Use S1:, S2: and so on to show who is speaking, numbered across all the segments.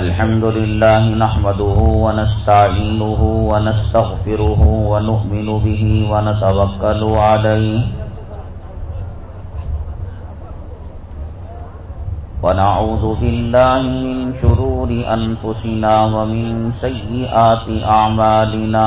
S1: الحمد لله نحمده ونستعينه ونستغفره ونؤمن به ونتوكل عليه ونعوذ بالله من شرور أنفسنا ومن سيئات أعمالنا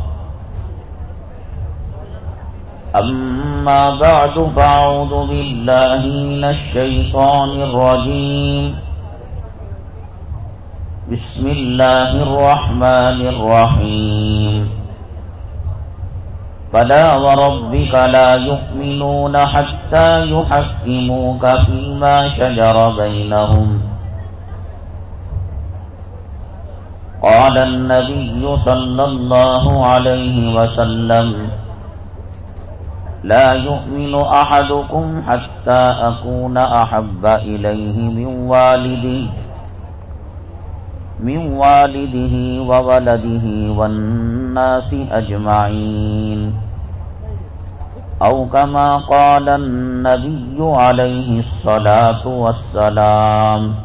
S1: أما بعد فأعوذ بالله من الشيطان الرجيم. بسم الله الرحمن الرحيم. فلا وربك لا يؤمنون حتى يحكموك فيما شجر بينهم. قال النبي صلى الله عليه وسلم لا يؤمن أحدكم حتى أكون أحب إليه من والده من والده وولده والناس أجمعين. أو كما قال النبي عليه الصلاة والسلام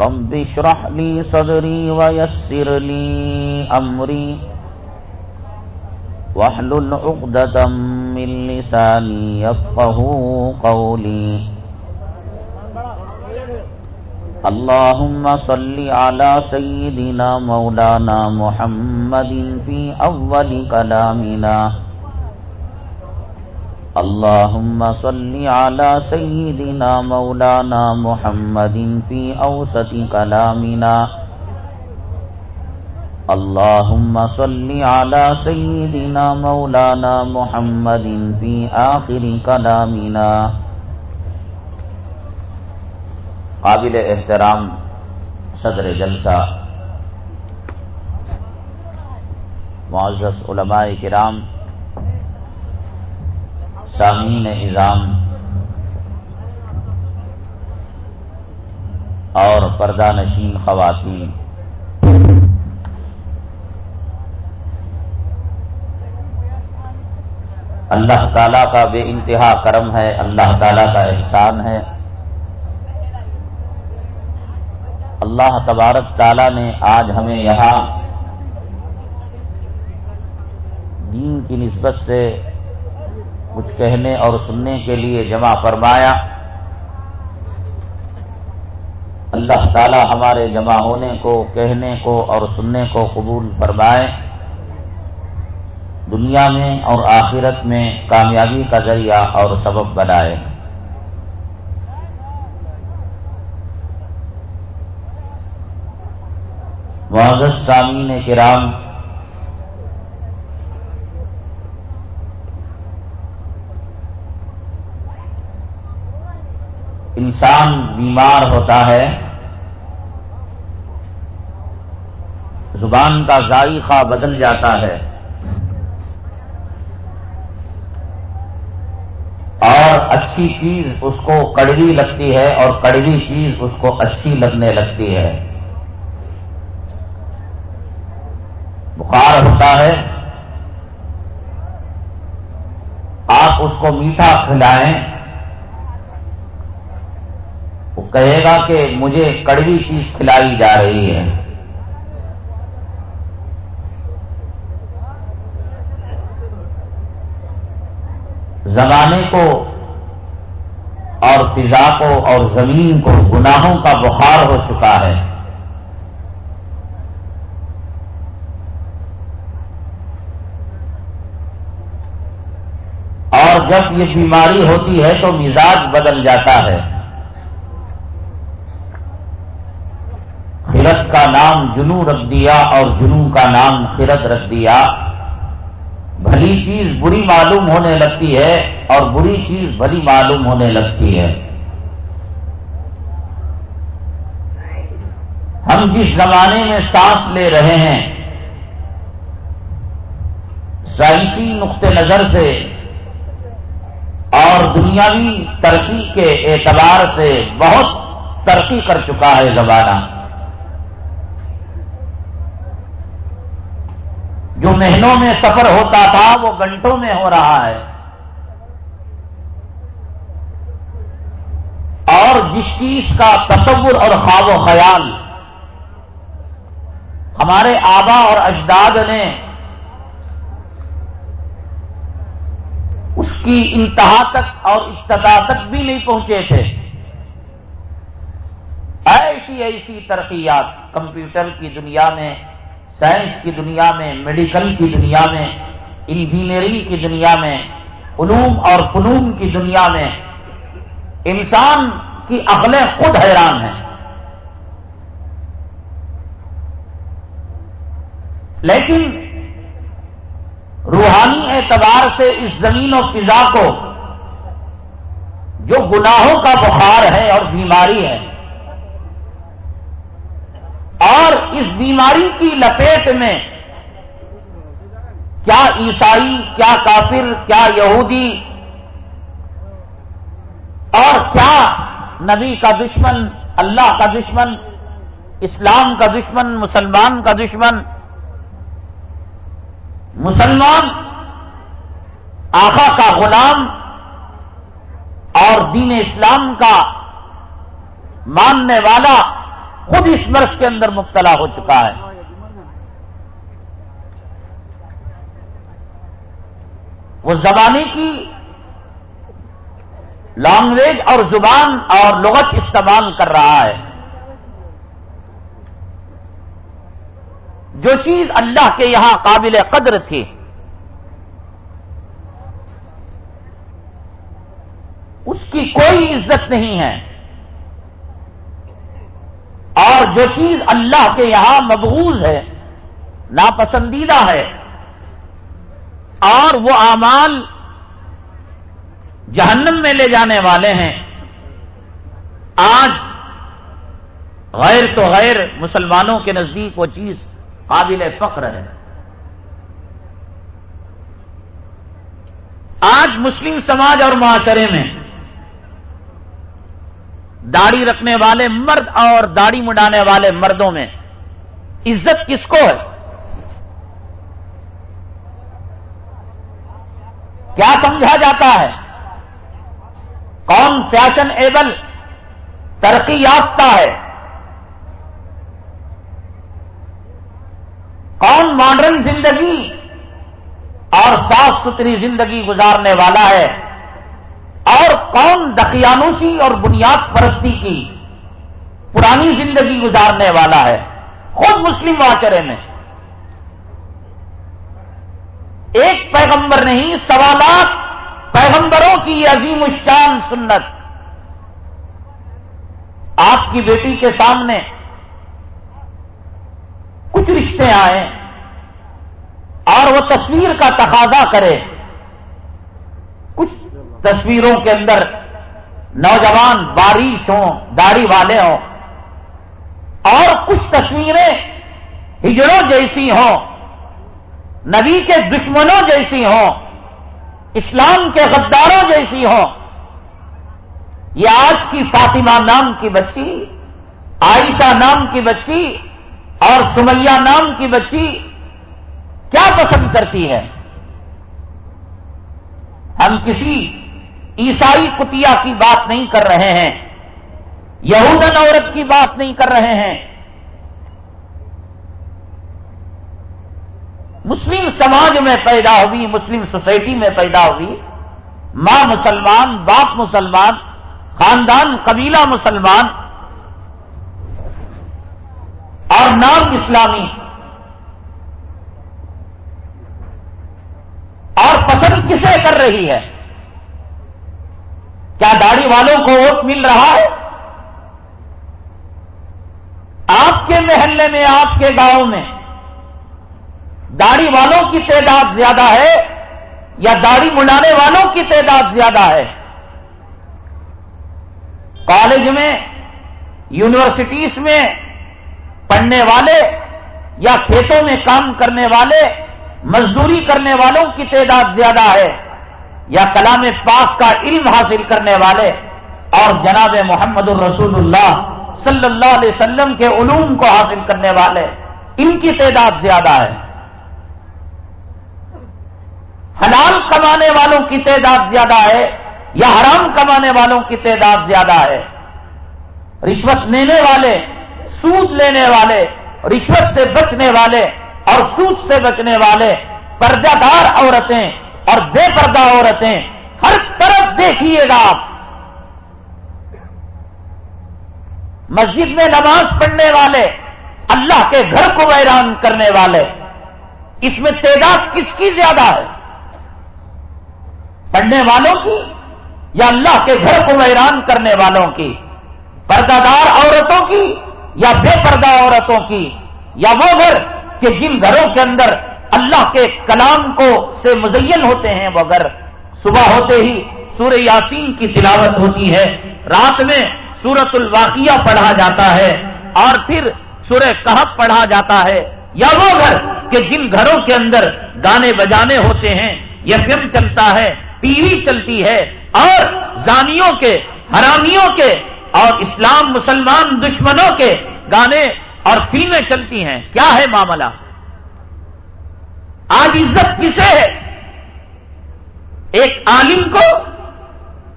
S1: رب اشرح لي صدري ويسر لي أمري. واحلل عقدة من لساني يفقه قولي. اللهم صل على سيدنا مولانا محمد في أول كلامنا. اللهم صل على سيدنا مولانا محمد في أوسط كلامنا. اللهم صل على سيدنا مولانا محمد في آخر كلامنا. قابل احترام صدر جلسہ. معزز علماء کرام، سامعین نظام اور پردہ نشین خواتین اللہ تعالیٰ کا بے انتہا کرم ہے، اللہ تعالیٰ کا احسان ہے۔ اللہ تبارک تعالیٰ نے آج ہمیں یہاں دین کی نسبت سے کچھ کہنے اور سننے کے لیے جمع فرمایا۔ اللہ تعالیٰ ہمارے جمع ہونے کو، کہنے کو اور سننے کو قبول فرمائے۔ دنیا میں اور آخرت میں کامیابی کا ذریعہ اور سبب بنائے۔ معذد سامعین کرام، انسان بیمار ہوتا ہے۔ زبان کا ذائقہ بدل جاتا ہے۔ اور اچھی چیز اس کو کڑوی لگتی ہے اور کڑوی چیز اس کو اچھی لگنے لگتی ہے۔ بخار ہوتا ہے۔ آپ اس کو میٹھا کھلائیں۔ وہ کہے گا کہ مجھے کڑوی چیز کھلائی جا رہی ہے۔ زمانے کو اور فضا کو اور زمین کو گناہوں کا بخار ہو چکا ہے۔ اور جب یہ بیماری ہوتی ہے تو مزاج بدل جاتا ہے۔ خرد کا نام جنو رکھ دیا اور جنو کا نام خرد رکھ دیا۔ بھلی چیز بری معلوم ہونے لگتی ہے اور بری چیز بھلی معلوم ہونے لگتی ہے۔ ہم جس زمانے میں سانس لے رہے ہیں سائنسی نقطۂ نظر سے اور دنیاوی ترقی کے اعتبار سے بہت ترقی کر چکا ہے زمانہ۔ جو مہینوں میں سفر ہوتا تھا وہ گھنٹوں میں ہو رہا ہے۔ اور جس چیز کا تصور اور خواب و خیال ہمارے آبا اور اجداد نے اس کی انتہا تک اور ابتدا تک بھی نہیں پہنچے تھے۔ ایسی ایسی ترقیات کمپیوٹر کی دنیا میں سائنس کی دنیا میں، میڈیکل کی دنیا میں، انجینئرنگ کی دنیا میں، علوم اور فنون کی دنیا میں انسان کی عقلیں خود حیران ہیں۔ لیکن روحانی اعتبار سے اس زمین و فضا کو جو گناہوں کا بخار ہے اور بیماری ہے اور اس بیماری کی لپیٹ میں کیا عیسائی، کیا کافر، کیا یہودی اور کیا نبی کا دشمن، اللہ کا دشمن، اسلام کا دشمن، مسلمان کا دشمن۔ مسلمان آقا کا غلام اور دین اسلام کا ماننے والا خود اس مرض کے اندر مبتلا ہو چکا ہے۔ وہ زبانی کی لینگویج اور زبان اور لغت استعمال کر رہا ہے۔ جو چیز اللہ کے یہاں قابل قدر تھی۔ اس کی کوئی عزت نہیں ہے۔ اور جو چیز اللہ کے یہاں مبغوض ہے، ناپسندیدہ ہے، اور وہ اعمال جہنم میں لے جانے والے ہیں۔ آج غیر تو غیر مسلمانوں کے نزدیک وہ چیز قابل فخر ہے۔ آج مسلم سماج اور معاشرے میں داڑھی رکھنے والے مرد اور داڑھی مڈانے والے مردوں میں عزت کس کو ہے؟ کیا سمجھا جاتا ہے؟ کون فیشن ایبل ترقی یافتہ ہے؟ کون ماڈرن زندگی اور صاف ستھری زندگی گزارنے والا ہے؟ اور کون دقیانوسی اور بنیاد پرستی کی پرانی زندگی گزارنے والا ہے۔ خود مسلم معاشرے میں ایک پیغمبر نہیں، سوالات پیغمبروں کی عظیم الشان سنت۔ آپ کی بیٹی کے سامنے کچھ رشتے آئے اور وہ تصویر کا تقاضا کرے۔ تصویروں کے اندر نوجوان بارش ہوں، داڑھی والے ہوں، اور کچھ تصویریں ہجڑوں جیسی ہوں، نبی کے دشمنوں جیسی ہوں، اسلام کے غداروں جیسی ہوں۔ یہ آج کی فاطمہ نام کی بچی، عائشہ نام کی بچی، اور سمیہ نام کی بچی کیا پسند کرتی ہے؟ ہم کسی عیسائی کتیا کی بات نہیں کر رہے ہیں، یہودن عورت کی بات نہیں کر رہے ہیں۔ مسلم سماج میں پیدا ہوئی، مسلم سوسائٹی میں پیدا ہوئی، ماں مسلمان، باپ مسلمان، خاندان، قبیلہ مسلمان اور نام اسلامی۔ اور پسند کسے کر رہی ہے؟ والوں کو ووٹ مل رہا ہے؟ آپ کے محلے میں، آپ کے گاؤں میں داڑھی والوں کی تعداد زیادہ ہے یا داڑھی منڈانے والوں کی تعداد زیادہ ہے؟ کالج میں، یونیورسٹیز میں پڑھنے والے یا کھیتوں میں کام کرنے والے، مزدوری کرنے والوں کی تعداد زیادہ ہے۔ یا کلام پاک کا علم حاصل کرنے والے اور جناب محمد الرسول اللہ صلی اللہ علیہ وسلم کے علوم کو حاصل کرنے والے، ان کی تعداد زیادہ ہے۔ حلال کمانے والوں کی تعداد زیادہ ہے یا حرام کمانے والوں کی تعداد زیادہ ہے۔ رشوت لینے والے، سود لینے والے، رشوت سے بچنے والے اور سود سے بچنے والے پردہ دار عورتیں اور بے پردہ عورتیں، ہر طرف دیکھیے گا آپ۔ مسجد میں نماز پڑھنے والے، اللہ کے گھر کو ویران کرنے والے، اس میں تعداد کس کی زیادہ ہے؟ پڑھنے والوں کی یا اللہ کے گھر کو ویران کرنے والوں کی؟ پردہ دار عورتوں کی یا بے پردہ عورتوں کی؟ یا وہ گھر کہ جن گھروں کے اندر اللہ کے کلام کو سے مزین ہوتے ہیں وہ گھر صبح ہوتے ہی سورہ یاسین کی تلاوت ہوتی ہے۔ رات میں سورت الواقعہ پڑھا جاتا ہے اور پھر سورہ کہب پڑھا جاتا ہے۔ یا وہ گھر کہ جن گھروں کے اندر گانے بجانے ہوتے ہیں یا فلم چلتا ہے، ٹی وی چلتی ہے اور زانیوں کے، حرامیوں کے اور اسلام مسلمان دشمنوں کے گانے اور فلمیں چلتی ہیں۔ کیا ہے معاملہ؟ آج عزت کسے ہے؟ ایک عالم کو،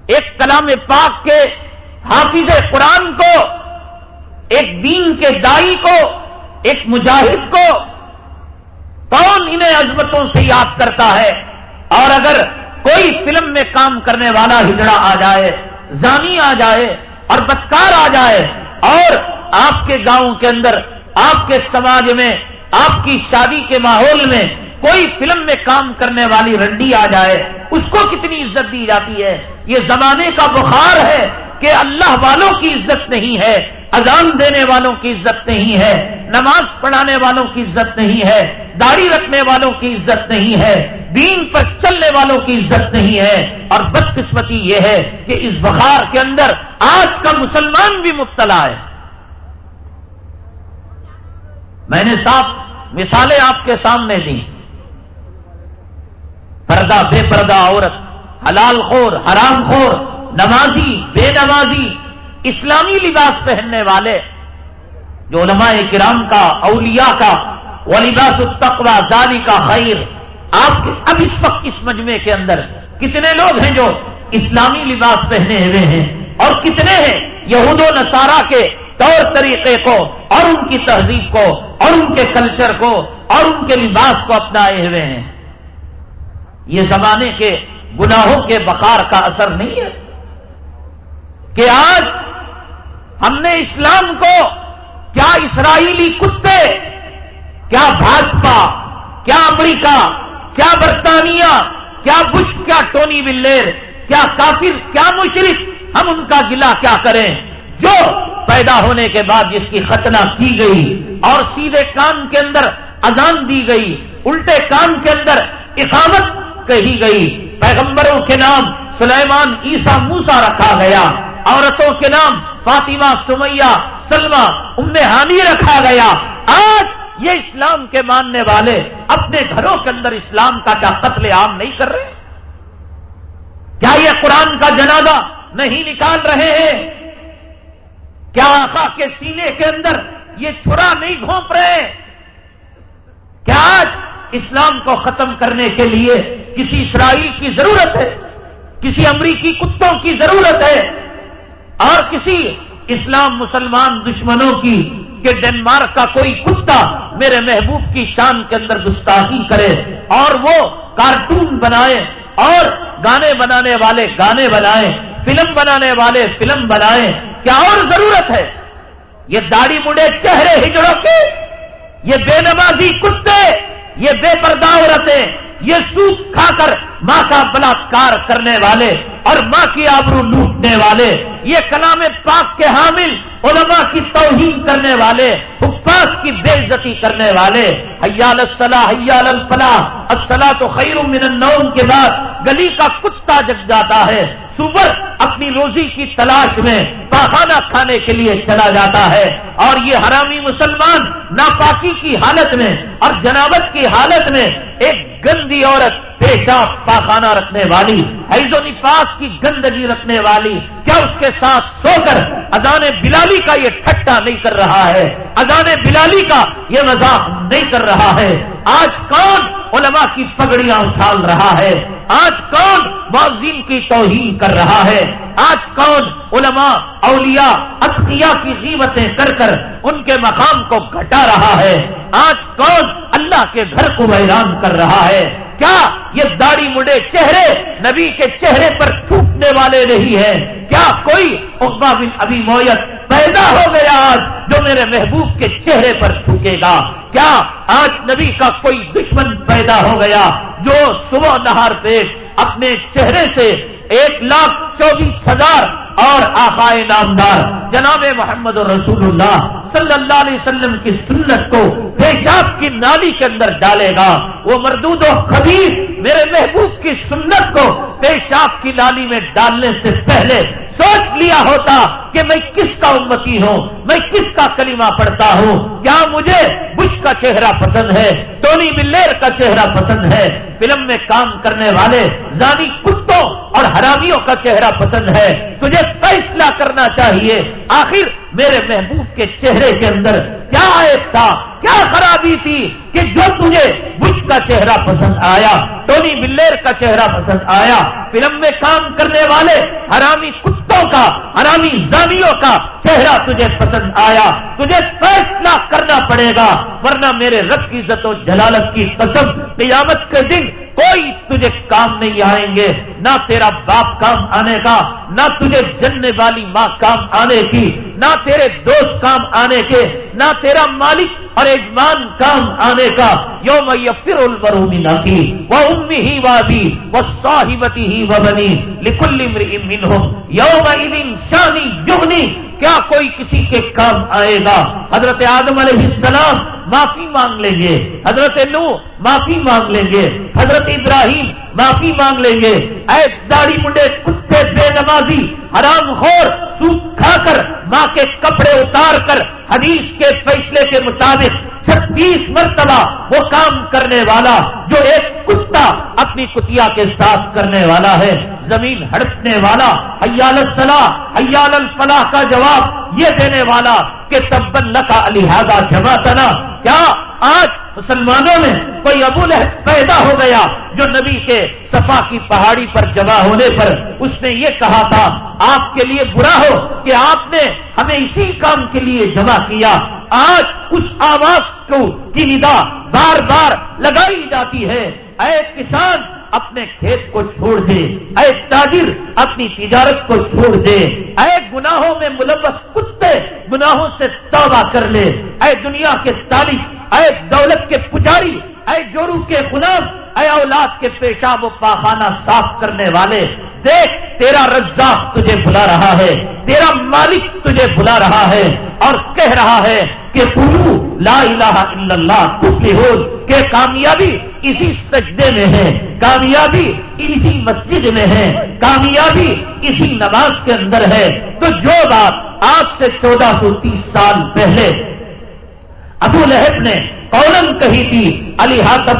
S1: ایک کلام پاک کے حافظ قرآن کو، ایک دین کے دائی کو، ایک مجاہد کو کون انہیں عظمتوں سے یاد کرتا ہے؟ اور اگر کوئی فلم میں کام کرنے والا ہجڑا آ جائے، زانی آ جائے، اور بدکار آ جائے، اور آپ کے گاؤں کے اندر، آپ کے سماج میں، آپ کی شادی کے ماحول میں کوئی فلم میں کام کرنے والی رنڈی آ جائے، اس کو کتنی عزت دی جاتی ہے؟ یہ زمانے کا بخار ہے کہ اللہ والوں کی عزت نہیں ہے، اذان دینے والوں کی عزت نہیں ہے، نماز پڑھانے والوں کی عزت نہیں ہے، داڑھی رکھنے والوں کی عزت نہیں ہے، دین پر چلنے والوں کی عزت نہیں ہے۔ اور بدقسمتی یہ ہے کہ اس بخار کے اندر آج کا مسلمان بھی مبتلا ہے۔ میں نے صاف مثالیں آپ کے سامنے دی پردہ بے پردہ عورت، حلال خور، حرام خور، نمازی، بے نمازی، اسلامی لباس پہننے والے، جو علماء کرام کا، اولیاء کا وہ لباس التقوی زادی کا خیر، آپ کے اب اس وقت اس مجمع کے اندر کتنے لوگ ہیں جو اسلامی لباس پہنے ہوئے ہیں اور کتنے ہیں یہود و نصارہ کے طور طریقے کو اور ان کی تہذیب کو اور ان کے کلچر کو اور ان کے لباس کو اپنائے ہوئے ہیں۔ یہ زمانے کے گناہوں کے بخار کا اثر نہیں ہے کہ آج ہم نے اسلام کو کیا اسرائیلی کتے، کیا بھاجپا، کیا امریکہ، کیا برطانیہ، کیا بش، کیا ٹونی بلیر کیا کافر، کیا مشرق ہم ان کا گلا کیا کریں؟ جو پیدا ہونے کے بعد جس کی ختنہ کی گئی اور سیدھے کام کے اندر اذان دی گئی، الٹے کام کے اندر اقامت کہی گئی، پیغمبروں کے نام سلیمان عیسا موسا رکھا گیا، عورتوں کے نام فاطمہ، سمیہ، سلمہ، ام حامی رکھا گیا۔ آج یہ اسلام کے ماننے والے اپنے گھروں کے اندر اسلام کا کیا قتل عام نہیں کر رہے؟ کیا یہ قرآن کا جنازہ نہیں نکال رہے ہیں؟ کیا آقا کے سینے کے اندر یہ چھڑا نہیں گھونپ رہے؟ کیا آج اسلام کو ختم کرنے کے لیے کسی اسرائیل کی ضرورت ہے، کسی امریکی کتوں کی ضرورت ہے اور کسی اسلام مسلمان دشمنوں کی کہ ڈنمارک کا کوئی کتا میرے محبوب کی شان کے اندر گستاخی کرے اور وہ کارٹون بنائے اور گانے بنانے والے گانے بنائے، فلم بنانے والے فلم بنائے۔ کیا اور ضرورت ہے؟ یہ داڑھی مڑے چہرے ہجڑوں کے، یہ بے نمازی کتے، یہ بے پردہ عورتیں یہ سوکھ کھا کر ماں کا بلاکار کرنے والے اور ماں کی آبرو لوٹنے والے، یہ کلام پاک کے حامل، علماء کی توہین کرنے والے، حفاظ کی بے عزتی کرنے والے۔ حیال الصلاح، حیال الفلاح الصلاح تو خیر من النوم کے بعد گلی کا کتا جگ جاتا ہے۔ صبح اپنی روزی کی تلاش میں پاخانہ کھانے کے لیے چلا جاتا ہے۔ اور یہ حرامی مسلمان ناپاکی کی حالت میں اور جنابت کی حالت میں ایک گندی عورت، پیشاب، پاخانہ رکھنے والی، حیض و نفاس کی گندگی رکھنے والی، کیا اس کے ساتھ سو کر ادان بلالی کا یہ ٹھٹا نہیں کر رہا ہے؟ ادان بلالی کا یہ مذاق نہیں کر رہا ہے؟ آج کون علماء کی پگڑیاں اچھال رہا ہے؟ آج کون معذین کی توہین کر رہا ہے؟ آج کون علماء، اولیاء اطخیا کی قیمتیں کر کر ان کے مقام کو گھٹا رہا ہے؟ آج کون اللہ کے گھر کو ویران کر رہا ہے۔ کیا یہ داڑھی مڈے چہرے نبی کے چہرے پر تھوکنے والے نہیں ہیں؟ کیا کوئی اقبا بن ابھی مویت پیدا ہو گیا آج جو میرے محبوب کے چہرے پر تھوکے گا؟ کیا آج نبی کا کوئی دشمن پیدا ہو گیا جو صبح نہار پیش اپنے چہرے سے ایک لاکھ چوبیس ہزار اور آخائے نامدار جناب محمد رسول اللہ صلی اللہ علیہ وسلم کی سنت کو پیشاب کی نالی کے اندر ڈالے گا۔ وہ مردود و خبیر میرے محبوب کی سنت کو پیشاب کی نالی میں ڈالنے سے پہلے سوچ لیا ہوتا کہ میں کس کا امتی ہوں، میں کس کا کلمہ پڑھتا ہوں؟ کیا مجھے بش کا چہرہ پسند ہے؟ ٹونی ملیر کا چہرہ پسند ہے؟ فلم میں کام کرنے والے زانی کتوں اور حرامیوں کا چہرہ پسند ہے؟ تجھے فیصلہ کرنا چاہیے۔ آخر میرے محبوب کے چہرے کے اندر کیا عائد تھا؟ کیا خرابی تھی کہ جو تجھے بش کا چہرہ پسند آیا، ٹونی ملیر کا چہرہ پسند آیا؟ فلم میں کام کرنے والے حرامی کتوں کا، حرامی زانیوں کا چہرہ تجھے پسند آیا، تجھے فیصلہ کرنا پڑے گا، ورنہ میرے رب کی عزت و جلالت کی قسم قیامت کے دن کوئی تجھے کام نہیں آئیں گے، نہ تیرا باپ کام آنے کا، نہ تجھے جننے والی ماں کام آنے کی۔ نہ تیرے دوست کام آنے کے، نہ تیرا مالک اور ایجمان کام آنے کا۔ یوم یفر البرونی نہ کی وہ امی ہی وادی وہ صاحبتی ہی وہ بنی لکل منہم۔ یوم شانی جگنی کیا کوئی کسی کے کام آئے گا؟ حضرت آدم علیہ السلام معافی مانگ لیں گے، حضرت نو معافی مانگ لیں گے، حضرت ابراہیم معافی مانگ لیں گے۔ اے داڑھی منڈے، کتے بے نمازی، حرام خور سوکھ کھا کر، ماں کے کپڑے اتار کر، حدیث کے فیصلے کے مطابق چھتیس مرتبہ وہ کام کرنے والا جو ایک کتا اپنی کتیا کے ساتھ کرنے والا ہے، زمین ہڑپنے والا، حیال الصلاح، حیال الفلاح کا جواب یہ دینے والا کہ تبن کا الحاظہ جمع تنا کیا آج مسلمانوں میں کوئی ابو لہب پیدا ہو گیا جو نبی کے صفا کی پہاڑی پر جمع ہونے پر اس نے یہ کہا تھا، آپ کے لیے برا ہو کہ آپ نے ہمیں اسی کام کے لیے جمع کیا. آج اس آواز کو کی ندا بار بار لگائی جاتی ہے. اے کسان، اپنے کھیت کو چھوڑ دے. اے تاجر، اپنی تجارت کو چھوڑ دے. اے گناہوں میں ملوث کتے، گناہوں سے توبہ کر لے. اے دنیا کے تاریخ اے دولت کے پجاری، اے جورو کے غلام، اے اولاد کے پیشاب و پاخانہ صاف کرنے والے، دیکھ تیرا رزاق تجھے بلا رہا ہے، تیرا مالک تجھے بلا رہا ہے، اور کہہ رہا ہے کہ پورو لا الہ الا اللہ ہو کہ کامیابی اسی سجدے میں ہے، کامیابی اسی مسجد میں ہے، کامیابی اسی نماز کے اندر ہے۔ تو جو بات آج سے چودہ سو تیس سال پہلے ابو لہب نے قولن کہی تھی، علی ہاتھ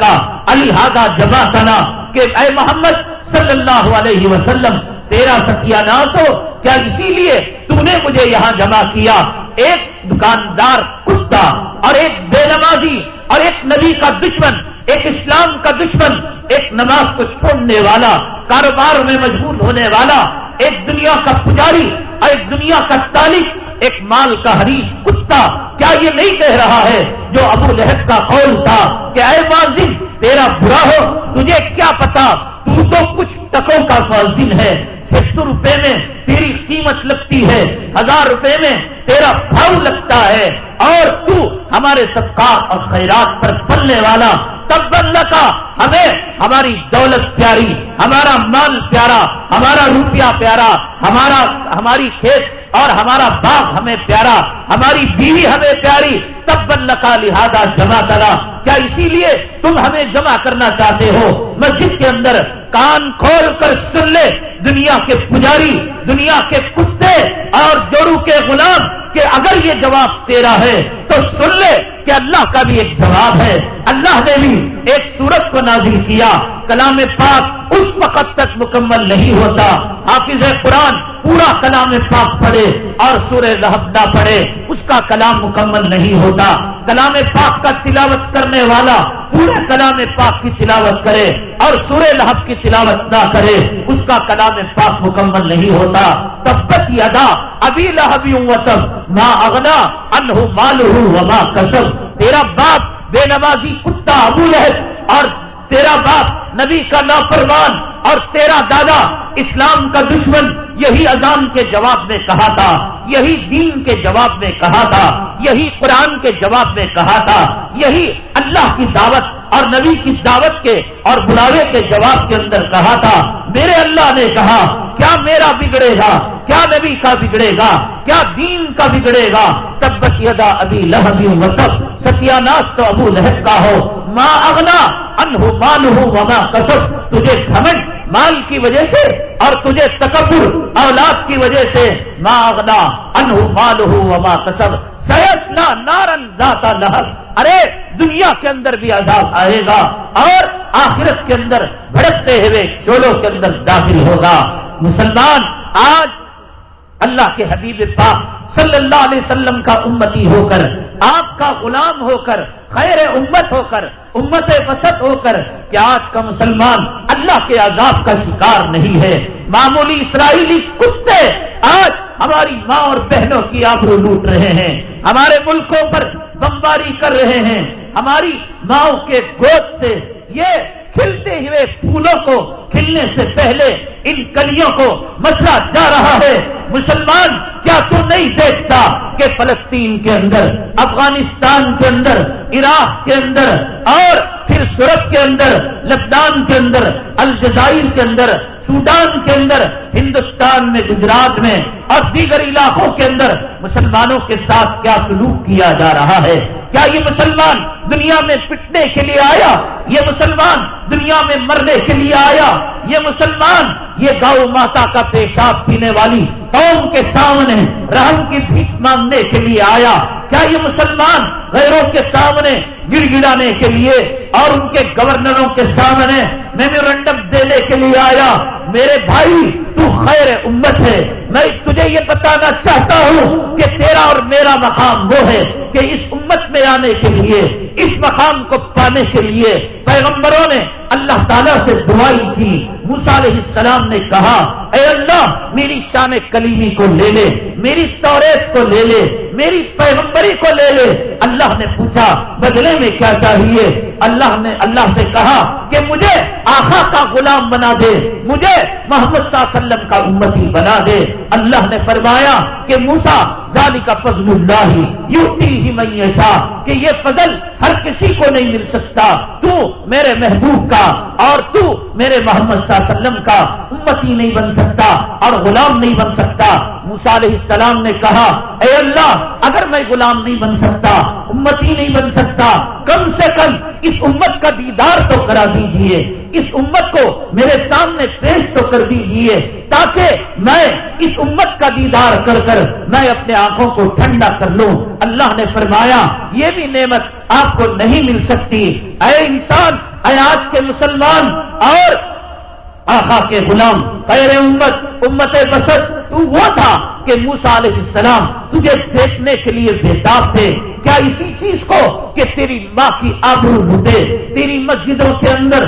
S1: کا، علی ہاگا جمع سنا کہ اے محمد صلی اللہ علیہ وسلم، تیرا ستیہ ناس ہو۔ کیا اسی لیے تم نے مجھے یہاں جمع کیا؟ ایک دکاندار کتا اور ایک بے نمازی اور ایک نبی کا دشمن، ایک اسلام کا دشمن، ایک نماز کو چھوڑنے والا، کاروبار میں مجبور ہونے والا، ایک دنیا کا پجاری اور ایک دنیا کا تعلق ایک مال کا حریف کتا کیا یہ نہیں کہہ رہا ہے جو ابو لہب کا قول تھا کہ اے ماضی، تیرا برا ہو، تجھے کیا پتا؟ تو تو کچھ ٹکوں کا مؤذن ہے۔ چھ سو روپے میں تیری قیمت لگتی ہے، ہزار روپے میں تیرا بھاؤ لگتا ہے۔ اور تو ہمارے صدقات اور خیرات پر پلنے والا، تب اللہ کا ہمیں ہماری دولت پیاری، ہمارا مال پیارا، ہمارا روپیہ پیارا، ہمارا، ہماری کھیت اور ہمارا باغ ہمیں پیارا، ہماری بیوی ہمیں پیاری۔ تب اللہ کا لہٰذا جمع کرا۔ کیا اسی لیے تم ہمیں جمع کرنا چاہتے ہو؟ مسجد کے اندر کان کھول کر سن لے۔ دنیا کے پجاری، دنیا کے کتے اور جوڑو کے غلام کہ اگر یہ جواب تیرا ہے تو سن لے کہ اللہ کا بھی ایک جواب ہے۔ اللہ نے بھی ایک سورت کو نازل کیا۔ کلام پاک اس وقت تک مکمل نہیں ہوتا۔ حافظ قرآن پورا کلام پاک پڑھے اور سورہ رحب نہ پڑھے۔ اس کا کلام مکمل نہیں ہوتا۔ کلام پاک کا تلاوت کرنے والا پورے کلام پاک کی تلاوت کرے اور سورہ لہب کی تلاوت نہ کرے۔ اس کا کلام پاک مکمل نہیں ہوتا۔ تب تک ادا، ابھی لہبی وسب نہ اگنا ان مال وما کسب۔ تیرا باپ بے نمازی کتا ابو لہب۔ اور تیرا باپ نبی کا نافرمان۔ اور تیرا دادا اسلام کا دشمن۔ یہی اذان کے جواب میں کہا تھا۔ یہی دین کے جواب میں کہا تھا۔ یہی قرآن کے جواب میں کہا تھا۔ یہی اللہ کی دعوت اور نبی کی دعوت کے اور بلاوے کے جواب کے اندر کہا تھا، میرے اللہ نے کہا، کیا میرا بگڑے گا؟ کیا نبی کا بگڑے گا؟ کیا دین کا بگڑے گا؟ تب بس ابھی لہبی مطلب ستیہ ناس تو ابو لہب کا ہو۔ ماں اگنا ان مال ہوں وما کسب۔ تجھے گھمنڈ مال کی وجہ سے اور تجھے تکبر اولاد کی وجہ سے۔ ماں اگنا ان مال ہوں وما کسب۔ سیسنا نارن ذاتا لہب۔ ارے، دنیا کے اندر بھی عذاب آئے گا اور آخرت کے اندر بھڑکتے ہوئے چولوں کے اندر داخل ہوگا۔ مسلمان، آج اللہ کے حبیب پاک صلی اللہ علیہ وسلم کا امتی ہو کر، آپ کا غلام ہو کر، خیر امت ہو کر، امت وسط ہو کر، کیا آج کا مسلمان اللہ کے عذاب کا شکار نہیں ہے؟ معمولی اسرائیلی کتے آج ہماری ماں اور بہنوں کی آبرو لوٹ رہے ہیں۔ ہمارے ملکوں پر بمباری کر رہے ہیں۔ ہماری ماؤں کے گود سے یہ کھلتے ہوئے پھولوں کو کھلنے سے پہلے ان کلیوں کو مسئلہ جا رہا ہے۔ مسلمان، کیا تو نہیں دیکھتا کہ فلسطین کے اندر، افغانستان کے اندر، عراق کے اندر اور پھر سورت کے اندر، لبنان کے اندر، الجزائر کے اندر سوڈان کے اندر، ہندوستان میں، گجرات میں، اور دیگر علاقوں کے اندر مسلمانوں کے ساتھ کیا سلوک کیا جا رہا ہے؟ کیا یہ مسلمان دنیا میں پٹنے کے لیے آیا؟ یہ مسلمان دنیا میں مرنے کے لیے آیا؟ یہ مسلمان یہ گاؤں ماتا کا پیشاب پینے والی قوم کے سامنے رحم کی بھیک مانگنے کے لیے آیا؟ کیا یہ مسلمان غیروں کے سامنے گڑ گڑانے کے لیے اور ان کے گورنروں کے سامنے میمورینڈم دینے کے لیے آیا؟ میرے بھائی، تو خیر امت ہے۔ میں تجھے یہ بتانا چاہتا ہوں کہ تیرا اور میرا مقام وہ ہے کہ اس امت میں آنے کے لیے، اس مقام کو پانے کے لیے پیغمبروں نے اللہ تعالیٰ سے دعائی کی۔ علیہ السلام نے کہا، اے اللہ، میری شان کلیمی کو لے لے، میری توریت کو لے لے، میری پیغمبری کو لے لے. اللہ نے پوچھا، بدلے میں کیا چاہیے؟ اللہ نے، اللہ سے کہا کہ مجھے آخا کا غلام بنا دے، مجھے محمد صلی اللہ علیہ وسلم کا امتی بنا دے۔ اللہ نے فرمایا کہ موسا ذالی کا فضل اللہ یوتی ہی میسا کہ یہ فضل ہر کسی کو نہیں مل سکتا۔ تو میرے محبوب کا اور تو میرے محمد صلی اللہ علیہ وسلم کا امتی نہیں بن سکتا اور غلام نہیں بن سکتا۔ موسا علیہ السلام نے کہا، اے اللہ، اگر میں غلام نہیں بن سکتا، امتی نہیں بن سکتا، کم سے کم اس امت کا دیدار تو کرا دیجیے۔ اس امت کو میرے سامنے پیش تو کر دیجیے، تاکہ میں اس امت کا دیدار کر کر میں اپنے آنکھوں کو ٹھنڈا کر لوں۔ اللہ نے فرمایا، یہ بھی نعمت آپ کو نہیں مل سکتی۔ اے انسان، اے آج کے مسلمان، اور آخا کے غلام خیر امت امت بسر تو وہ تھا کہ موسا علیہ السلام تجھے دیکھنے کے لیے بےتاب تھے۔ کیا اسی چیز کو کہ تیری ماں کی آبرو لوٹے تیری مسجدوں کے اندر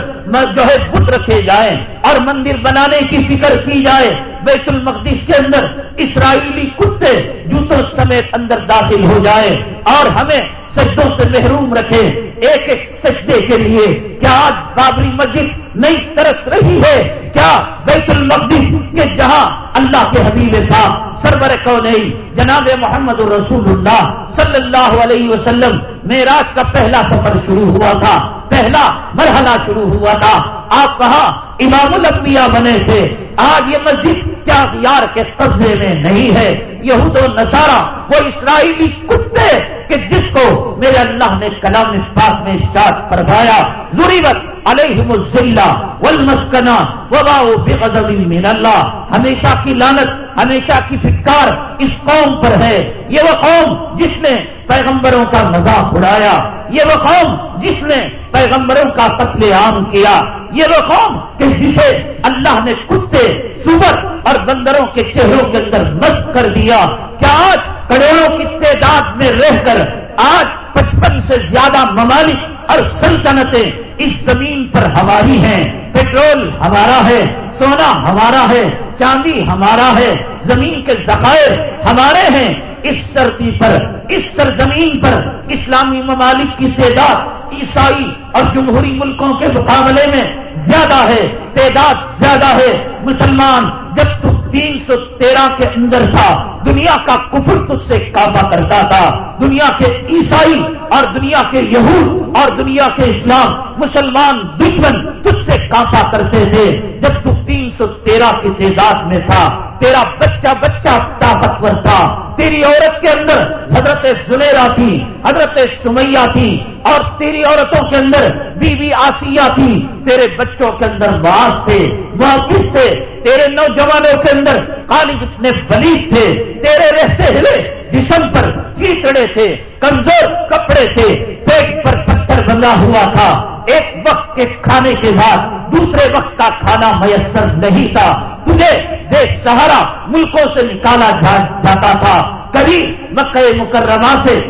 S1: جو ہے بت رکھے جائیں اور مندر بنانے کی فکر کی جائے؟ بیت المقدس کے اندر اسرائیلی کتے جوتوں سمیت اندر داخل ہو جائے اور ہمیں سجدوں سے محروم رکھے ایک ایک سجدے کے لیے کیا آج بابری مسجد نہیں ترس رہی ہے؟ کیا بیت المقدس کے جہاں اللہ کے حبیب تھا سربر کو نہیں جناب محمد رسول اللہ صلی اللہ علیہ وسلم میراج کا پہلا سفر شروع ہوا تھا۔ پہلا مرحلہ شروع ہوا تھا۔ آپ کہاں امام الانبیاء بنے تھے؟ آج یہ مسجد کیا یار کے قبضے میں نہیں ہے؟ یہود و نصارہ، وہ اسرائیلی کتے کہ جس کو میرے اللہ نے کلام پاک میں ساتھ فرمایا ضروریت علیہم الزلہ والمسکنہ وباؤ بغضب من اللہ۔ ہمیشہ کی لانت ہمیشہ کی فٹکار اس قوم پر ہے۔ یہ وہ قوم جس نے پیغمبروں کا مذاق اڑایا۔ یہ وہ قوم جس نے پیغمبروں کا قتل عام کیا، یہ وہ قوم کہ جسے اللہ نے کتے، سور اور بندروں کے چہروں کے اندر مست کر دیا۔ کیا آج کروڑوں کی تعداد میں رہ کر آج پچپن سے زیادہ ممالک اور سلطنتیں اس زمین پر ہماری ہیں؟ پیٹرول ہمارا ہے، سونا ہمارا ہے، چاندی ہمارا ہے، زمین کے ذخائر ہمارے ہیں۔ اس سرتی پر، اس سرزمین پر اسلامی ممالک کی تعداد عیسائی اور جمہوری ملکوں کے مقابلے میں زیادہ ہے، تعداد زیادہ ہے۔ مسلمان جب تو تین سو تیرہ کے اندر تھا، دنیا کا کفر تج سے کافا کرتا تھا۔ دنیا کے عیسائی اور دنیا کے یہود اور دنیا کے اسلام مسلمان دشمن تجھ سے کافا کرتے تھے۔ جب تو تین سو تیرہ کی تعداد میں تھا تیرا بچہ بچہ طاقتور تھا۔ تیری عورت کے اندر حضرت زلیرا تھی، حضرت سمیہ تھی، اور تیری عورتوں کے اندر بی بی آسیہ تھی۔ تیرے بچوں کے اندر باس تھے واپس تھے۔ تیرے نوجوانوں کے اندر خالد اتنے بلیف تھے۔ تیرے رہتے ہوئے جسم پر چیچڑے تھے، کمزور کپڑے تھے۔ پیٹ پر پتھر بنا ہوا تھا۔ ایک وقت کے کھانے کے بعد دوسرے وقت کا کھانا میسر نہیں تھا۔ تجھے دیکھ سہارا ملکوں سے نکالا جاتا تھا۔ کبھی مکہ مکرمہ سے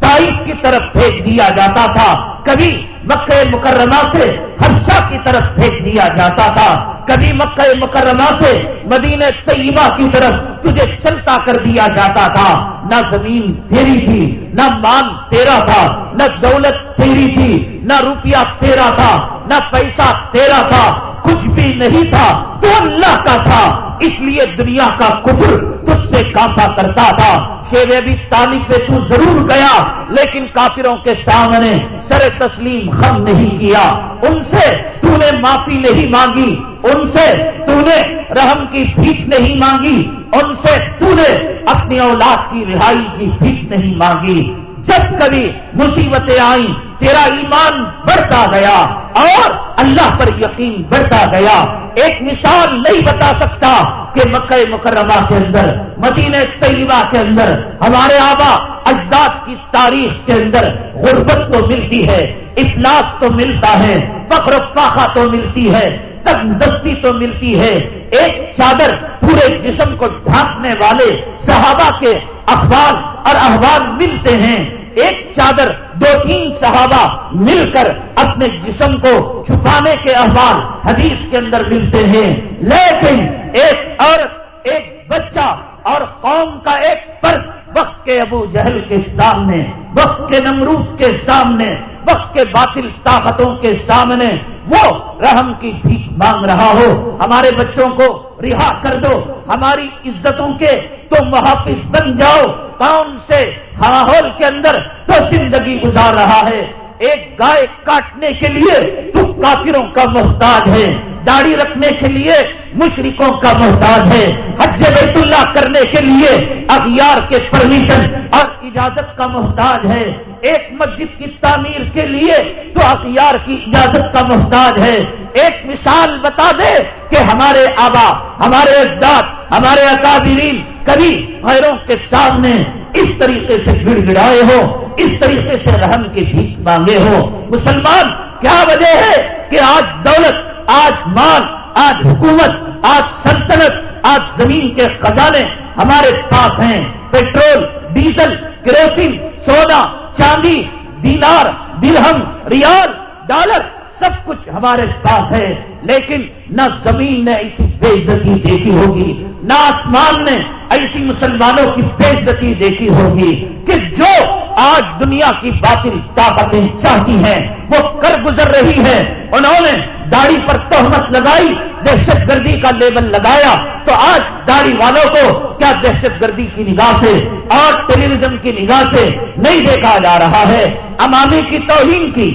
S1: تائف کی طرف بھیج دیا جاتا تھا۔ کبھی مکہ مکرمہ سے ہرشا کی طرف بھیج دیا جاتا تھا۔ کبھی مکہ مکرمہ سے مدینہ طیبہ کی طرف تجھے چلتا کر دیا جاتا تھا۔ نہ زمین تیری تھی، نہ مان تیرا تھا، نہ دولت تیری تھی، نہ روپیہ تیرا تھا، نہ پیسہ تیرا تھا۔ کچھ بھی نہیں تھا، تو اللہ کا تھا۔ اس لیے دنیا کا کفر تجھ سے کافا کرتا تھا۔ شیر بھی تعلیم پہ تو ضرور گیا، لیکن کافروں کے سامنے سر تسلیم خم نہیں کیا۔ ان سے تو نے معافی نہیں مانگی، ان سے تو نے رحم کی بھیک نہیں مانگی، ان سے تو نے اپنی اولاد کی رہائی کی بھیک نہیں مانگی۔ جب کبھی مصیبتیں آئیں تیرا ایمان بڑھتا گیا اور اللہ پر یقین بڑھتا گیا۔ ایک مثال نہیں بتا سکتا کہ مکہ مکرمہ کے اندر، مدینہ طیبہ کے اندر، ہمارے آبا اجداد کی تاریخ کے اندر غربت تو ملتی ہے اخلاق تو ملتا ہے، فخر فاخا تو ملتی ہے تندرستی تو ملتی ہے۔ ایک چادر پورے جسم کو ڈھانکنے والے صحابہ کے اخبار اور احوال ملتے ہیں۔ ایک چادر دو تین صحابہ مل کر اپنے جسم کو چھپانے کے احوال حدیث کے اندر ملتے ہیں۔ لیکن ایک اور ایک بچہ اور قوم کا ایک فرق وقت کے ابو جہل کے سامنے، وقت کے نمرود کے سامنے، وقت کے باطل طاقتوں کے سامنے وہ رحم کی بھیک مانگ رہا ہو۔ ہمارے بچوں کو رہا کر دو ہماری عزتوں کے تو محافظ بن جاؤ کون سے ماحول کے اندر تو زندگی گزار رہا ہے؟ ایک گائے کاٹنے کے لیے تو کافروں کا محتاج ہے، داڑھی رکھنے کے لیے مشرقوں کا محتاج ہے۔ حج بیت اللہ کرنے کے لیے اغیار کے پرمیشن اور اجازت کا محتاج ہے۔ ایک مسجد کی تعمیر کے لیے تو اخیار کی اجازت کا محتاج ہے۔ ایک مثال بتا دے کہ ہمارے آبا، ہمارے اجداد، ہمارے اکابرین کبھی غیروں کے سامنے اس طریقے سے گڑ گڑائے ہو، اس طریقے سے رحم کی بھیک مانگے ہو۔ مسلمان، کیا وجہ ہے کہ آج دولت، آج مال، آج حکومت، آج سلطنت، آج زمین کے خزانے ہمارے پاس ہیں۔ پیٹرول، ڈیزل کروسین سونا چاندی، دینار درہم ریال، ڈالر، سب کچھ ہمارے پاس ہے، لیکن نہ زمین نے ایسی بے عزتی دیکھی ہوگی نہ آسمان نے ایسی مسلمانوں کی بے عزتی دیکھی ہوگی کہ جو آج دنیا کی باطل طاقتیں چاہتی ہیں، وہ کر گزر رہی ہے انہوں نے داڑھی پر تہمت لگائی، دہشت گردی کا لیبل لگایا۔ تو آج داڑھی والوں کو کیا دہشت گردی کی نگاہ سے اور ٹیلی ویژن کی نگاہ سے نہیں دیکھا جا رہا ہے؟ امامی کی توہین کی،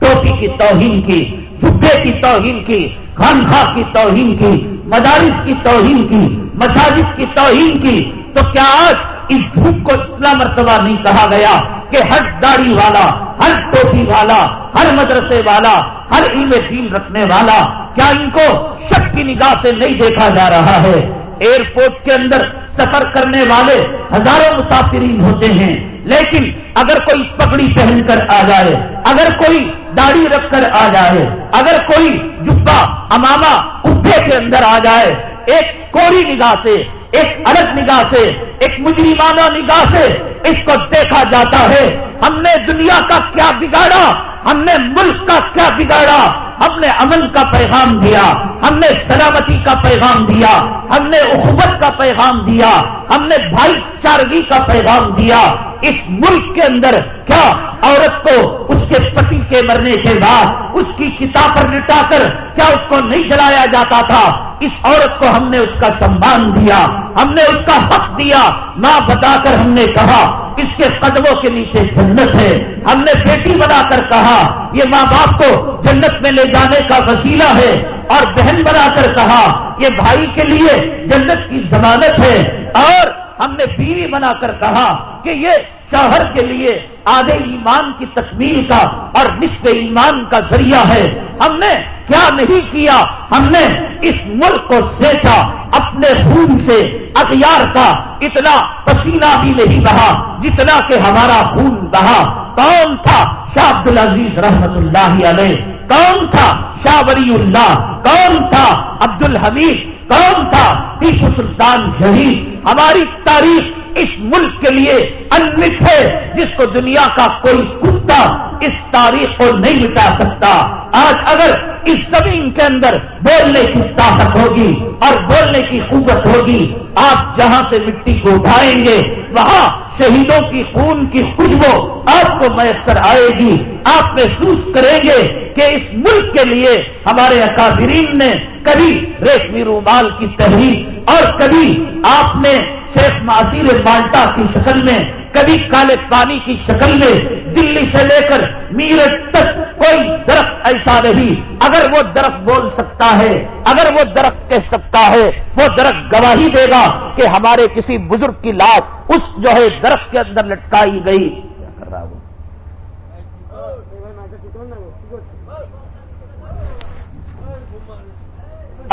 S1: ٹوپی کی توہین کی جبے کی توہین کی خانخواہ کی توہین کی مدارس کی توہین کی، مساجد کی توہین کی۔ تو کیا آج اس دھوپ کو اتنا مرتبہ نہیں کہا گیا کہ ہر داڑھی والا ہر ٹوپی والا، ہر مدرسے والا، ہر علم دین رکھنے والا، کیا ان کو شک کی نگاہ سے نہیں دیکھا جا رہا ہے؟ ایئرپورٹ کے اندر سفر کرنے والے ہزاروں مسافرین ہوتے ہیں۔ لیکن اگر کوئی پگڑی پہن کر آ جائے، اگر کوئی داڑھی رکھ کر آ جائے، اگر کوئی جبا اماما کبے کے اندر آ جائے، ایک کوری نگاہ سے، ایک الگ نگاہ سے، ایک مجرمانہ نگاہ سے اس کو دیکھا جاتا ہے۔ ہم نے دنیا کا کیا بگاڑا؟ ہم نے ملک کا کیا بگاڑا؟ ہم نے امن کا پیغام دیا، ہم نے سلامتی کا پیغام دیا، ہم نے اخبت کا پیغام دیا، ہم نے بھائی چارگی کا پیغام دیا۔ اس ملک کے اندر کیا عورت کو اس کے پتی کے مرنے کے بعد اس کی کتاب پر لٹا کر کیا اس کو نہیں جلایا جاتا تھا؟ اس عورت کو ہم نے اس کا سمان دیا، ہم نے اس کا حق دیا۔ ماں بتا کر ہم نے کہا اس کے قدموں کے نیچے جنت ہے۔ ہم نے بیٹی بنا کر کہا، یہ ماں باپ کو جنت میں لے جانے کا وسیلہ ہے۔ اور بہن بنا کر کہا، یہ بھائی کے لیے جنت کی ضمانت ہے۔ اور ہم نے بیوی بنا کر کہا کہ یہ شوہر کے لیے آدھے ایمان کی تکمیل کا اور نصف ایمان کا ذریعہ ہے۔ ہم نے کیا نہیں کیا؟ ہم نے اس ملک کو سیچا اپنے خون سے اخیار کا اتنا پسینہ بھی نہیں بہا جتنا کہ ہمارا خون بہا کون تھا شاہ عبد العزیز رحمت اللہ علیہ؟ کون تھا شاہ ولی اللہ؟ کون تھا عبد الحمید؟ کون تھا ٹیپو سلطان شہید؟ ہماری تاریخ اس ملک کے لیے انمت ہے جس کو دنیا کا کوئی کتا اس تاریخ کو نہیں مٹا سکتا۔ آج اگر اس زمین کے اندر بولنے کی طاقت ہوگی اور بولنے کی قوت ہوگی، آپ جہاں سے مٹی کو اٹھائیں گے، وہاں شہیدوں کی خون کی خوشبو آپ کو میسر آئے گی۔ آپ محسوس کریں گے کہ اس ملک کے لیے ہمارے اکابرین نے کبھی ریشمی رومال کی تحریر اور کبھی آپ نے شیخ معصیر مالٹا کی شکل میں، کبھی کالے پانی کی شکل میں، دلی سے لے کر میرٹ تک کوئی درخت ایسا نہیں۔ اگر وہ درخت بول سکتا ہے، اگر وہ درخت کہہ سکتا ہے، وہ درخت گواہی دے گا کہ ہمارے کسی بزرگ کی لاش اس جو ہے درخت کے اندر لٹکائی گئی۔ کیا کر رہا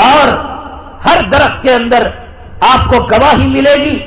S1: اور ہر درخت کے اندر آپ کو گواہی ملے گی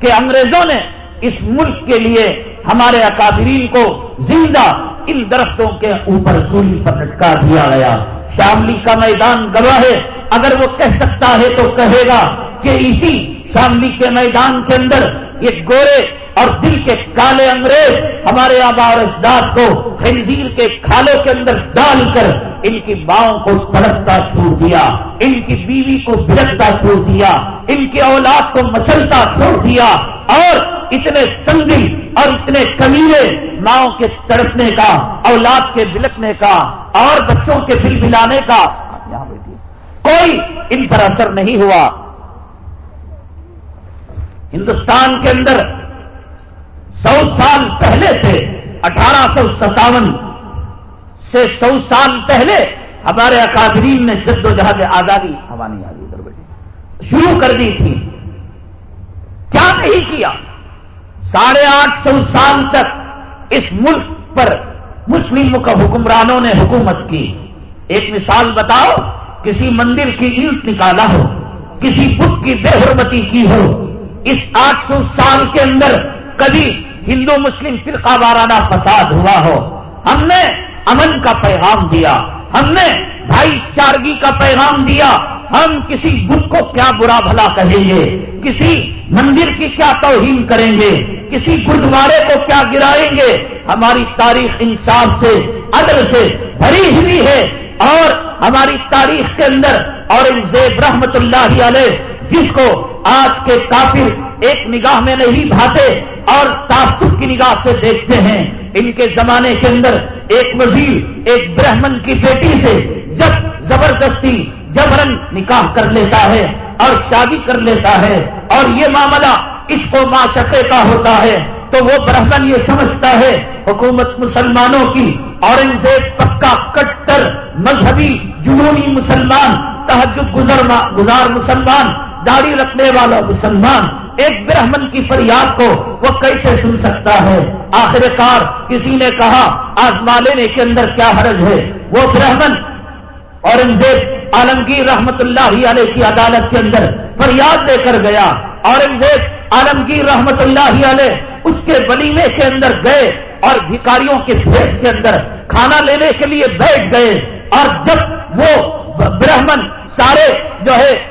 S1: کہ انگریزوں نے اس ملک کے لیے ہمارے اکابرین کو زندہ ان درختوں کے اوپر سولی پر لٹکا دیا گیا۔ شاملی کا میدان گواہ ہے۔ اگر وہ کہہ سکتا ہے تو کہے گا کہ اسی شاملی کے میدان کے اندر یہ گورے اور دل کے کالے انگریز ہمارے آبا اجداد کو خنزیر کے کھالوں کے اندر ڈال کر ان کی ماؤں کو تڑپتا چھوڑ دیا، ان کی بیوی کو بھڑکتا چھوڑ دیا، ان کی اولاد کو مچلتا چھوڑ دیا۔ اور اتنے سنگی اور اتنے کمیلے ماؤں کے تڑپنے کا، اولاد کے بلکنے کا، اور بچوں کے دل بلانے کا۔ یہاں کوئی ان پر اثر نہیں ہوا۔ ہندوستان کے اندر سو سال پہلے سے اٹھارہ سو ستاون سے سو سال پہلے ہمارے اکادرین نے جد و جہاز آزادی ہوا نہیں ادھر بیٹھے۔ شروع کر دی تھی۔ کیا نہیں کیا؟ ساڑھے آٹھ سو سال تک اس ملک پر مسلموں کا حکمرانوں نے حکومت کی۔ ایک مثال بتاؤ، کسی مندر کی اینٹ نکالا ہو، کسی بت کی بے حرمتی کی ہو، اس آٹھ سو سال کے اندر کبھی ہندو مسلم فرقہ وارانہ فساد ہوا ہو۔ ہم نے امن کا پیغام دیا، ہم نے بھائی چارگی کا پیغام دیا، ہم کسی بت کو کیا برا بھلا کہیں گے؟ کسی مندر کی کیا توہین کریں گے؟ کسی گردوارے کو کیا گرائیں گے؟ ہماری تاریخ انصاف سے، عدل سے بھری ہوئی ہے اور ہماری تاریخ کے اندر اور زیب رحمت اللہ علیہ، جس کو آج کے کافر ایک نگاہ میں نہیں بھاتے اور تعصب کی نگاہ سے دیکھتے ہیں۔ ان کے زمانے کے اندر ایک وزیر، ایک برہمن کی بیٹی سے جب زبردستی جبرن نکاح کر لیتا ہے اور شادی کر لیتا ہے اور یہ معاملہ اس کو معاشقے کا ہوتا ہے، تو وہ برہمن یہ سمجھتا ہے، حکومت مسلمانوں کی اورنگزیب پکا کٹر مذہبی جنونی مسلمان تحجد گزار مسلمان، داڑھی رکھنے والا مسلمان ایک برہمن کی فریاد کو وہ کیسے سن سکتا ہے؟ آخر کار کسی نے کہا آزما لینے کے اندر کیا حرج ہے؟ وہ برہمن۔ اورنگزیب عالمگیر رحمت اللہ علیہ کی عدالت کے اندر فریاد لے کر گیا۔ اورنگزیب عالمگیر رحمت اللہ علیہ اس کے ولیمے کے اندر گئے اور بھکاریوں کے بھیس کے اندر کھانا لینے کے لیے بیٹھ گئے۔ اور جب وہ برہمن، سارے جو ہے،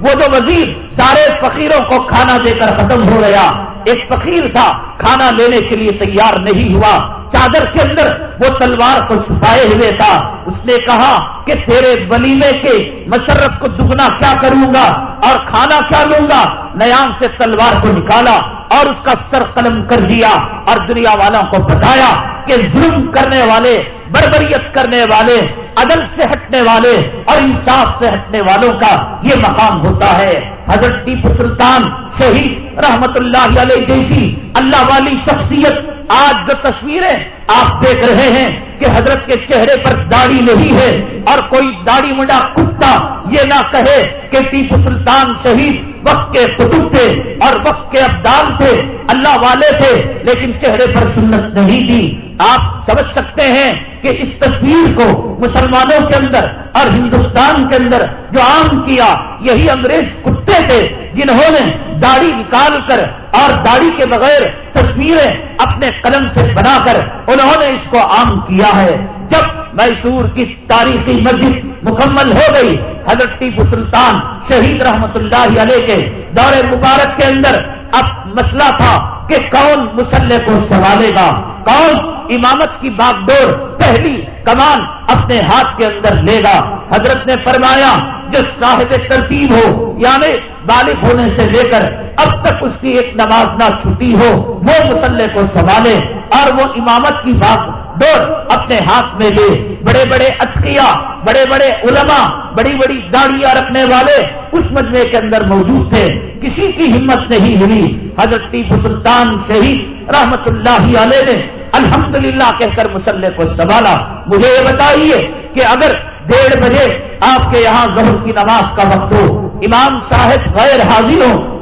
S1: وہ جو وزیر، سارے فقیروں کو کھانا دے کر ختم ہو گیا۔ ایک فقیر تھا، کھانا لینے کے لیے تیار نہیں ہوا۔ چادر کے اندر وہ تلوار کو چھپائے ہوئے تھا۔ اس نے کہا کہ تیرے ولیمے کے مسرت کو دگنا کیا کروں گا اور کھانا کیا لوں گا؟ نیام سے تلوار کو نکالا اور اس کا سر قلم کر دیا اور دنیا والوں کو بتایا کہ ظلم کرنے والے بربریت کرنے والے، عدل سے ہٹنے والے اور انصاف سے ہٹنے والوں کا یہ مقام ہوتا ہے۔ حضرت ٹیپو سلطان شہید رحمت اللہ علیہ جیسی اللہ والی شخصیت آج جو تصویریں آپ دیکھ رہے ہیں کہ حضرت کے چہرے پر داڑھی نہیں ہے اور کوئی داڑھی منڈا کتا یہ نہ کہے کہ ٹیپو سلطان شہید وقت کے قطب تھے اور وقت کے ابدال تھے، اللہ والے تھے، لیکن چہرے پر سنت نہیں تھی۔ آپ سمجھ سکتے ہیں کہ اس تصویر کو مسلمانوں کے اندر اور ہندوستان کے اندر جو عام کیا، یہی انگریز کتے تھے۔ جنہوں نے داڑھی نکال کر اور داڑھی کے بغیر تصویریں اپنے قلم سے بنا کر انہوں نے اس کو عام کیا ہے۔ جب میسور کی تاریخی مسجد مکمل ہو گئی، حضرت ٹیپو سلطان شہید رحمت اللہ علیہ کے دور مبارک کے اندر اب مسئلہ تھا کہ کون مسلح کو سنبھالے گا۔ کون امامت کی باغ ڈور پہلی کمان اپنے ہاتھ کے اندر لے گا۔ حضرت نے فرمایا، جو صاحب ترتیب ہو یعنی بالغ ہونے سے لے کر اب تک اس کی ایک نماز نہ چھٹی ہو، وہ مسلح کو سنبھالے اور وہ امامت کی باغ ڈور اپنے ہاتھ میں لے۔ بڑے بڑے اچکیا بڑے بڑے علماء، بڑی بڑی داڑیاں رکھنے والے اس مجمے کے اندر موجود تھے۔ کسی کی ہمت نہیں ہوئی۔ حضرت سلطان شہید رحمت اللہ علیہ نے الحمدللہ کہہ کر مسلح کو سنبھالا مجھے یہ بتائیے کہ اگر ڈیڑھ بجے آپ کے یہاں ظہر کی نماز کا وقت ہو امام صاحب غیر حاضر ہو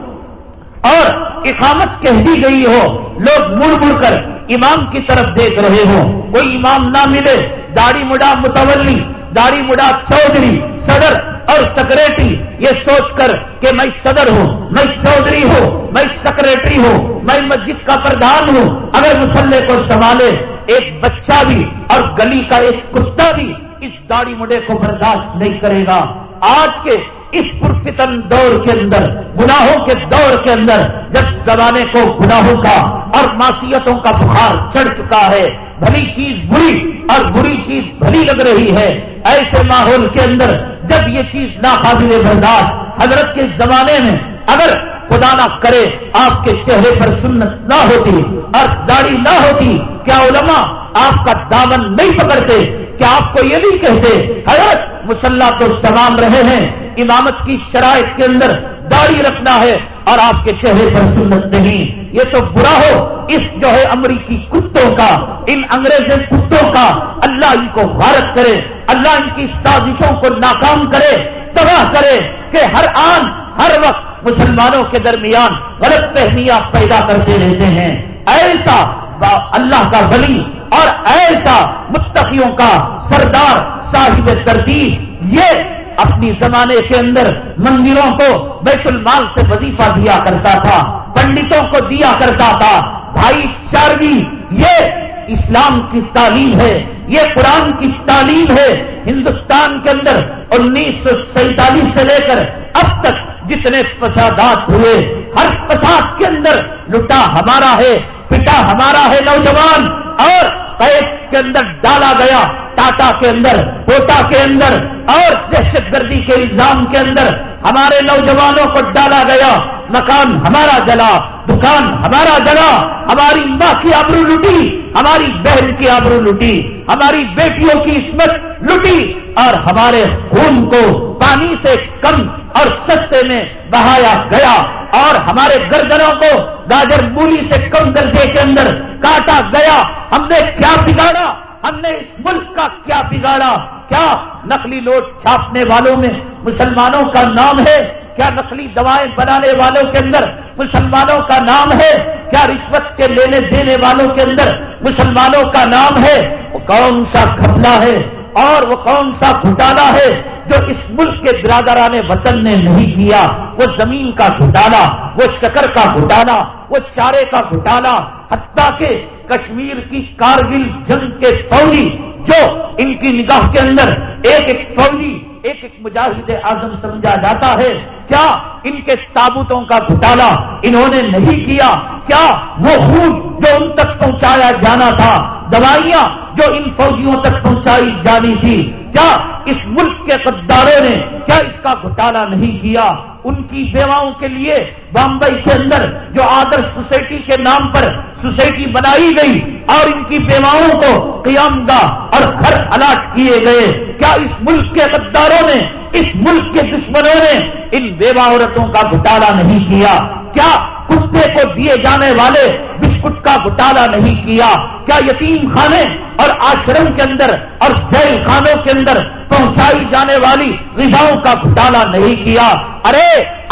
S1: اور اقامت کہہ دی گئی ہو، لوگ مڑ مڑ کر امام کی طرف دیکھ رہے ہوں۔ کوئی امام نہ ملے، داڑھی مڈا متولی، داڑھی مڈا چودھری، صدر اور سیکرٹری یہ سوچ کر کہ میں صدر ہوں، میں چودھری ہوں، میں سیکرٹری ہوں، میں مسجد کا پردھان ہوں۔ اگر مسلح کو سنبھالے، ایک بچہ بھی اور گلی کا ایک کتا بھی اس داڑھی مڈے کو برداشت نہیں کرے گا۔ آج کے اس پرفتن دور کے اندر، گناہوں کے دور کے اندر جب زمانے کو گناہوں کا اور معصیتوں کا بخار چڑھ چکا ہے۔ بھلی چیز بری اور بری چیز بھلی لگ رہی ہے۔ ایسے ماحول کے اندر جب یہ چیز ناقابل برداشت، حضرت کے زمانے میں اگر خدا نہ کرے آپ کے چہرے پر سنت نہ ہوتی اور داڑھی نہ ہوتی، کیا علماء آپ کا دامن نہیں پکڑتے کیا آپ کو یہ نہیں کہتے حضرت مسلح تو تمام رہے ہیں، امامت کی شرائط کے اندر داڑھی رکھنا ہے اور آپ کے چہرے پر سنت نہیں۔ یہ تو برا ہو۔ اس جو ہے امریکی کتوں کا، ان انگریزی کتوں کا اللہ ان کو غارت کرے، اللہ ان کی سازشوں کو ناکام کرے، تباہ کرے کہ ہر آن، ہر وقت مسلمانوں کے درمیان غلط فہمیاں پیدا کرتے رہتے ہیں۔ ایسا اللہ کا ولی اور ایسا متقیوں کا سردار صاحب ترتیب، یہ اپنی زمانے کے اندر مندروں کو بیت المال سے وظیفہ دیا کرتا تھا، پنڈتوں کو دیا کرتا تھا۔ بھائی چارگی یہ اسلام کی تعلیم ہے، یہ قرآن کی تعلیم ہے۔ ہندوستان کے اندر انیس سو سینتالیس سے لے کر اب تک جتنے فسادات ہوئے، ہر فساد کے اندر لٹا ہمارا ہے۔ پٹا ہمارا ہے نوجوان اور قید کے اندر ڈالا گیا، ٹاٹا کے اندر کوٹا کے اندر اور دہشت گردی کے الزام کے اندر ہمارے نوجوانوں کو ڈالا گیا۔ مکان ہمارا جلا، دکان ہمارا جلا، ہماری ماں کی آبرو لٹی ہماری بہن کی آبرو لٹی ہماری بیٹیوں کی عصمت لٹی اور ہمارے خون کو پانی سے کم اور سستے میں بہایا گیا اور ہمارے گردنوں کو گاجر مولی سے کم درجے کے اندر کاٹا گیا۔ ہم نے کیا بگاڑا؟ ہم نے اس ملک کا کیا بگاڑا؟ کیا نقلی نوٹ چھاپنے والوں میں مسلمانوں کا نام ہے؟ کیا نقلی دوائیں بنانے والوں کے اندر مسلمانوں کا نام ہے؟ کیا رشوت کے لینے دینے والوں کے اندر مسلمانوں کا نام ہے؟ وہ کون سا گھپلا ہے؟ اور وہ کون سا گھٹالا ہے جو اس ملک کے برادران وطن نے نہیں کیا؟ وہ زمین کا گھٹالا وہ شکر کا گھٹالا وہ چارے کا گھٹالا حتیٰ کہ کشمیر کی کارگل جنگ کے فوجی جو ان کی نگاہ کے اندر ایک ایک فوجی ایک ایک مجاہد اعظم سمجھا جاتا ہے، کیا ان کے تابوتوں کا گھٹالا انہوں نے نہیں کیا؟ کیا وہ خون جو ان تک پہنچایا جانا تھا، دوائیاں جو ان فوجیوں تک پہنچائی جانی تھی، کیا اس ملک کے قداروں نے کیا اس کا گھٹالا نہیں کیا؟ ان کی بیواؤں کے لیے بامبئی کے اندر جو آدر سوسائٹی کے نام پر سوسائٹی بنائی گئی اور ان کی بیواؤں کو قیام گاہ اور گھر الاٹ کیے گئے۔ کیا اس ملک کے غداروں نے، اس ملک کے دشمنوں نے ان بیوہ عورتوں کا گھٹالا نہیں کیا؟ کیا کتے کو دیے جانے والے بسکٹ کا گھٹالا نہیں کیا؟ کیا یتیم خانے اور آشرم کے اندر اور جیل خانوں کے اندر پہنچائی جانے والی غذاؤں کا گھٹالا نہیں کیا؟ ارے،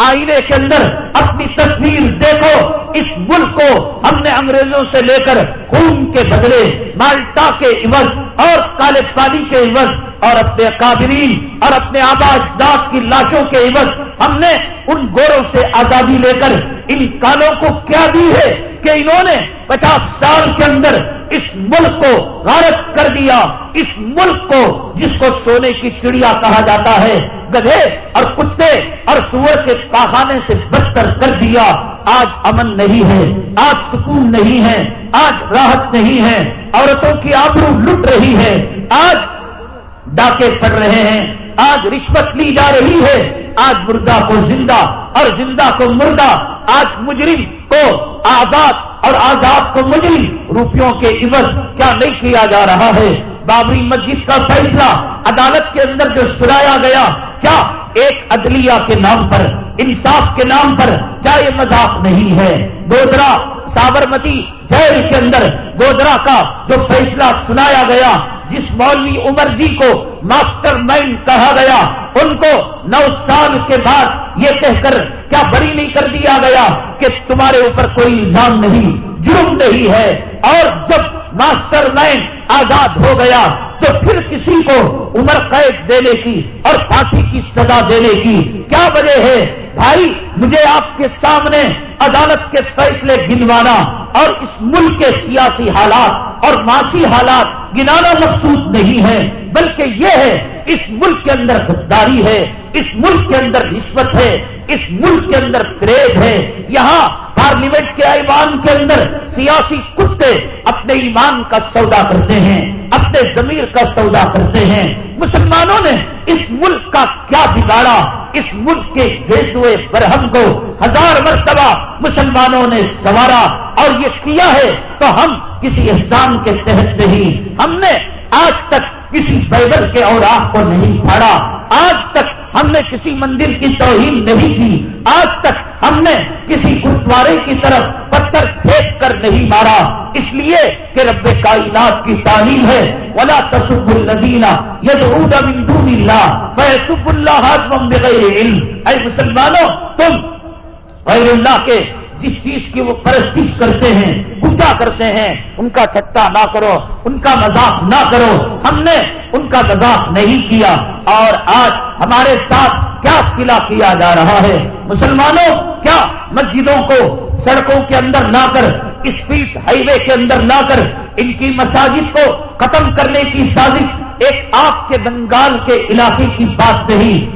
S1: آئینے کے اندر اپنی تصویر دیکھو، اس ملک کو ہم نے انگریزوں سے لے کر خون کے بدلے، مالٹا کے عوض اور کالے پانی کے عوض اور اپنے قابرین اور اپنے آباد داد کی لاشوں کے عوض ہم نے ان گوروں سے آزادی لے کر ان کالوں کو کیا دی ہے کہ انہوں نے پچاس سال کے اندر اس ملک کو غارت کر دیا، اس ملک کو جس کو سونے کی چڑیا کہا جاتا ہے۔ گدھے اور کتے اور سور کے پاخانے سے بدتر کر دیا۔ آج امن نہیں ہے، آج سکون نہیں ہے، آج راحت نہیں ہے، عورتوں کی آبرو لٹ رہی ہے۔ آج ڈاکے پڑ رہے ہیں، آج رشوت لی جا رہی ہے۔ آج مردہ کو زندہ اور زندہ کو مردہ۔ آج مجرم کو آزاد اور آزاد کو مجرم۔ روپیوں کے عوض کیا نہیں کیا جا رہا ہے؟ بابری مسجد کا فیصلہ عدالت کے اندر جو سنایا گیا کیا ایک عدلیہ کے نام پر، انصاف کے نام پر کیا یہ مذاق نہیں ہے؟ گودرا سابرمتی جیل کے اندر گودرا کا جو فیصلہ سنایا گیا، جس مولوی عمر جی کو ماسٹر مائنڈ کہا گیا، ان کو نو سال کے بعد یہ کہہ کر کیا بری نہیں کر دیا گیا کہ تمہارے اوپر کوئی الزام نہیں، جرم نہیں ہے۔ اور جب ماسٹر مائنڈ آزاد ہو گیا تو پھر کسی کو عمر قید دینے کی اور پھانسی کی سزا دینے کی کیا وجہ ہے؟ بھائی، مجھے آپ کے سامنے عدالت کے فیصلے گنوانا اور اس ملک کے سیاسی حالات اور معاشی حالات گنانا مقصود نہیں ہے، بلکہ یہ ہے، اس ملک کے اندر غداری ہے، اس ملک کے اندر رشوت ہے، اس ملک کے اندر فریب ہے۔ یہاں پارلیمنٹ کے ایوان کے اندر سیاسی کتے اپنے ایمان کا سودا کرتے ہیں۔ اپنے ضمیر کا سودا کرتے ہیں۔ مسلمانوں نے اس ملک کا کیا بگاڑا؟ اس ملک کے گیسوئے برہم کو ہزار مرتبہ مسلمانوں نے سوارا اور یہ کیا ہے؟ تو ہم کسی احسان کے تحت نہیں۔ ہم نے آج تک کسی بائبل کے اور آگ کو نہیں پھاڑا۔ آج تک ہم نے کسی مندر کی توہین نہیں کی۔ آج تک ہم نے کسی گرودوارے کی طرف پتھر پھینک کر نہیں مارا۔ اس لیے کہ رب کائنات کی تعلیم ہے۔ ولا تصب الدینہ ید دون اللہ فیصب اللہ بغیر علم۔ اے مسلمانوں، تم غیر اللہ کے جس چیز کی وہ پرستش کرتے ہیں پوجا کرتے ہیں، ان کا ٹھٹا نہ کرو، ان کا مذاق نہ کرو۔ ہم نے ان کا مذاق نہیں کیا اور آج ہمارے ساتھ کیا سلا کیا جا رہا ہے؟ مسلمانوں، کیا مسجدوں کو سڑکوں کے اندر نہ کر اسپیڈ ہائی وے کے اندر لا کر، ان کی مساجد کو ختم کرنے کی سازش ایک آپ کے بنگال کے علاقے کی بات نہیں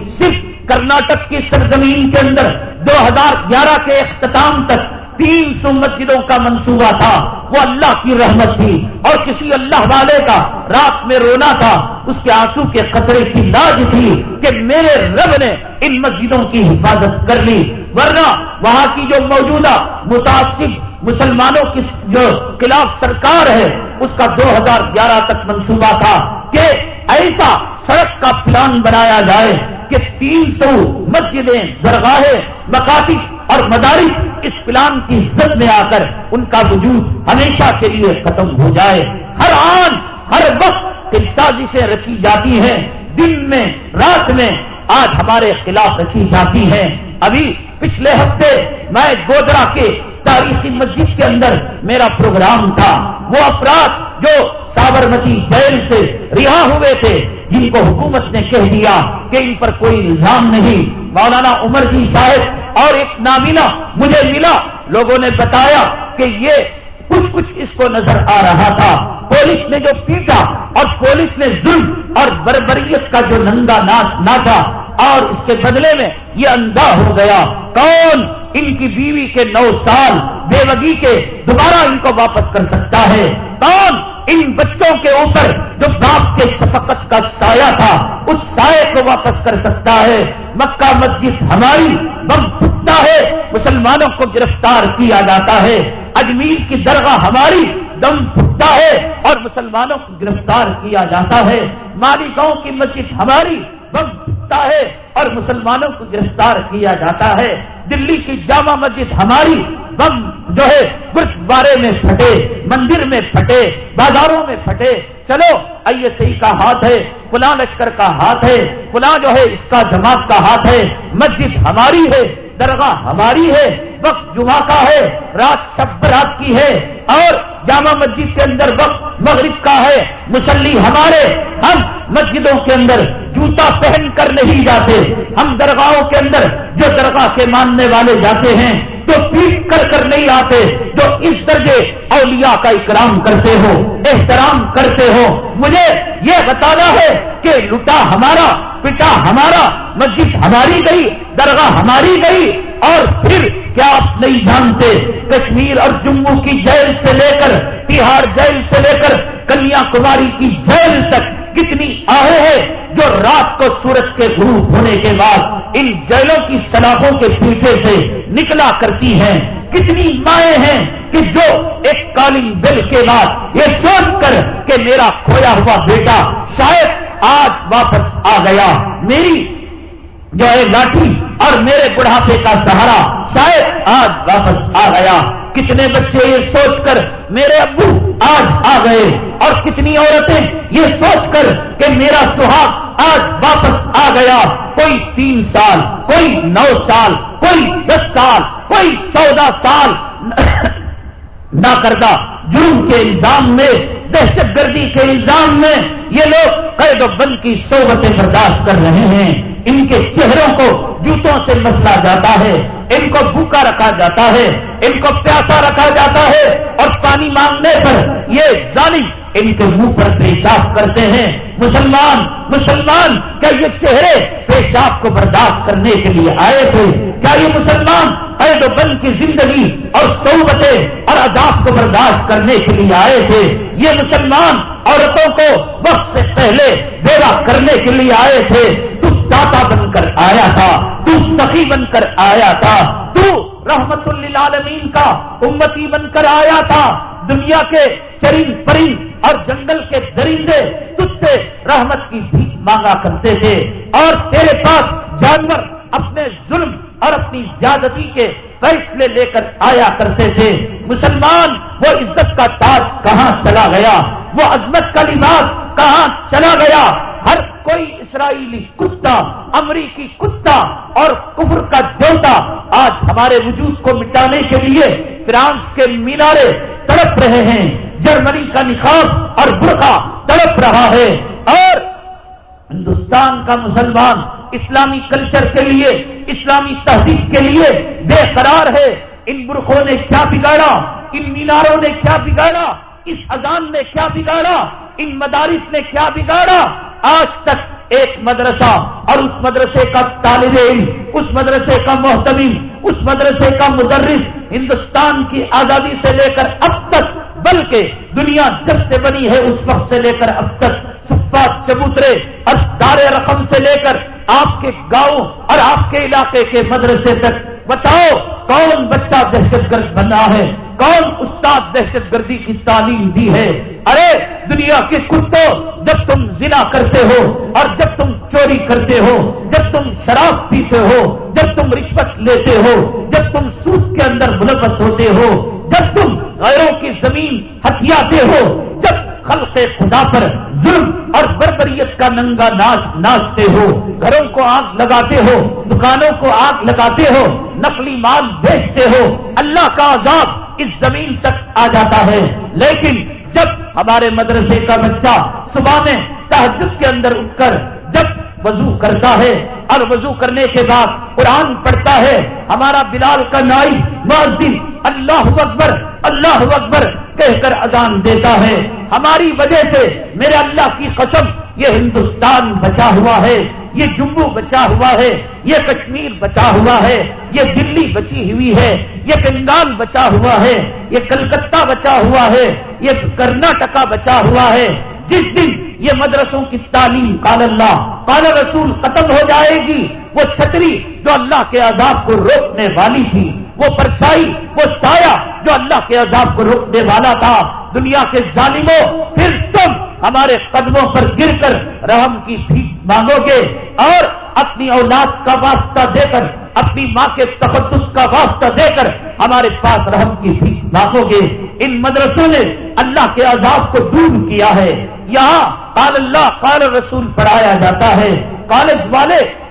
S1: کرناٹک کی سرزمین کے اندر دو ہزار گیارہ کے اختتام تک تین سو مسجدوں کا منصوبہ تھا۔ وہ اللہ کی رحمت تھی اور کسی اللہ والے کا رات میں رونا تھا۔ اس کے آنسو کے قطرے کی لاج تھی کہ میرے رب نے ان مسجدوں کی حفاظت کر لی۔ ورنہ وہاں کی جو موجودہ متاثر مسلمانوں کی جو خلاف سرکار ہے، اس کا دو ہزار گیارہ تک منصوبہ تھا کہ ایسا سڑک کا پلان بنایا جائے۔ کہ تین سو مسجدیں، درگاہیں مکاتب اور مدارس اس پلان کی عزت میں آ کر ان کا وجود ہمیشہ کے لیے ختم ہو جائے۔ ہر آن، ہر وقت سازشیں رکھی جاتی ہیں۔ دن میں، رات میں آج ہمارے خلاف رکھی جاتی ہیں۔ ابھی پچھلے ہفتے میں گودرا کے تاریخی مسجد کے اندر میرا پروگرام تھا۔ وہ افراد جو سابرمتی جیل سے رہا ہوئے تھے جن کو حکومت نے کہہ دیا کہ ان پر کوئی الزام نہیں۔ مولانا عمر جی صاحب اور ایک نامینہ مجھے ملا، لوگوں نے بتایا کہ یہ کچھ کچھ اس کو نظر آ رہا تھا۔ پولیس نے جو پیٹا اور پولیس نے ظلم اور بربریت کا جو ننگا ناچ ناچا اور اس کے بدلے میں یہ اندھا ہو گیا۔ کون ان کی بیوی کے نو سال، بے وگی کے دوبارہ ان کو واپس کر سکتا ہے؟ کون ان بچوں کے اوپر جو باپ کے شفقت کا سایہ تھا، اس سائے کو واپس کر سکتا ہے۔ مکہ مسجد ہماری بم پھٹتا ہے، مسلمانوں کو گرفتار کیا جاتا ہے۔ اجمیر کی درگاہ ہماری دم پھٹتا ہے اور مسلمانوں کو گرفتار کیا جاتا ہے۔ مالی گاؤں کی مسجد ہماری بم پھٹتا ہے اور مسلمانوں کو گرفتار کیا جاتا ہے۔ دلی کی جامع مسجد ہماری بم جو ہے گرودوارے میں پھٹے، مندر میں پھٹے، بازاروں میں پھٹے۔ چلو، آئیے صحیح کا ہاتھ ہے، فلاں لشکر کا ہاتھ ہے، فلاں جو ہے اس کا جماعت کا ہاتھ ہے۔ مسجد ہماری ہے، درگاہ ہماری ہے، وقت جمعہ کا ہے، رات شب رات کی ہے۔ اور جامع مسجد کے اندر وقت مغرب کا ہے، مسلی ہمارے، ہم مسجدوں کے اندر جوتا پہن کر نہیں جاتے۔ ہم درگاہوں کے اندر جو درگاہ کے ماننے والے جاتے ہیں تو پیٹ کر کر نہیں آتے، جو اس درجے اولیاء کا اکرام کرتے ہو، احترام کرتے ہو۔ مجھے یہ بتانا ہے کہ لٹا ہمارا، پٹا ہمارا، مسجد ہماری گئی، درگاہ ہماری گئی، اور پھر کیا آپ نہیں جانتے کشمیر اور جموں کی جیل سے لے کر، تہاڑ جیل سے لے کر کنیا کماری کی جیل تک کتنی آہے ہیں جو رات کو سورج کے غروب ہونے کے بعد ان جیلوں کی سلاخوں کے پیچھے سے نکلا کرتی ہیں۔ کتنی مائیں ہیں کہ جو ایک کالین بل کے بعد یہ سوچ کر کہ میرا کھویا ہوا بیٹا شاید آج واپس آ گیا۔ میری جو ہے لاٹھی اور میرے بڑھاپے کا سہارا شاید آج واپس آ گیا۔ کتنے بچے یہ سوچ کر میرے ابو آج آ گئے اور کتنی عورتیں یہ سوچ کر کہ میرا سہاگ آج واپس آ گیا۔ کوئی تین سال، کوئی نو سال، کوئی دس سال، کوئی چودہ سال۔ نہ کردہ جرم کے الزام میں، دہشت گردی کے الزام میں یہ لوگ قید و بند کی صحبتیں برداشت کر رہے ہیں۔ ان کے چہروں کو جوتوں سے مسلا جاتا ہے، ان کو بھوکا رکھا جاتا ہے، ان کو پیاسا رکھا جاتا ہے اور پانی مانگنے پر یہ ظالم ان کے منہ پر پیشاب کرتے ہیں۔ مسلمان مسلمان، کیا یہ چہرے پیشاب کو برداشت کرنے کے لیے آئے تھے؟ کیا یہ مسلمان قید و بند کی زندگی اور صحبتیں اور عذاب کو برداشت کرنے کے لیے آئے تھے؟ یہ مسلمان عورتوں کو وقت سے پہلے بیوہ کرنے کے لیے آئے تھے۔ تو داتا بن کر آیا تھا، تو سخی بن کر آیا تھا، تو رحمت للعالمین کا امتی بن کر آیا تھا۔ دنیا کے چرین پرند اور جنگل کے درندے تجھ سے رحمت کی بھی مانگا کرتے تھے۔ اور تیرے پاس جانور اپنے ظلم اور اپنی زیادتی کے فیصلے لے کر آیا کرتے تھے۔ مسلمان، وہ عزت کا تاج کہاں چلا گیا؟ وہ عظمت کا لباس کہاں چلا گیا؟ ہر کوئی اسرائیلی کتا، امریکی کتا اور کفر کا دیوتا آج ہمارے وجود کو مٹانے کے لیے فرانس کے مینارے تڑپ رہے ہیں، جرمنی کا نکاح اور برقع تڑپ رہا ہے۔ اور ہندوستان کا مسلمان اسلامی کلچر کے لیے، اسلامی تہذیب کے لیے بے قرار ہے۔ ان برخوں نے کیا بگاڑا؟ ان میناروں نے کیا بگاڑا؟ اس اذان نے کیا بگاڑا؟ ان مدارس نے کیا بگاڑا؟ آج تک ایک مدرسہ اور اس مدرسے کا طالب علم، اس مدرسے کا محتمی اس مدرسے کا مدرس ہندوستان کی آزادی سے لے کر اب تک، بلکہ دنیا جب سے بنی ہے اس وقت سے لے کر اب تک سفات چبوترے اور دار رقم سے لے کر آپ کے گاؤں اور آپ کے علاقے کے مدرسے تک۔ بتاؤ کون بچہ دہشت گرد بنا ہے؟ کون استاد دہشت گردی کی تعلیم دی ہے؟ ارے، دنیا کے کتوں جب تم ضلع کرتے ہو اور جب تم چوری کرتے ہو، جب تم شراب پیتے ہو، جب تم رشوت لیتے ہو، جب تم سوٹ کے اندر ملوث ہوتے ہو، جب تم غیروں کی زمین ہتھیاتے ہو، جب خلق خدا پر ظلم اور بربریت کا ننگا ناچ ناچتے ہو، گھروں کو آگ لگاتے ہو، دکانوں کو آگ لگاتے ہو، نقلی مال بیچتے ہو، اللہ کا عذاب اس زمین تک آ جاتا ہے۔ لیکن جب ہمارے مدرسے کا بچہ صبح میں تحجد کے اندر اٹھ کر جب وضو کرتا ہے اور وضو کرنے کے بعد قرآن پڑھتا ہے، ہمارا بلال کا نائی معذم اللہ اکبر اللہ اکبر کہہ کر اذان دیتا ہے۔ ہماری وجہ سے میرے اللہ کی قسم یہ ہندوستان بچا ہوا ہے۔ یہ جموں بچا ہوا ہے، یہ کشمیر بچا ہوا ہے، یہ دلی بچی ہوئی ہے، یہ بنگال بچا ہوا ہے، یہ کلکتہ بچا ہوا ہے، یہ کرناٹکا بچا ہوا ہے۔ جس دن یہ مدرسوں کی تعلیم کال اللہ کال رسول ختم ہو جائے گی، وہ چھتری جو اللہ کے عذاب کو روکنے والی تھی، وہ پرچائی وہ سایہ جو اللہ کے عذاب کو روکنے والا تھا۔ دنیا کے ظالموں، پھر تم ہمارے قدموں پر گر کر رحم کی بھیک مانگو گے اور اپنی اولاد کا واسطہ دے کر، اپنی ماں کے تقدس کا واسطہ دے کر ہمارے پاس رحم کی بھیک مانگو گے ان مدرسوں نے اللہ کے عذاب کو دور کیا ہے۔ یہاں قال اللہ، قال رسول پڑھایا جاتا ہے۔ کالج والے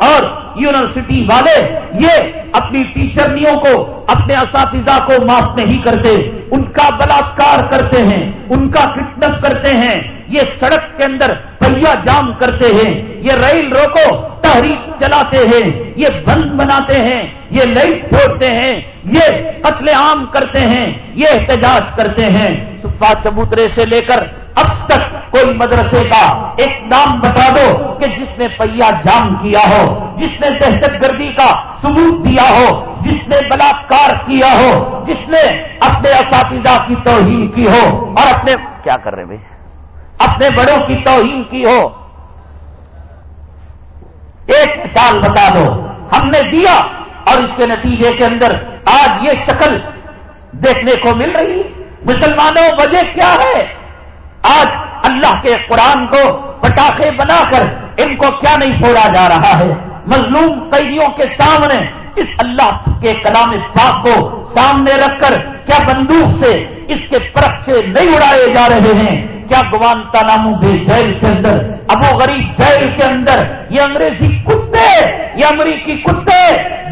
S1: اور یونیورسٹی والے یہ اپنی ٹیچرنیوں کو، اپنے اساتذہ کو معاف نہیں کرتے۔ ان کا بلاکار کرتے ہیں، ان کا فٹنس کرتے ہیں۔ یہ سڑک کے اندر پہیا جام کرتے ہیں۔ یہ ریل روکو، تحریک چلاتے ہیں۔ یہ بند بناتے ہیں۔ یہ لائٹ پھوڑتے ہیں۔ یہ قتل عام کرتے ہیں۔ یہ احتجاج کرتے ہیں۔ صفا چبوترے سے لے کر اب تک کوئی مدرسے کا ایک نام بتا دو کہ جس نے پہیا جام کیا ہو جس نے دہشت گردی کا ثبوت دیا ہو جس نے بلاکار کیا ہو جس نے اپنے اساتذہ کی توہین کی ہو۔ اور اپنے کیا کر رہے بھائی؟ اپنے بڑوں کی توہین کی ہو۔ ایک مثال بتا دو۔ ہم نے دیا اور اس کے نتیجے کے اندر آج یہ شکل دیکھنے کو مل رہی۔ مسلمانوں وجہ کیا ہے؟ آج اللہ کے قرآن کو پٹاخے بنا کر ان کو کیا نہیں پھوڑا جا رہا ہے؟ مظلوم قیدیوں کے سامنے اس اللہ کے کلام پاک کو سامنے رکھ کر کیا بندوق سے اس کے پرخ سے نہیں اڑائے جا رہے ہیں؟ کیا گوان تالاموں بھی جیل کے اندر، ابو غریب جیل کے اندر یہ انگریزی کتے، یہ امریکی کتے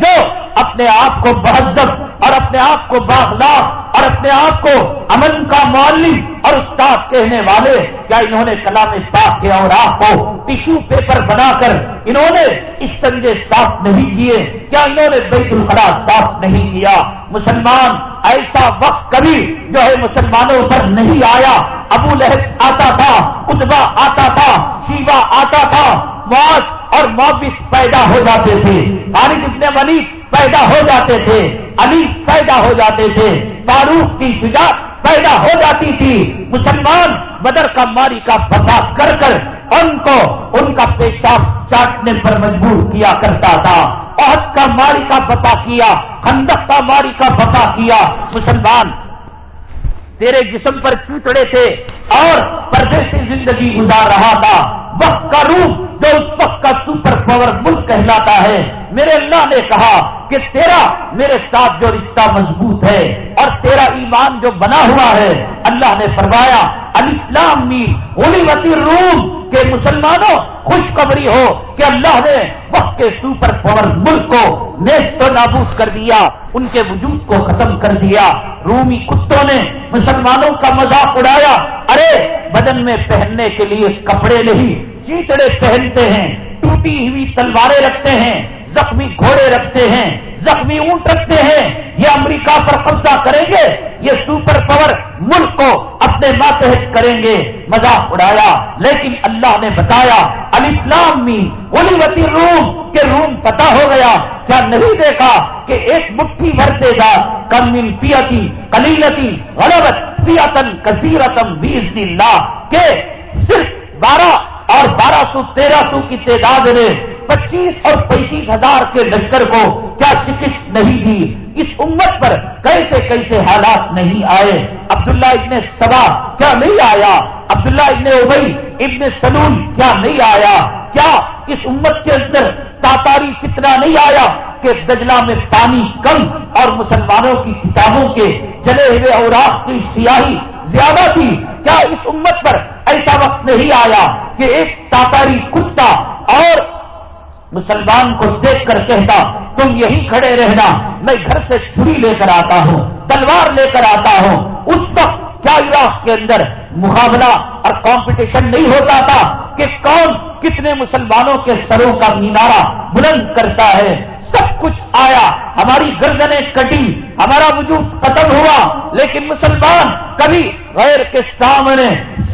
S1: جو اپنے آپ کو بہذب اور اپنے آپ کو باغلا اور اپنے آپ کو امن کا معلم اور استاد کہنے والے، کیا انہوں نے کلام پاک کے اور آپ کو ٹیشو پیپر بنا کر انہوں نے اس سنجے صاف نہیں کیے؟ کیا انہوں نے بیت الخلا صاف نہیں کیا؟ مسلمان ایسا وقت کبھی جو ہے مسلمانوں پر نہیں آیا۔ ابو لہب آتا تھا اتبا آتا تھا شیوا آتا تھا واس اور موبس پیدا ہو جاتے تھے، خالد ابن ولی پیدا ہو جاتے تھے۔ علی پیدا ہو جاتے تھے، فاروق کی فضا پیدا ہو جاتی تھی۔ مسلمان بدر کا ماری کا پتا کر کر ان کو ان کا پیشاب چاٹنے پر مجبور کیا کرتا تھا۔ عہد کا ماری کا پتا کیا، خندق کا ماری کا پتا کیا۔ مسلمان تیرے جسم پر چوتڑے تھے اور پردے سے زندگی گزار رہا تھا۔ وقت کا روپ جو اس وقت کا سپر پاور ملک کہلاتا ہے۔ میرے اللہ نے کہا کہ تیرا میرے ساتھ جو رشتہ مضبوط ہے اور تیرا ایمان جو بنا ہوا ہے، اللہ نے فرمایا الاسلام ہولی وتی روم کے مسلمانوں، خوشخبری ہو کہ اللہ نے وقت کے سپر پاور ملک کو نیست و نابوس کر دیا، ان کے وجود کو ختم کر دیا۔ رومی کتوں نے مسلمانوں کا مذاق اڑایا۔ ارے، بدن میں پہننے کے لیے کپڑے نہیں چیتڑے پہنتے ہیں، ٹوٹی ہوئی تلواریں رکھتے ہیں، زخمی گھوڑے رکھتے ہیں، زخمی اونٹ رکھتے ہیں۔ یہ امریکہ پر قبضہ کریں گے، یہ سپر پاور ملک کو اپنے ماتحت کریں گے۔ مذاق اڑایا، لیکن اللہ نے بتایا الاسلام میں ولی روم کے روم پتا ہو گیا۔ کیا نہیں دیکھا کہ ایک مٹھی بھرتے گا؟ کم من پیتی کلیلتی غلط پیتن کثیرتم بیس اللہ کے صرف بارہ اور بارہ سو، تیرہ سو کی تعداد نے پچیس اور پینتیس ہزار کے لشکر کو کیا شکست نہیں دی؟ اس امت پر کیسے کیسے حالات نہیں آئے؟ عبداللہ ابن سبا کیا نہیں آیا؟ عبداللہ ابن ابئی ابن سلول کیا نہیں آیا؟ کیا اس امت کے اندر تاتاری کتنا نہیں آیا کہ دجلہ میں پانی کم اور مسلمانوں کی کتابوں کے جلے ہوئے اوراق کی سیاہی زیادہ تھی؟ کیا اس امت پر ایسا وقت نہیں آیا؟ کہ ایک تاتاری کتا اور مسلمان کو دیکھ کر کہتا، تم یہی کھڑے رہنا، میں گھر سے چھری لے کر آتا ہوں، تلوار لے کر آتا ہوں۔ اس وقت کیا عراق کے اندر مقابلہ اور کمپٹیشن نہیں ہوتا تھا کہ کون کتنے مسلمانوں کے سروں کا مینارہ بلند کرتا ہے؟ سب کچھ آیا، ہماری گردنیں کٹی، ہمارا وجود ختم ہوا، لیکن مسلمان کبھی غیر کے سامنے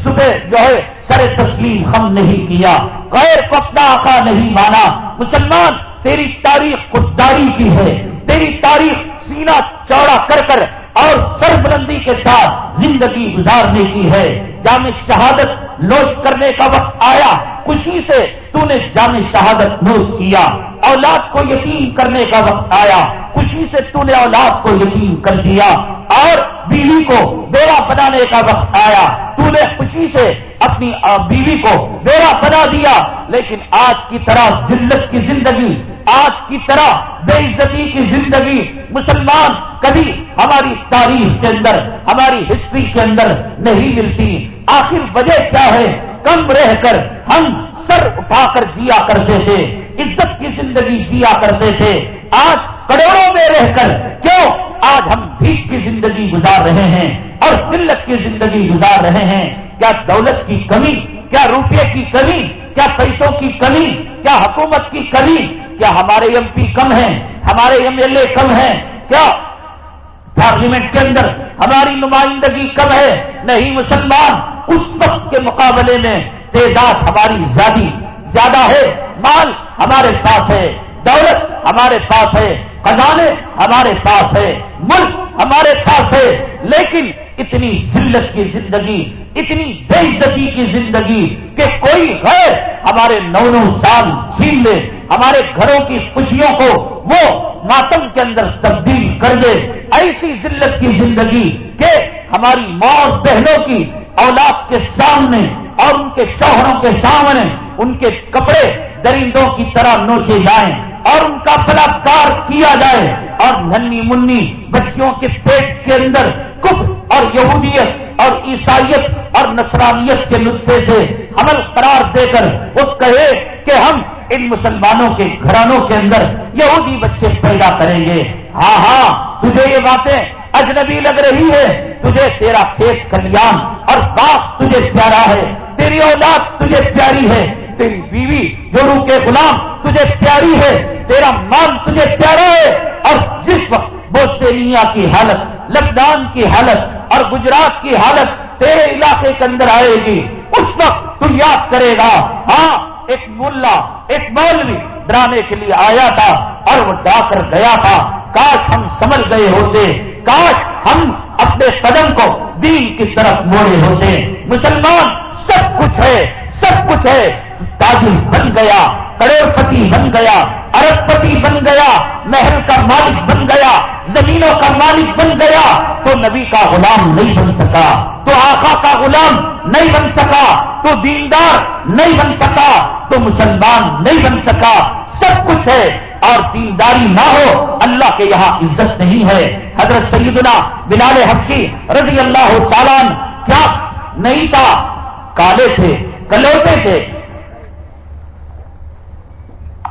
S1: صبح جو ہے سر تسلیم ہم نہیں کیا، غیر کو اپنا آقا نہیں مانا۔ مسلمان، تیری تاریخ خودداری کی ہے۔ تیری تاریخ سینہ چوڑا کر کر اور سر بلندی کے ساتھ زندگی گزارنے کی ہے۔ جامع شہادت نوش کرنے کا وقت آیا۔ خوشی سے تو نے جامع شہادت نوش کیا۔ اولاد کو یقین کرنے کا وقت آیا۔ خوشی سے تو نے اولاد کو یقین کر دیا۔ اور بیوی کو بیڑا بنانے کا وقت آیا۔ تو نے خوشی سے اپنی بیوی کو بیڑا بنا دیا۔ لیکن آج کی طرح ذلت کی زندگی، آج کی طرح بے عزتی کی زندگی مسلمان کبھی ہماری تاریخ کے اندر، ہماری ہسٹری کے اندر نہیں ملتی۔ آخر وجہ کیا ہے؟ کم رہ کر ہم سر اٹھا کر جیا کرتے تھے، عزت کی زندگی جیا کرتے تھے۔ آج کروڑوں میں رہ کر کیوں؟ آج ہم بھیک کی زندگی گزار رہے ہیں اور قلت کی زندگی گزار رہے ہیں۔ کیا دولت کی کمی، کیا روپے کی کمی، کیا پیسوں کی کمی، کیا حکومت کی کمی، کیا ہمارے ایم پی کم ہیں، ہمارے ایم ایل اے کم ہیں، کیا پارلیمنٹ کے اندر ہماری نمائندگی کم ہے نہیں مسلمان، اس وقت کے مقابلے میں تعداد ہماری زیادہ زیادہ ہے۔ مال ہمارے پاس ہے، دولت ہمارے پاس ہے، خزانے ہمارے پاس ہے، ملک ہمارے پاس ہے، لیکن اتنی ذلت کی زندگی اتنی بے عزتی کی زندگی کہ کوئی غیر ہمارے نو نو سال چھین لے، ہمارے گھروں کی خوشیوں کو وہ ماتم کے اندر تبدیل کر دے۔ ایسی ذلت کی زندگی کہ ہماری ماں اور بہنوں کی اولاد کے سامنے اور ان کے شوہروں کے سامنے ان کے کپڑے درندوں کی طرح نوچے جائیں اور ان کا بلاکار کیا جائے۔ اور ننی منی بچیوں کے پیٹ کے اندر کف اور یہودیت اور عیسائیت اور نصرانیت کے نسخے سے حمل قرار دے کر وہ کہے کہ ہم ان مسلمانوں کے گھرانوں کے اندر یہودی بچے پیدا کریں گے۔ ہاں ہاں تجھے یہ باتیں اجنبی لگ رہی ہے تجھے تیرا کھیت کلیان اور باپ تجھے پیارا ہے۔ تیری اولاد تجھے پیاری ہے۔ تیری بیوی جو کے غلام تجھے پیاری ہے، تیرا مال تجھے پیارا ہے، اور جس وقت بوسینیا کی حالت لکھنؤ کی حالت، اور گجرات کی حالت تیرے علاقے کے اندر آئے گی، اس وقت تو یاد کرے گا۔ ہاں ایک ملا ایک مولوی ڈرانے کے لیے آیا تھا، اور وہ ڈا کر گیا تھا۔ کاش ہم سمجھ گئے ہوتے، کاش ہم اپنے قدم کو دین کی طرف موڑے ہوتے۔ مسلمان، سب کچھ ہے، سب کچھ ہے۔ تاجر بن گیا کروڑ پتی بن گیا ارب پتی بن گیا، محل کا مالک بن گیا، زمینوں کا مالک بن گیا، تو نبی کا غلام نہیں بن سکا، تو آقا کا غلام نہیں بن سکا، تو دیندار نہیں بن سکا، تو مسلمان نہیں بن سکا، سب کچھ ہے، اور دینداری نہ ہو، اللہ کے یہاں عزت نہیں ہے۔ حضرت سیدنا بلال حفشی رضی اللہ تعالیٰ کیا نہیں تھا؟ کالے تھے، کلوتے تھے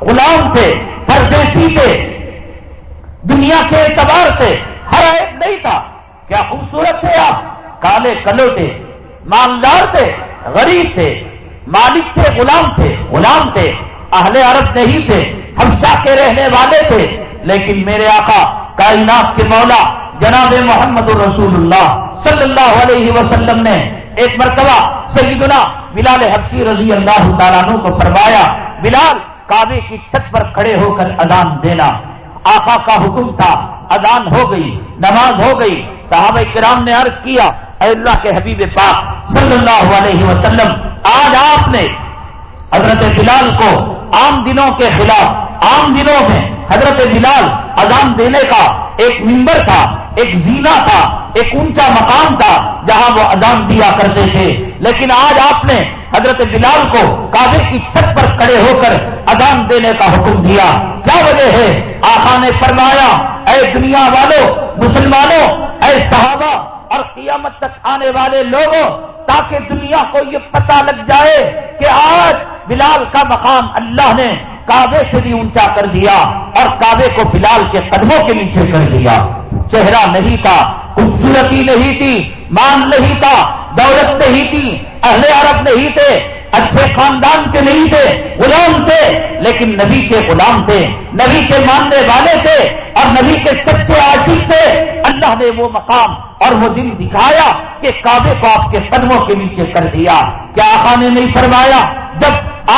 S1: غلام تھے، پردیسی تھے، دنیا کے اعتبار سے ہر ایک نہیں تھا۔ کیا خوبصورت تھے آپ؟ کالے کلوتے مالدار تھے، غریب تھے، مالک تھے، غلام تھے غلام تھے۔ اہل عرب نہیں تھے ہمشا کے رہنے والے تھے۔ لیکن میرے آقا کائنات کے مولا جناب محمد الرسول اللہ صلی اللہ علیہ وسلم نے ایک مرتبہ سیدنا بلال حفصی رضی اللہ تعالیٰ کو فرمایا، بلال کعبے کی چھت پر کھڑے ہو کر اذان دینا۔ آقا کا حکم تھا، اذان ہو گئی، نماز ہو گئی۔ صحابہ کرام نے عرض کیا، اے اللہ کے حبیب پاک صلی اللہ علیہ وسلم، آج آپ نے حضرت بلال کو عام دنوں کے خلاف، عام دنوں میں حضرت بلال اذان دینے کا ایک ممبر تھا، ایک زینا تھا، ایک اونچا مقام تھا جہاں وہ اذان دیا کرتے تھے۔ لیکن آج آپ نے حضرت بلال کو کابل کی چھت پر کھڑے ہو کر اذان دینے کا حکم دیا۔ کیا وجہ ہے؟ آقا نے فرمایا، اے دنیا والوں مسلمانوں، اے صحابہ اور قیامت تک آنے والے لوگوں، تاکہ دنیا کو یہ پتہ لگ جائے کہ آج بلال کا مقام اللہ نے کعبے سے بھی اونچا کر دیا اور کعبے کو بلال کے قدموں کے نیچے کر دیا۔ چہرہ نہیں تھا، خوبصورتی نہیں تھی، مان نہیں تھا، دولت نہیں تھی، اہل عرب نہیں تھے اچھے خاندان کے نہیں تھے، غلام تھے، لیکن نبی کے غلام تھے، نبی کے ماننے والے تھے، اور نبی کے سچے عاشق تھے۔ اللہ نے وہ مقام اور وہ دن دکھایا کہ کعبے کو آپ کے قدموں کے نیچے کر دیا۔ کیا آقا نے نہیں فرمایا؟ جب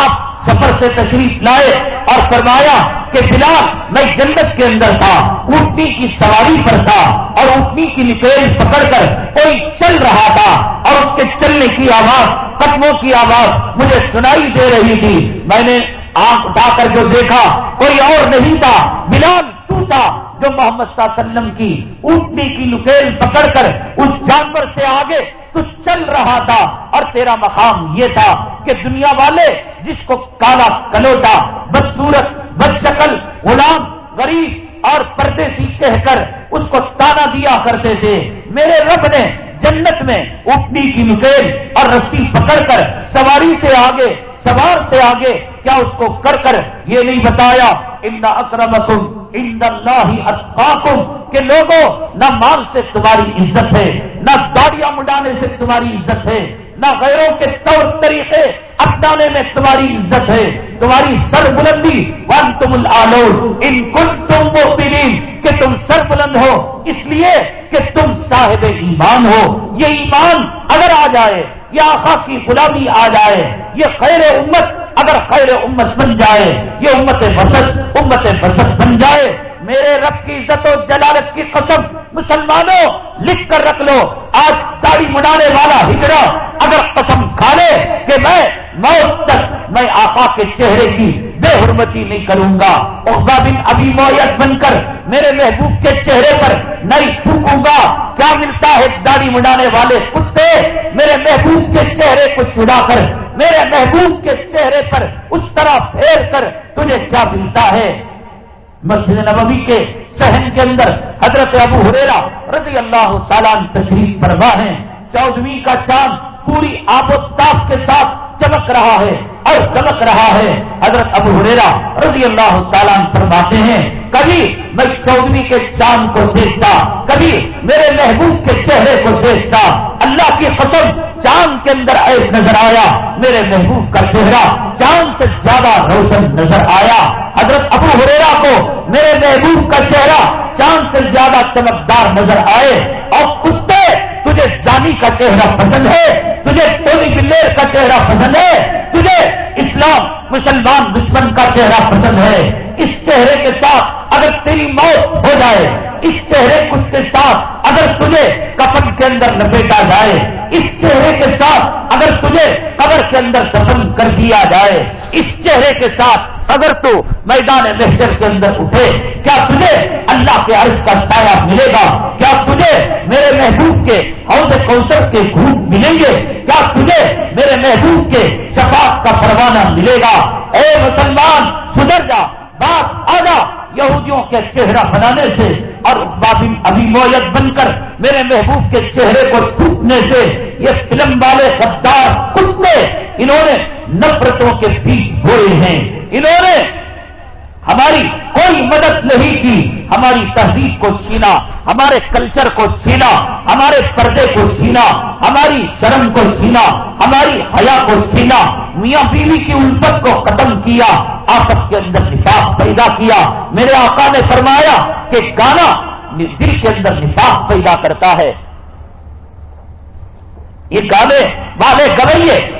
S1: آپ سفر سے تشریف لائے اور فرمایا کہ بلال، میں جنت کے اندر تھا اٹھنی کی سواری پر تھا اور اٹھنی کی نکیل پکڑ کر کوئی چل رہا تھا اور اس کے چلنے کی آواز، قدموں کی آواز مجھے سنائی دے رہی تھی۔ میں نے آنکھ اٹھا کر جو دیکھا، کوئی اور نہیں تھا۔ بلال، تو تھا۔ جو محمد صلی اللہ علیہ وسلم کی اٹھنی کی نکیل پکڑ کر اس جانور سے آگے تو چل رہا تھا اور تیرا مقام یہ تھا کہ دنیا والے جس کو کالا کلوٹا، بدسورت بد شکل غلام، غریب اور پردیسی کہہ کر اس کو تانا دیا کرتے تھے۔ میرے رب نے جنت میں اٹھنی کی نکیل اور رسی پکڑ کر سواری سے آگے، سوار سے آگے کیا اس کو کر کر یہ نہیں بتایا؟ ان اکرمکم ان اللہ اتقاکم کہ لوگوں، نہ مال سے تمہاری عزت ہے، نہ داڑیاں مڈانے سے تمہاری عزت ہے، نہ غیروں کے طور طریقے اپنانے میں تمہاری عزت ہے۔ تمہاری سر بلندی ون تم ان کن تم وہ کہ تم سر بلند ہو، اس لیے کہ تم صاحب ایمان ہو۔ یہ ایمان اگر آ جائے، یا آخا کی غلامی آ جائے، یہ خیر امت اگر خیر امت بن جائے یہ امت بسط امت بسط بن جائے میرے رب کی عزت و جلالت کی قسم مسلمانوں، لکھ کر رکھ لو۔ آج داڑھی منانے والا ہجرا اگر قسم کھا لے کہ میں موت تک میں آقا کے چہرے کی بے حرمتی نہیں کروں گا۔ اقبا بن ابھی مویت بن کر میرے محبوب کے چہرے پر نہیں تھوکوں گا۔ کیا ملتا ہے داڑھی منڈانے والے کتے؟ میرے محبوب کے چہرے کو چڑا کر، میرے محبوب کے چہرے پر اس طرح پھیر کر تجھے کیا ملتا ہے؟ مسجد نبوی کے سہن کے اندر حضرت ابو ہریرا رضی اللہ تعالیٰ تشریف فرما ہے چودہویں کا چاند پوری آب و تاپ کے ساتھ چمک رہا ہے۔ اور چمک رہا ہے۔ حضرت ابو حریرا رضی اللہ تعالیٰ فرماتے ہیں، کبھی میں چودھری کے چاند کو دیکھتا، کبھی میرے محبوب کے چہرے کو دیکھتا۔ اللہ کی قسم، چاند کے اندر ایس نظر آیا، میرے محبوب کا چہرہ چاند سے زیادہ روشن نظر آیا۔ حضرت ابو ہریرا کو میرے محبوب کا چہرہ چاند سے زیادہ چمکدار نظر آئے اور کتے تجھے جانی کا چہرہ پسند ہے تجھے ٹونی بلیر کا چہرہ پسند ہے تجھے اسلام مسلمان دشمن کا چہرہ پسند ہے۔ اس چہرے کے ساتھ اگر تیری موت ہو جائے، اس چہرے کے ساتھ اگر تجھے کفن کے اندر لپیٹا جائے، اس چہرے کے ساتھ اگر تجھے قبر کے اندر دفن کر دیا جائے، اس چہرے کے ساتھ اگر تو میدان محشر کے اندر اٹھے، کیا تجھے اللہ کے عرض کا سایہ ملے گا؟ کیا تجھے میرے محبوب کے حوض کوثر کے گھوٹ ملیں گے؟ کیا تجھے میرے محبوب کے شفاق کا پروانہ ملے گا؟ اے مسلمان، سدھر جا بات آگا یہودیوں کے چہرہ بنانے سے اور ابھی مویت بن کر میرے محبوب کے چہرے کو ٹوٹنے سے یہ فلم والے غدار کتے، انہوں نے نفرتوں کے بیچ بوئے ہیں۔ انہوں نے ہماری کوئی مدد نہیں کی، ہماری تہذیب کو چھینا، ہمارے کلچر کو چھینا، ہمارے پردے کو چھینا، ہماری شرم کو چھینا، ہماری حیا کو چھینا۔ میاں بیوی کی الفت کو ختم کیا، آپس کے اندر نفاق پیدا کیا۔ میرے آقا نے فرمایا کہ گانا دل کے اندر نفاق پیدا کرتا ہے۔ یہ گانے والے گویے،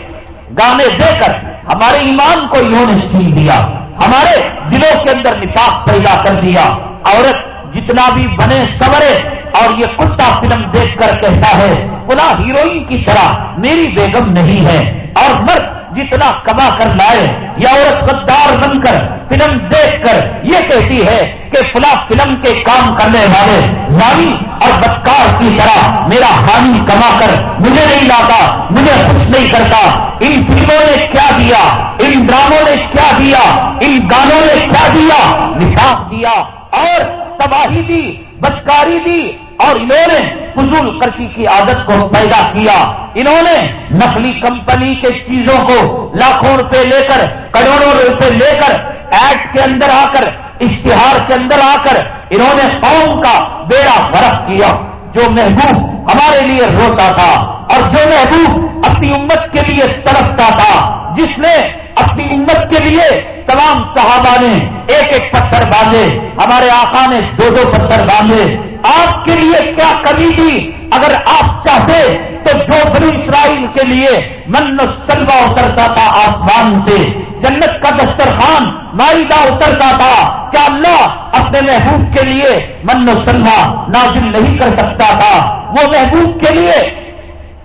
S1: گانے دے کر ہمارے ایمان کو انہوں نے چھین دیا ہمارے دلوں کے اندر نفاق پیدا کر دیا۔ عورت جتنا بھی بنے سورے اور یہ کتا فلم دیکھ کر کہتا ہے پلا ہیروئن کی طرح میری بیگم نہیں ہے، اور مرد جتنا کما کر لائے، یا عورت غدار بن کر، فلم دیکھ کر، یہ کہتی ہے کہ فلاں فلم کے کام کرنے والے زانی اور بدکار کی طرح میرا حامی کما کر، مجھے نہیں لاتا، مجھے کچھ نہیں کرتا۔ ان فلموں نے کیا دیا؟ ان ڈراموں نے کیا دیا؟ ان گانوں نے کیا دیا؟ نفاق دیا اور تباہی دی، بدکاری دی اور انہوں نے فضول کرچی کی عادت کو پیدا کیا۔ انہوں نے نقلی کمپنی کے چیزوں کو لاکھوں روپے لے کر، کروڑوں روپے لے کر، ایڈ کے اندر آ کر، اشتہار کے اندر آ کر انہوں نے قوم کا بیڑا فرق کیا، جو محبوب ہمارے لیے روتا تھا اور جو محبوب اپنی امت کے لیے تڑپتا تھا۔ جس نے اپنی امت کے لیے تمام صحابہ نے ایک ایک پتھر باندھے، ہمارے آقا نے دو دو پتھر باندھے آپ کے لیے کیا کمی تھی؟ اگر آپ چاہتے تو جو بنی اسرائیل کے لیے من سلوا اترتا تھا آسمان سے، جنت کا دسترخوان معاہدہ اترتا تھا، کیا اللہ اپنے محبوب کے لیے من و سلوا نازل نہیں کر سکتا تھا؟ وہ محبوب کے لیے۔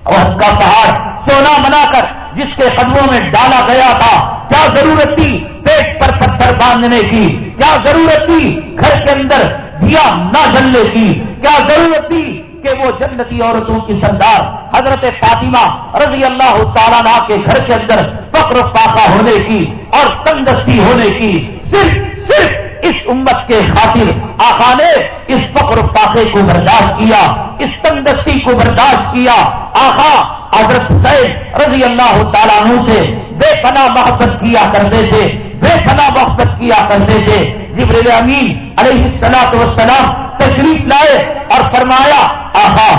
S1: اور کا پہاڑ سونا بنا کر جس کے قدموں میں ڈالا گیا تھا، کیا ضرورت تھی پیٹ پر پتھر باندھنے کی؟ کیا ضرورت تھی گھر کے اندر دیا نہ جلنے کی، کیا ضرورت تھی کہ وہ جنتی عورتوں کی سردار حضرت فاطمہ رضی اللہ تعالیٰ کے گھر کے اندر فقر پاکا ہونے کی اور تندرستی ہونے کی، صرف صرف اس امت کے خاطر آقا نے اس فقر پاکے کو برداشت کیا، اس تندرستی کو برداشت کیا۔ آقا حضرت سید رضی اللہ تعالیٰ عنہ سے بے پناہ محبت کیا کرتے تھے، بے پناہ محبت کیا کرتے تھے۔ جبریل امین علیہ السلاط وسلام تشریف لائے اور فرمایا آہا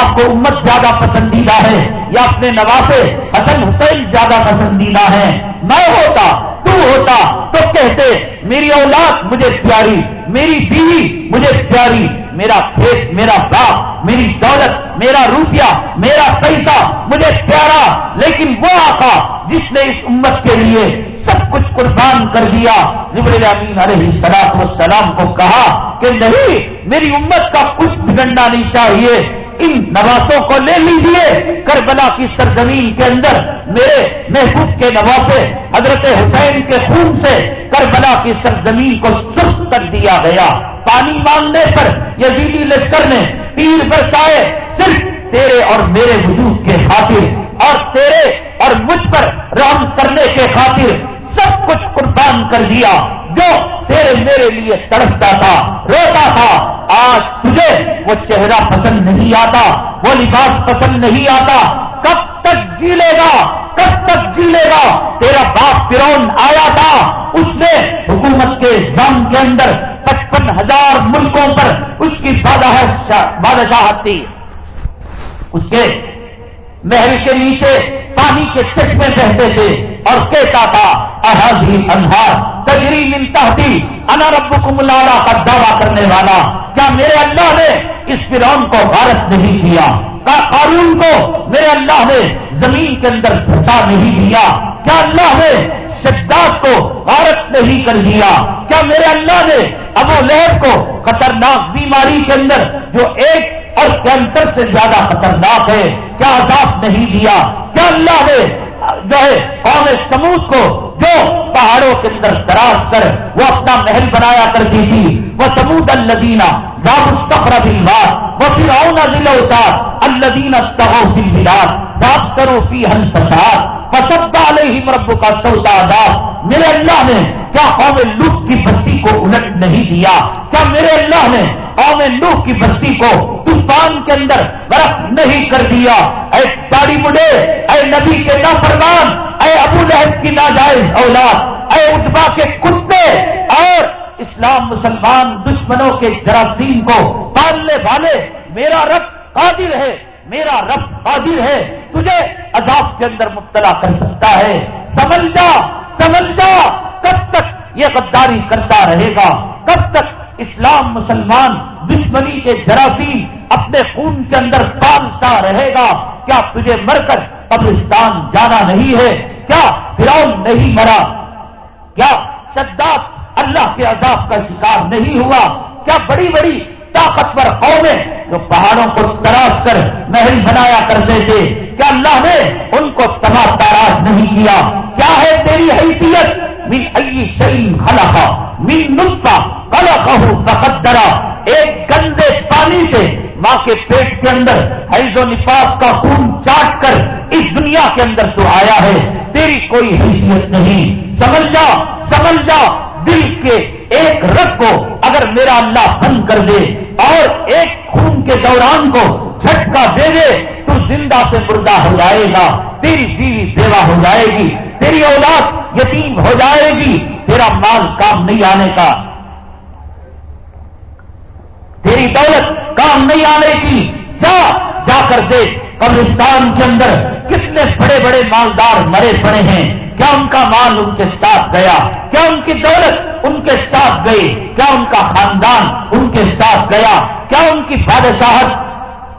S1: آپ کو امت زیادہ پسندیدہ ہے یا اپنے نواسے حسن حسین زیادہ پسندیدہ ہے میں ہوتا، تو ہوتا، تو کہتے، میری اولاد مجھے پیاری، میری بیوی مجھے پیاری، میرا کھیت، میرا باپ میری دولت، میرا روپیہ، میرا پیسہ مجھے پیارا، لیکن وہ آقا جس نے اس امت کے لیے سب کچھ قربان کر دیا نبر امین علیہ سلاط والسلام کو کہا کہ نہیں، میری امت کا کچھ بگڑنا نہیں چاہیے۔ ان نوازوں کو لے لیجیے کربلا کی سرزمین کے اندر میرے محبوب کے نوازے حضرت حسین کے خون سے کربلا کی سرزمین کو سست کر دیا گیا۔ پانی مانگنے پر یزیدی لشکر نے تیر برسائے صرف تیرے اور میرے وجود کے خاطر اور تیرے اور مجھ پر رحم کرنے کے خاطر سب کچھ قربان کر دیا جو تیرے میرے لیے تڑپتا تھا، روتا تھا۔ آج تجھے وہ چہرہ پسند نہیں آتا، وہ لباس پسند نہیں آتا۔ کب تک جی لے گا؟ کب تک جی لے گا؟ تیرا باپ فرون آیا تھا، اس نے حکومت کے جام کے اندر پچپن ہزار ملکوں پر اس کی بادشاہت تھی اس کے محل کے نیچے پانی کے چشمے بہتے تھے اور کہتا تھا احادی انہار تجری ملتا تھی انا رب کا دعویٰ کرنے والا. کیا میرے اللہ نے اس فرون کو غارت نہیں کیا؟ قانون کو میرے اللہ نے زمین کے اندر پھنسا نہیں دیا؟ کیا اللہ نے شداد کو غارت نہیں کر دیا؟ کیا میرے اللہ نے ابو لہب کو خطرناک بیماری کے اندر جو ایک اور کینسر سے زیادہ خطرناک ہے۔ کیا عذاب نہیں دیا؟ کیا اللہ نے جو ہے قوم سمود کو جو پہاڑوں کے اندر تراش کر وہ اپنا محل بنایا کرتی تھی؟ وہ سمود الدینہ دام سفر وہ پھر اونا دل ہوتا الدین تہو دل بلاد بات کرو پی ہن پساد پسند علیہ مرب کا سودا داس میرے اللہ نے کیا قوم لوٹ کی بستی کو الٹ نہیں دیا؟ کیا میرے اللہ نے قوم لوٹ کی بستی کو طوفان کے اندر برف نہیں کر دیا؟ اے تاری بڑھے اے نبی کے نافرمان، اے ابو لہب کی ناجائز اولاد، اے اتبا کے کتے اور اسلام مسلمان دشمنوں کے جراثیم کو پالنے والے، میرا رب قادر ہے، میرا رب قادر ہے، تجھے عذاب کے اندر مبتلا کر سکتا ہے۔ سمجھ جا سمجھ جا، کب تک یہ غداری کرتا رہے گا؟ کب تک اسلام مسلمان دشمنی کے جراثیم اپنے خون کے اندر پالتا رہے گا؟ کیا تجھے مر کر قبرستان جانا نہیں ہے؟ کیا فرون نہیں مرا؟ کیا شداد اللہ کے عذاب کا شکار نہیں ہوا۔ کیا بڑی بڑی طاقتور قومیں جو پہاڑوں کو تراش کر محل بنایا کرتے تھے، کیا اللہ نے ان کو تباہ تاراج نہیں کیا؟ کیا ہے تیری حیثیت؟ من ای شعیم خلا من نسخہ کلا کہ ایک گندے پانی سے ماں کے پیٹ کے اندر حیض و نفاس کا خون چاٹ کر اس دنیا کے اندر تو آیا ہے۔ تیری کوئی حیثیت نہیں۔ سمجھ جا سمجھ جا۔ دل کے ایک رگ کو اگر میرا اللہ بند کر دے اور ایک خون کے دوران کو جھٹکا دے دے، تو زندہ سے مردہ ہو جائے گا، تیری بیوی بیوہ ہو جائے گی، تیری اولاد یتیم ہو جائے گی، تیرا مال کام نہیں آنے کا۔ تیری دولت کام نہیں آنے کی۔ جا جا کر دیکھ، قبرستان کے اندر کتنے بڑے بڑے مالدار مرے پڑے ہیں۔ کیا ان کا مال ان کے ساتھ گیا؟ کیا ان کی دولت ان کے ساتھ گئی؟ کیا ان کا خاندان ان کے ساتھ گیا؟ کیا ان کی بادشاہت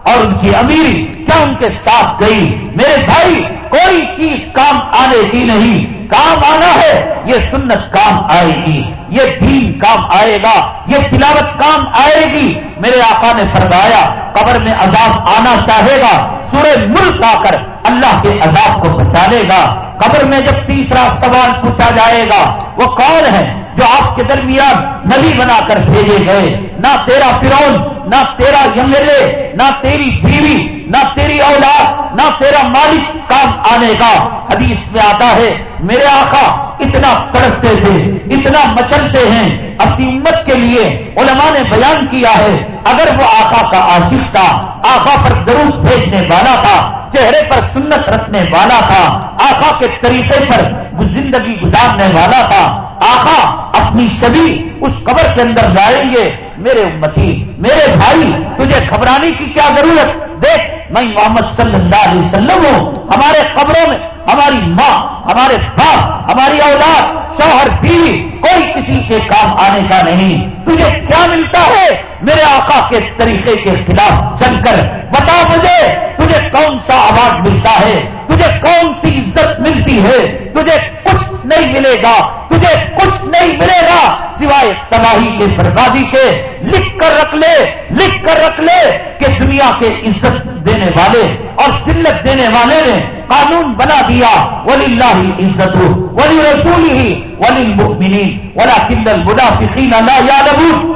S1: اور ان کی امیری کیا ان کے ساتھ گئی؟ میرے بھائی، کوئی چیز کام آنے کی نہیں۔ کام آنا ہے، یہ سنت کام آئے گی۔ یہ دین کام آئے گا۔ یہ تلاوت کام آئے گی۔ میرے آقا نے فرمایا، قبر میں عذاب آنا چاہے گا، سورہ ملک آ کر اللہ کے عذاب کو بچا لے گا۔ قبر میں جب تیسرا سوال پوچھا جائے گا، وہ کون ہے جو آپ کے درمیان نبی بنا کر بھیجے گئے؟ نہ تیرا فرون نہ تیرا ایم ایل اے نہ تیری بیوی، نہ تیری اولاد، نہ تیرا مالک کام آنے کا۔ حدیث میں آتا ہے، میرے آقا اتنا تڑپتے تھے اتنا مچلتے ہیں۔ اپنی امت کے لیے علماء نے بیان کیا ہے، اگر وہ آقا کا عاشق تھا، آقا پر درود بھیجنے والا تھا چہرے پر سنت رکھنے والا تھا، آقا کے طریقے پر زندگی گزارنے والا تھا۔ آقا، اپنی شبی اس قبر کے اندر جائیں گے میرے امتی، میرے بھائی، تجھے گھبرانے کی کیا ضرورت؟ دیکھ، میں محمد صلی اللہ علیہ وسلم ہوں۔ ہمارے قبروں میں ہماری ماں، ہمارے باپ، ہماری اولاد، شوہر، بیوی، کوئی کسی کے کام آنے کا نہیں۔ تجھے کیا ملتا ہے؟ میرے آقا کے طریقے کے خلاف چل کر۔ بتا مجھے تجھے کون سا آواز ملتا ہے؟ تجھے کون سی عزت ملتی ہے؟ تجھے کچھ نہیں ملے گا۔ تجھے کچھ نہیں ملے گا۔ سوائے تباہی کے بربادی کے۔ لکھ کر رکھ لے، لکھ کر رکھ لے کہ دنیا کے عزت دینے والے اور سلت دینے والے نے قانون بنا دیا۔ ولی اللہ عزت ولی رسول ہی ولی المؤمنین ولا کل المنافقین لا یعلمون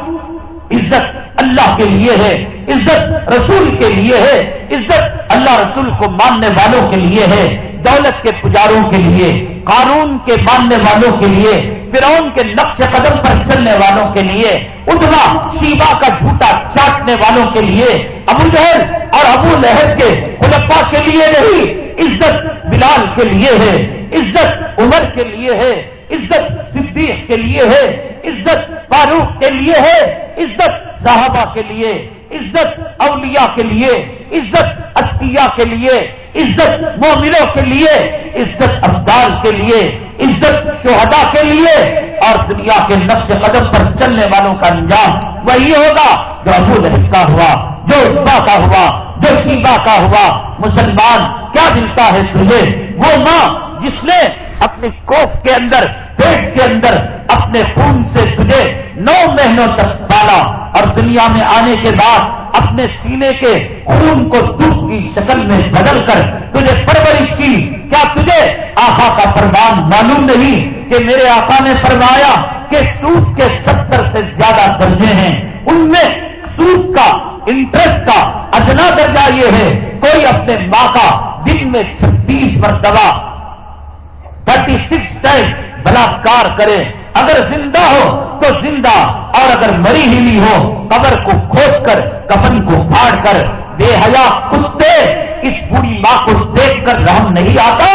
S1: عزت اللہ کے لیے ہے۔ عزت رسول کے لیے ہے، عزت اللہ رسول کو ماننے والوں کے لیے ہے، دولت کے پجاروں کے لیے، قانون کے ماننے والوں کے لیے، فرعون کے نقش قدم پر چلنے والوں کے لیے ادنا شیبا کا جھوٹا چاٹنے والوں کے لیے، ابو جہل اور ابو لہر کے خلفا کے لیے نہیں، عزت بلال کے لیے ہے، عزت عمر کے لیے ہے، عزت صدیق کے لیے ہے، عزت فاروق کے لیے ہے، عزت صحابہ کے لیے عزت اولیاء کے لیے، عزت اتیا کے لیے، عزت مومنوں کے لیے، عزت ابدال کے لیے، عزت شہدا کے لیے اور دنیا کے نقش قدم پر چلنے والوں کا انجام وہی ہوگا جو ابو لہب کا ہوا، جو عبا کا ہوا، جو شیبا کا ہوا۔ مسلمان کیا ملتا ہے تجھے؟ وہ ماں جس نے اپنے کوف کے اندر، پیٹ کے اندر، اپنے خون سے تجھے نو مہینوں تک پالا۔ اور دنیا میں آنے کے بعد اپنے سینے کے خون کو دودھ کی شکل میں بدل کر تجھے پرورش کی۔ کیا تجھے آقا کا فرمان معلوم نہیں کہ میرے آقا نے فرمایا کہ سوٹ کے ستر سے زیادہ درجے ہیں؟ ان میں سوٹ کا انٹرسٹ کا اجنا درجہ یہ ہے، کوئی اپنے ماں کا دن میں چھتیس مرتبہ تھرٹی سکس ٹائم بلاکار کرے اگر زندہ ہو تو زندہ، اور اگر مری ہوئی ہو، قبر کو کھود کر، کفن کو پھاڑ کر۔ بے حیا کتے، اس بری ماں کو دیکھ کر رحم نہیں آتا۔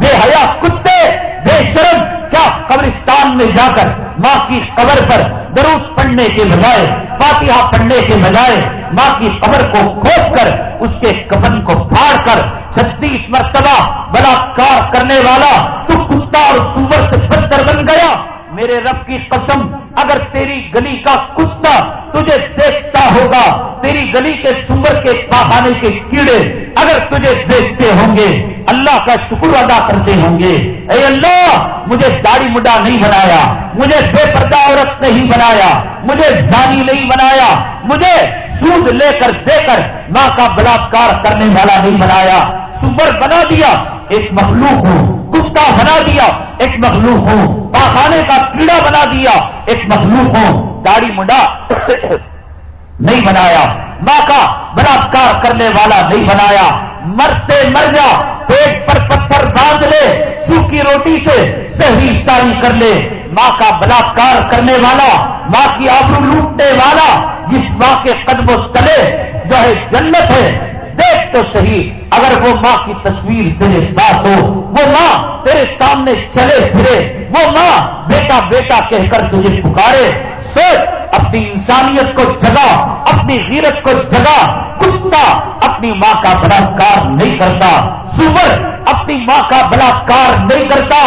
S1: بے حیا کتے، بے شرم، کیا قبرستان میں جا کر ماں کی قبر پر درود پڑھنے کے بجائے، فاتحہ پڑھنے کے بجائے ماں کی قبر کو کھود کر، اس کے کفن کو پھاڑ کر چھتیس مرتبہ بلاکار کرنے والا تو کتا اور سور سے بدتر بن گیا۔ میرے رب کی قسم، اگر تیری گلی کا کتا تجھے دیکھتا ہوگا، تیری گلی کے سمر کے پاخانے کے کیڑے اگر تجھے دیکھتے ہوں گے، اللہ کا شکر ادا کرتے ہوں گے۔ اے اللہ، مجھے داڑھی مڈا نہیں بنایا، مجھے بے پردہ عورت نہیں بنایا، مجھے زانی نہیں بنایا، مجھے سود لے کر دے کر ماں کا بلاکار کرنے والا نہیں بنایا۔ سور بنا دیا، ایک مخلوق ہوں کتا بنا دیا، ایک مخلوق ہوں پاخانے کا کیڑا بنا دیا، ایک مخلوق ہوں داڑھی مڈا نہیں بنایا۔ ماں کا بلاکار کرنے والا نہیں بنایا۔ مرتے مر جا، پیٹ پر پتھر باندھ لے، سوکھی روٹی سے صحیح تاری کر لے۔ ماں کا بلاکار کرنے والا، ماں کی آبرو لوٹنے والا، جس ماں کے قدم و تلے، جو ہے جنت ہے۔ دیکھ تو صحیح، اگر وہ ماں کی تصویر تیرے پاس ہو، وہ ماں تیرے سامنے چلے پھرے، وہ ماں بیٹا بیٹا کہہ کر تجھے پکارے۔ سوچ، اپنی انسانیت کو جگا اپنی غیرت کو جگا کتا اپنی ماں کا بلاکار نہیں کرتا۔ سور، اپنی ماں کا بلاکار نہیں کرتا۔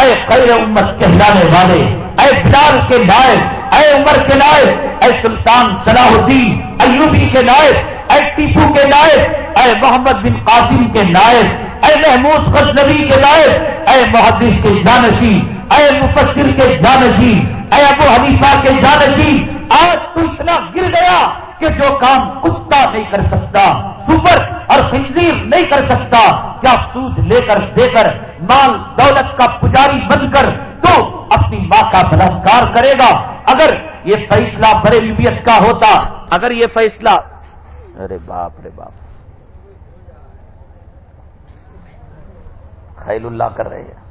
S1: اے خیر امت کہلانے والے اے بلال کے نائب، اے عمر کے نائب، اے سلطان صلاح الدین، ایوبی کے نائب، اے ٹیپو کے نائب، اے محمد بن قاسم کے نائب، اے محمود غزنوی کے نائب، اے محدث کے جانشی اے مفسر کے جانشی اے ابو حنیفہ کے جانشی آج تو اتنا گر گیا کہ جو کام کتا نہیں کر سکتا سور اور خنزیر نہیں کر سکتا، کیا سود لے کر دے کر مال دولت کا پجاری بن کر تو اپنی ماں کا بلاکار کرے گا۔ اگر یہ فیصلہ بڑے لبیت کا ہوتا، اگر یہ فیصلہ ارے باپ رے باپ۔ خیل اللہ کر رہے ہیں۔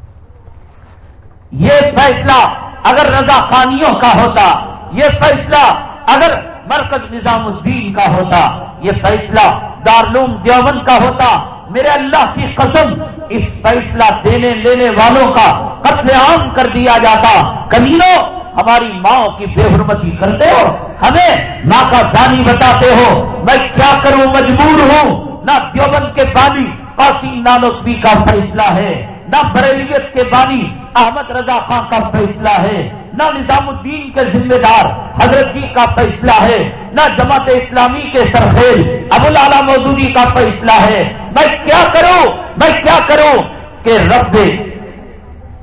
S1: یہ فیصلہ اگر رضا خانیوں کا ہوتا، یہ فیصلہ اگر مرکز نظام الدین کا ہوتا، یہ فیصلہ دارلوم دیوبند کا ہوتا، میرے اللہ کی قسم اس فیصلہ دینے لینے والوں کا قتل عام کر دیا جاتا۔ کمینوں ہماری ماں کی بے حرمتی کرتے ہو، ہمیں ماں کا زانی بتاتے ہو۔ میں کیا کروں؟ مجبور ہوں۔ نہ دیوبند کے بانی قاسم نانوی کا فیصلہ ہے، نہ بریلیت کے بانی احمد رضا خان کا فیصلہ ہے، نہ نظام الدین کے ذمہ دار حضرت جی کا فیصلہ ہے، نہ جماعت اسلامی کے سرخیل ابو لالا مودودی کا فیصلہ ہے۔ میں کیا کروں؟ میں کیا کروں؟ کہ رب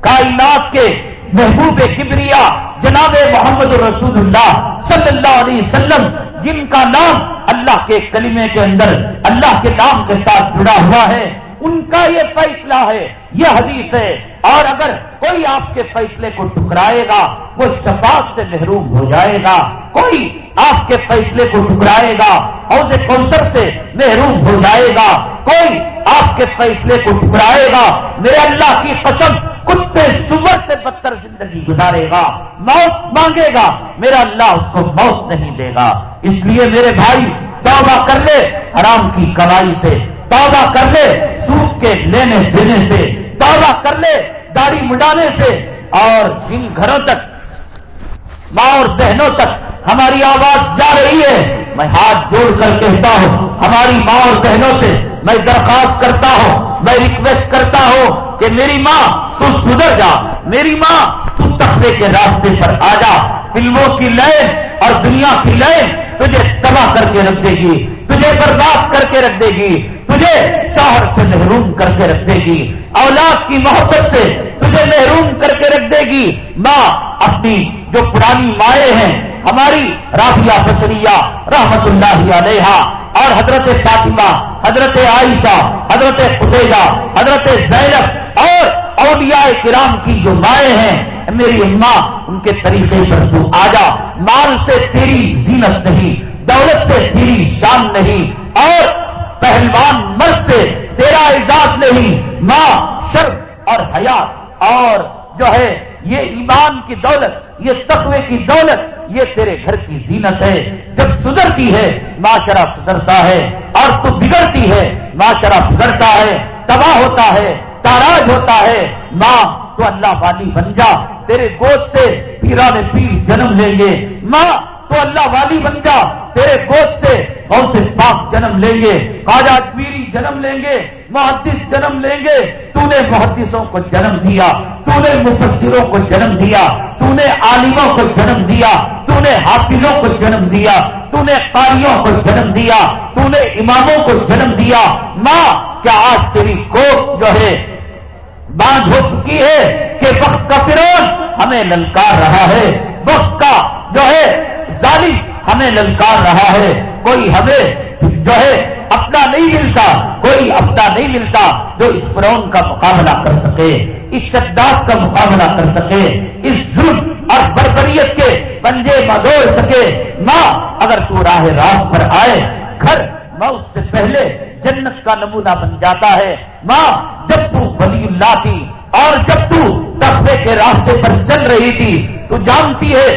S1: کائنات کے محبوب کبریا جناب محمد رسول اللہ صلی اللہ علیہ وسلم، جن کا نام اللہ کے کلمے کے اندر، اللہ کے نام کے ساتھ جڑا ہوا ہے۔ ان کا یہ فیصلہ ہے، یہ حدیث ہے۔ اور اگر کوئی آپ کے فیصلے کو ٹکرائے گا، وہ شفاف سے محروم ہو جائے گا۔ کوئی آپ کے فیصلے کو ٹکرائے گا، حوض کونسر سے محروم ہو جائے گا۔ کوئی آپ کے فیصلے کو ٹکرائے گا، میرے اللہ کی قسم کتے سور سے بدتر زندگی گزارے گا۔ موت مانگے گا، میرا اللہ اس کو موت نہیں دے گا۔ اس لیے میرے بھائی، توبہ کر لے، حرام کی کمائی سے توبہ کر لے، سوکھ کے لینے دینے سے، توبہ کر لے، داڑھی مڈانے سے، اور جن گھروں تک، ماں اور بہنوں تک ہماری آواز جا رہی ہے، میں ہاتھ جوڑ کر کہتا ہوں، ہماری ماں اور بہنوں سے میں درخواست کرتا ہوں، میں ریکویسٹ کرتا ہوں کہ میری ماں تو سدھر جا، میری ماں تو تختے کے راستے پر آ جا، فلموں کی لائن اور دنیا کی لائن تجھے تباہ کر کے رکھ دے گی، تجھے برباد کر کے رکھ دے گی تجھے شہر سے محروم کر کے رکھ دے گی، اولاد کی محبت سے تجھے محروم کر کے رکھ دے گی۔ ماں، اپنی جو پرانی مائیں ہیں، ہماری رافیہ بسریا رحمت اللہ علیہ اور حضرت فاطمہ، حضرت عائشہ، حضرت خدیجہ حضرت زینب اور اولیاء کرام کی جو مائیں ہیں، میری اماں ان کے طریقے پر تو آ جا۔ مال سے تیری زینت نہیں، دولت سے تیری شان نہیں اور پہلوان مرد سے تیرا اعزاز نہیں، ماں شر اور حیات۔ اور جو ہے، یہ ایمان کی دولت، یہ تقوی کی دولت، یہ تیرے گھر کی زینت ہے۔ جب سدھرتی ہے، معاشرہ سدھرتا ہے۔ اور تو بگڑتی ہے، معاشرہ بگڑتا ہے۔ تباہ ہوتا ہے، تاراج ہوتا ہے۔ ماں، تو اللہ والی بن جا۔ تیرے گوشت سے پیران پیر جنم لیں گے۔ ماں تو اللہ والی بن جا، تیرے گوشت سے بہت سے پاک جنم لیں گے، خواجہ پیری جنم لیں گے، محدث جنم لیں گے، تو نے محدثوں کو جنم دیا، تو نے مفسروں کو جنم دیا، تو نے عالموں کو جنم دیا، تو نے حافظوں کو جنم دیا، تو نے قاریوں کو جنم دیا، تو نے اماموں کو جنم دیا۔ ماں، کیا آج تیری کوٹ جو ہے باندھ ہو چکی ہے کہ وقت کا فرون ہمیں للکار رہا ہے، وقت کا جو ہے ظالم ہمیں للکار رہا ہے۔ کوئی ہمیں جو ہے اپنا نہیں ملتا، کوئی اپنا نہیں ملتا جو اس فرون کا مقابلہ کر سکے، اس شداد کا مقابلہ کر سکے، اس ظلم اور بربریت کے پنجے مدوڑ سکے۔ ماں، اگر تو راہ راست پر آئے، گھر موت سے پہلے جنت کا نمونہ بن جاتا ہے۔ ماں، جب تو ولی اللہ تھی اور جب تو تخبے کے راستے پر چل رہی تھی، تو جانتی ہے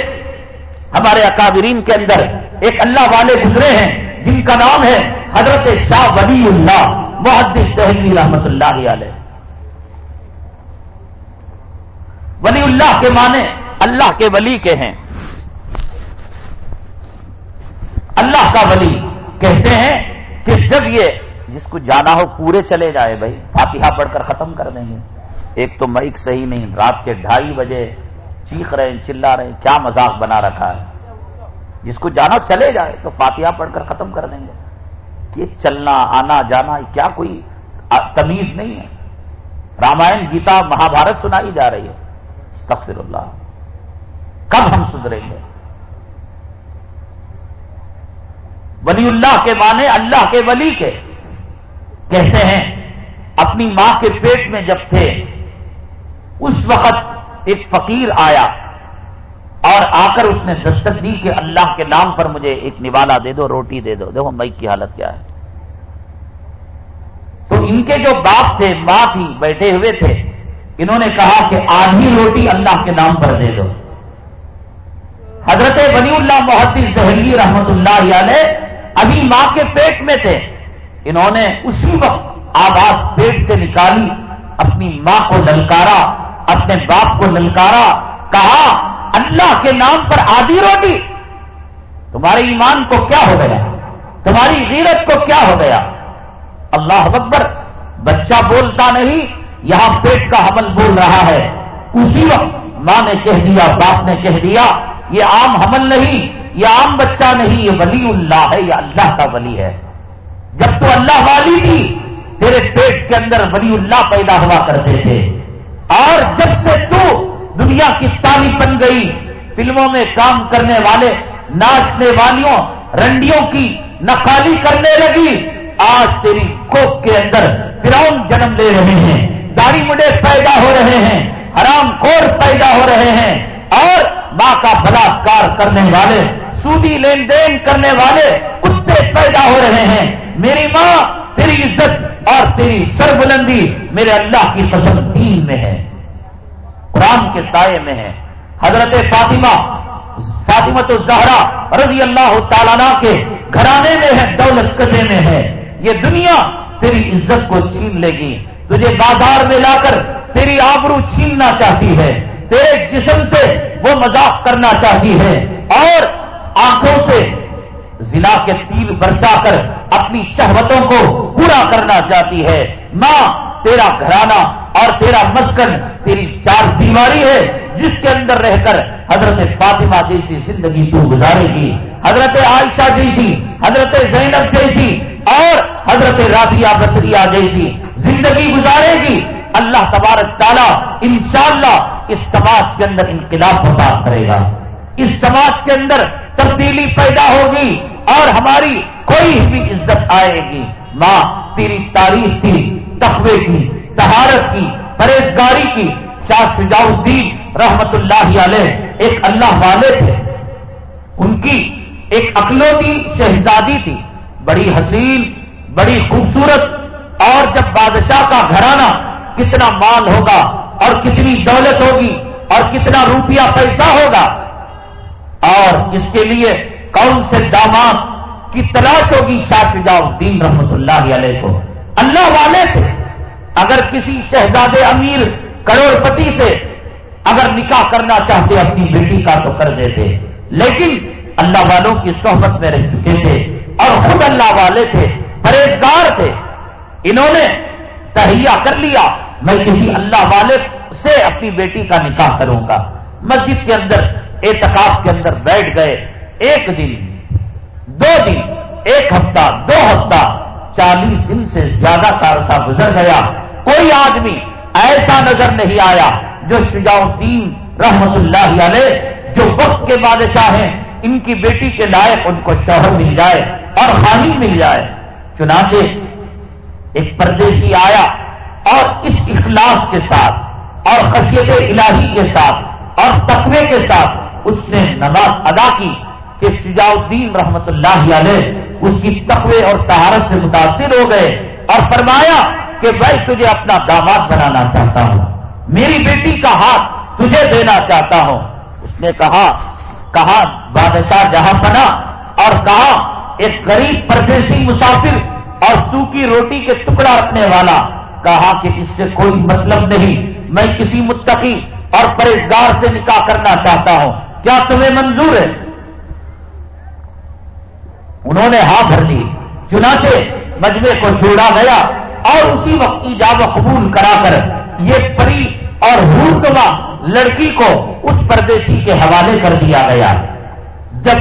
S1: ہمارے اکابرین کے اندر ایک اللہ والے گزرے ہیں، جن کا نام ہے حضرت شاہ ولی اللہ، محدث دہلی رحمت اللہ علیہ۔ ولی اللہ کے معنی اللہ کے ولی کے ہیں۔ اللہ کا ولی کہتے ہیں کہ جب یہ جس کو جانا ہو پورے چلے جائے بھائی، فاتحہ پڑھ کر ختم کر دیں گے۔ ایک تو مائک صحیح نہیں، رات کے ڈھائی بجے چیخ رہے ہیں، چلا رہے ہیں، کیا مذاق بنا رکھا ہے؟ جس کو جانا چلے جائے تو فاتحہ پڑھ کر ختم کر دیں گے۔ یہ چلنا، آنا، جانا کیا کوئی تمیز نہیں ہے۔ رامائن گیتا مہابھارت سنائی جا رہی ہے۔ استغفر اللہ۔ کب ہم سدھریں گے؟ ولی اللہ کے معنی اللہ کے ولی کے۔ کہتے ہیں، اپنی ماں کے پیٹ میں جب تھے، اس وقت ایک فقیر آیا اور آ کر اس نے دستک دی کہ اللہ کے نام پر مجھے ایک نوالا دے دو، روٹی دے دو۔ دیکھو مئی کی حالت کیا ہے۔ تو ان کے جو باپ تھے، ماں تھی، بیٹھے ہوئے تھے، انہوں نے کہا کہ آدھی روٹی اللہ کے نام پر دے دو۔ حضرت ولی اللہ محدث زہری رحمت اللہ علیہ ابھی ماں کے پیٹ میں تھے۔ انہوں نے اسی وقت آواز پیٹ سے نکالی، اپنی ماں کو للکارا اپنے باپ کو للکارا کہا، اللہ کے نام پر آدھی روٹی۔ تمہارے ایمان کو کیا ہو گیا؟ تمہاری غیرت کو کیا ہو گیا؟ اللہ اکبر، بچہ بولتا نہیں، یہاں پیٹ کا حمل بول رہا ہے۔ اسی وقت ماں نے کہہ دیا، باپ نے کہہ دیا، یہ عام حمل نہیں، یہ عام بچہ نہیں، یہ ولی اللہ ہے، یہ اللہ کا ولی ہے۔ جب تو اللہ والی تھی، تیرے پیٹ کے اندر ولی اللہ پیدا ہوا کرتے تھے۔ اور جب سے تو دنیا کی تالی بن گئی، فلموں میں کام کرنے والے، ناچنے والیوں، رنڈیوں کی نقالی کرنے لگی، آج تیری کوک کے اندر فراؤن جنم لے رہے ہیں، داڑھی مڈے پیدا ہو رہے ہیں، حرام خور پیدا ہو رہے ہیں، اور ماں کا بلاکار کرنے والے، سودی لین دین کرنے والے، کتے پیدا ہو رہے ہیں، میری ماں تیری عزت اور تیری سربلندی میرے اللہ کی قسم دین میں ہے۔ قرآن کے سائے میں ہے۔ حضرت فاطمہ فاطمت الزہرا رضی اللہ تعالیٰ کے گھرانے میں ہے دولت قدے میں ہے۔ یہ دنیا تیری عزت کو چھین لے گی۔ تجھے بازار میں لا کر تیری آبرو چھیننا چاہتی ہے۔ تیرے جسم سے وہ مذاق کرنا چاہتی ہے۔ اور آنکھوں سے ضلع کے تیر برسا کر اپنی شہوتوں کو پورا کرنا چاہتی ہے۔ ماں، تیرا گھرانہ اور تیرا مسکن، تیری چار بیماری ہے، جس کے اندر رہ کر حضرت فاطمہ جیسی زندگی تو گزارے گی۔ حضرت عائشہ جیسی، حضرت زینب جیسی اور حضرت رابعہ بطریہ جیسی زندگی گزارے گی۔ اللہ تبارک تعالیٰ انشاءاللہ اس سماج کے اندر انقلاب بات کرے گا۔ اس سماج کے اندر تبدیلی پیدا ہوگی اور ہماری کوئی بھی عزت آئے گی۔ ماں، تیری تاریخ کی تخوے کی تہارت کی، پرہیزگاری کی۔ شاہ سجاؤ الدین رحمت اللہ علیہ ایک اللہ والے تھے۔ ان کی ایک اکلوتی شہزادی تھی۔ بڑی حسین، بڑی خوبصورت۔ اور جب بادشاہ کا گھرانہ کتنا مال ہوگا اور کتنی دولت ہوگی اور کتنا روپیہ پیسہ ہوگا اور اس کے لیے کون سے داماد کی تلاش ہوگی؟ شاہ الدین رحمت اللہ علیہ کو۔ اللہ والے تھے اگر کسی شہزاد امیر کروڑ پتی سے اگر نکاح کرنا چاہتے، اپنی بیٹی کا تو کر دیتے۔ لیکن اللہ والوں کی صحبت میں رہ چکے تھے اور خود اللہ والے تھے، پرہیزگار تھے۔ انہوں نے تہیا کر لیا، میں کسی اللہ والے سے اپنی بیٹی کا نکاح کروں گا۔ مسجد کے اندر اعتکاف کے اندر بیٹھ گئے ایک دن، دو دن، ایک ہفتہ، دو ہفتہ، چالیس دن سے زیادہ کا عرصہ گزر گیا۔ کوئی آدمی ایسا نظر نہیں آیا جو شجاع الدین رحمت اللہ علیہ، جو وقت کے بادشاہ ہیں، ان کی بیٹی کے لائق ان کو شوہر مل جائے اور خانی مل جائے۔ چنانچہ ایک پردیسی آیا اور اس اخلاص کے ساتھ اور خشیت الہی کے ساتھ اور تقوی کے ساتھ اس نے نماز ادا کی کہ شجاع الدین رحمت اللہ علیہ اس کی تقوی اور تہارت سے متاثر ہو گئے اور فرمایا کہ میں تجھے اپنا داماد بنانا چاہتا ہوں۔ میری بیٹی کا ہاتھ تجھے دینا چاہتا ہوں۔ اس نے کہا کہا، بادشاہ جہاں بنا اور کہا، ایک غریب پردیسی مسافر اور سوکھی روٹی کے ٹکڑا رکھنے والا۔ کہا کہ اس سے کوئی مطلب نہیں، میں کسی متقی اور پرہزگار سے نکاح کرنا چاہتا ہوں۔ کیا تمہیں منظور ہے؟ انہوں نے ہاں بھر لی چنانچہ مجمے کو جوڑا گیا اور اسی وقت ایجاب قبول کرا کر یہ پری اور حورتما لڑکی کو اس پردیسی کے حوالے کر دیا گیا۔ جب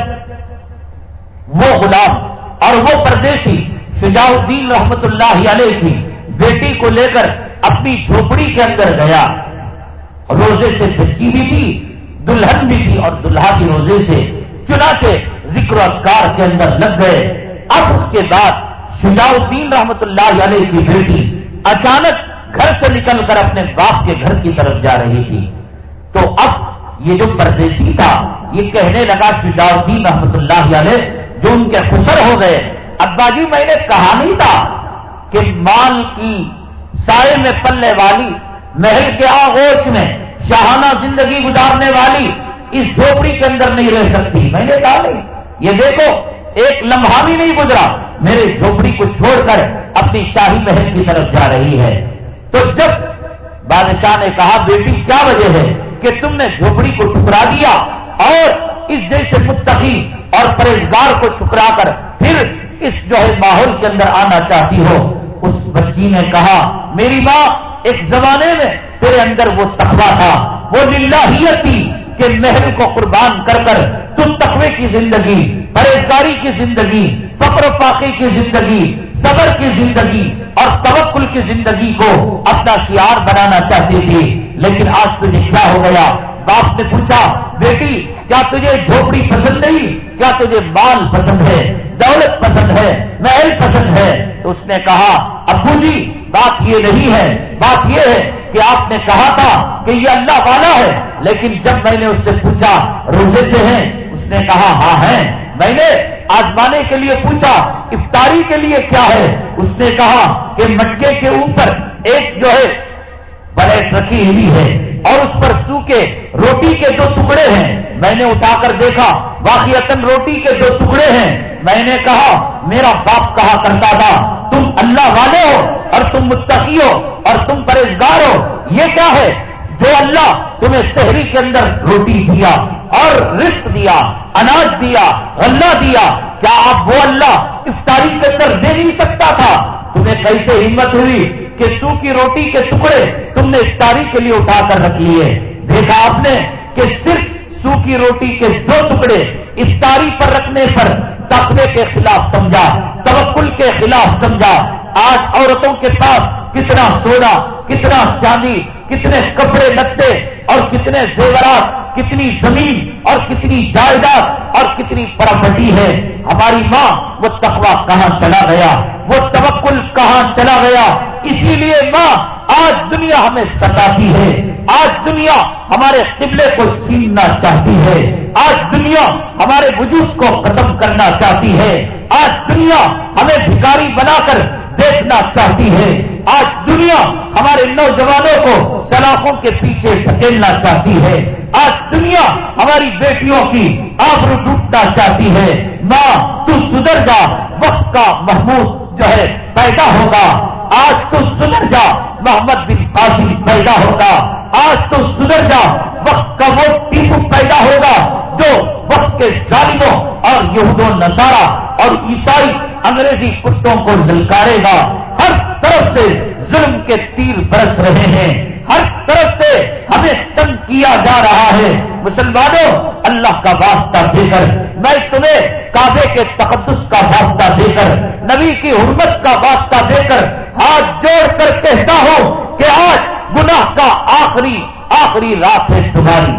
S1: وہ غلام اور وہ پردیسی شجاع الدین رحمت اللہ علیہ کی بیٹی کو لے کر اپنی جھوپڑی کے اندر گیا، روزے سے بچی بھی تھی۔ دلہن بھی تھی اور دلہا کی روزے سے چنا کے ذکر اذکار کے اندر لگ گئے۔ اب اس کے بعد شجاع الدین رحمت اللہ علیہ کی بیٹی اچانک گھر سے نکل کر اپنے باپ کے گھر کی طرف جا رہی تھی۔ تو اب یہ جو پردیسی تھا، یہ کہنے لگا شجاع الدین رحمت اللہ علیہ، جو ان کے خسر ہو گئے۔ ابا جی میں نے کہا نہیں تھا کہ مال کی سائے میں پلنے والی محل کے آغوش میں شاہانہ زندگی گزارنے والی اس جھوپڑی کے اندر نہیں رہ سکتی۔ میں نے کہا نہیں، یہ دیکھو، ایک لمحہ بھی نہیں گزرا۔ میرے جھوپڑی کو چھوڑ کر اپنی شاہی محل کی طرف جا رہی ہے۔ تو جب بادشاہ نے کہا، بیٹی، کیا وجہ ہے کہ تم نے جھوپڑی کو ٹکرا دیا اور اس جیسے متقی اور پرہزگار کو ٹکرا کر پھر اس جو ہے ماحول کے اندر آنا چاہتی ہو؟ اس بچی نے کہا، میری ماں ایک زمانے میں تیرے اندر وہ تخوا تھا، وہ للہیت تھی کہ محل کو قربان کر کر تم تقوی کی زندگی، پرہیزگاری کی زندگی، فقر و فاقی کی زندگی، صبر کی زندگی اور توکل کی زندگی کو اپنا شیار بنانا چاہتی تھی۔ لیکن آج تجھے کیا ہو گیا؟ باپ نے پوچھا، بیٹی، کیا تجھے جھوپڑی پسند نہیں؟ کیا تجھے مال پسند ہے؟ دولت پسند ہے؟ محل پسند ہے؟ تو اس نے کہا، ابو جی بات یہ نہیں ہے، بات یہ ہے کہ آپ نے کہا تھا کہ یہ اللہ والا ہے، لیکن جب میں نے اس سے پوچھا، روزے سے ہیں؟ اس نے کہا ہاں ہے میں نے آزمانے کے لیے پوچھا، افطاری کے لیے کیا ہے؟ اس نے کہا کہ مٹکے کے اوپر ایک جو ہے بریٹ رکھی ہوئی ہے، اور اس پر سوکھے روٹی کے دو ٹکڑے ہیں۔ میں نے اٹھا کر دیکھا باقی روٹی کے دو ٹکڑے ہیں۔ میں نے کہا، میرا باپ کہا کرتا تھا، تم اللہ والے ہو اور تم متقی ہو اور تم پرہزگار ہو، یہ کیا ہے؟ جو اللہ تمہیں شہری کے اندر روٹی دیا اور رسک دیا، اناج دیا اللہ دیا، کیا آپ وہ اللہ افطاری کے اندر دے نہیں سکتا تھا؟ تمہیں کیسے ہمت ہوئی کہ سو کی روٹی کے ٹکڑے تم نے افطاری کے لیے اٹھا کر رکھ لیے؟ دیکھا آپ نے کہ صرف سو کی روٹی کے دو ٹکڑے افطاری پر رکھنے پر تقوی کے خلاف سمجھا، توکل کے خلاف سمجھا آج عورتوں کے پاس کتنا سونا، کتنا چاندی، کتنے کپڑے لگتے اور کتنے زیورات، کتنی زمین اور کتنی جائیداد اور کتنی پراپرٹی ہے۔ ہماری ماں وہ تقوی کہاں چلا گیا؟ وہ توکل کہاں چلا گیا؟ اسی لیے ماں، آج دنیا ہمیں ستاتی ہے۔ آج دنیا ہمارے قبلے کو چھیننا چاہتی ہے۔ آج دنیا ہمارے وجود کو ختم کرنا چاہتی ہے۔ آج دنیا ہمیں بھکاری بنا کر دیکھنا چاہتی ہے آج دنیا ہمارے نوجوانوں کو سلاخوں کے پیچھے دھکیلنا چاہتی ہے۔ آج دنیا ہماری بیٹیوں کی آبرو ڈوبنا چاہتی ہے۔ ماں، تو سدھر جا۔ وقت کا محمود جو ہے پیدا ہوگا۔ آج تو سدھر جا۔ محمد بن قاسم پیدا ہوگا۔ آج تو سدھر جا۔ وقت کا وہ ٹیپو پیدا ہوگا جو وقت کے ظالموں اور یہود و نصارہ اور عیسائی انگریزی کتوں کو للکارے گا۔ ہر طرف سے ظلم کے تیر برس رہے ہیں۔ ہر طرف سے ہمیں تنگ کیا جا رہا ہے۔ مسلمانوں، اللہ کا واسطہ دے کر، میں تمہیں کعبے کے تقدس کا واسطہ دے کر، نبی کی حرمت کا واسطہ دے کر ہاتھ جوڑ کر کہتا ہوں کہ آج گناہ کا آخری آخری رات ہے تمہاری۔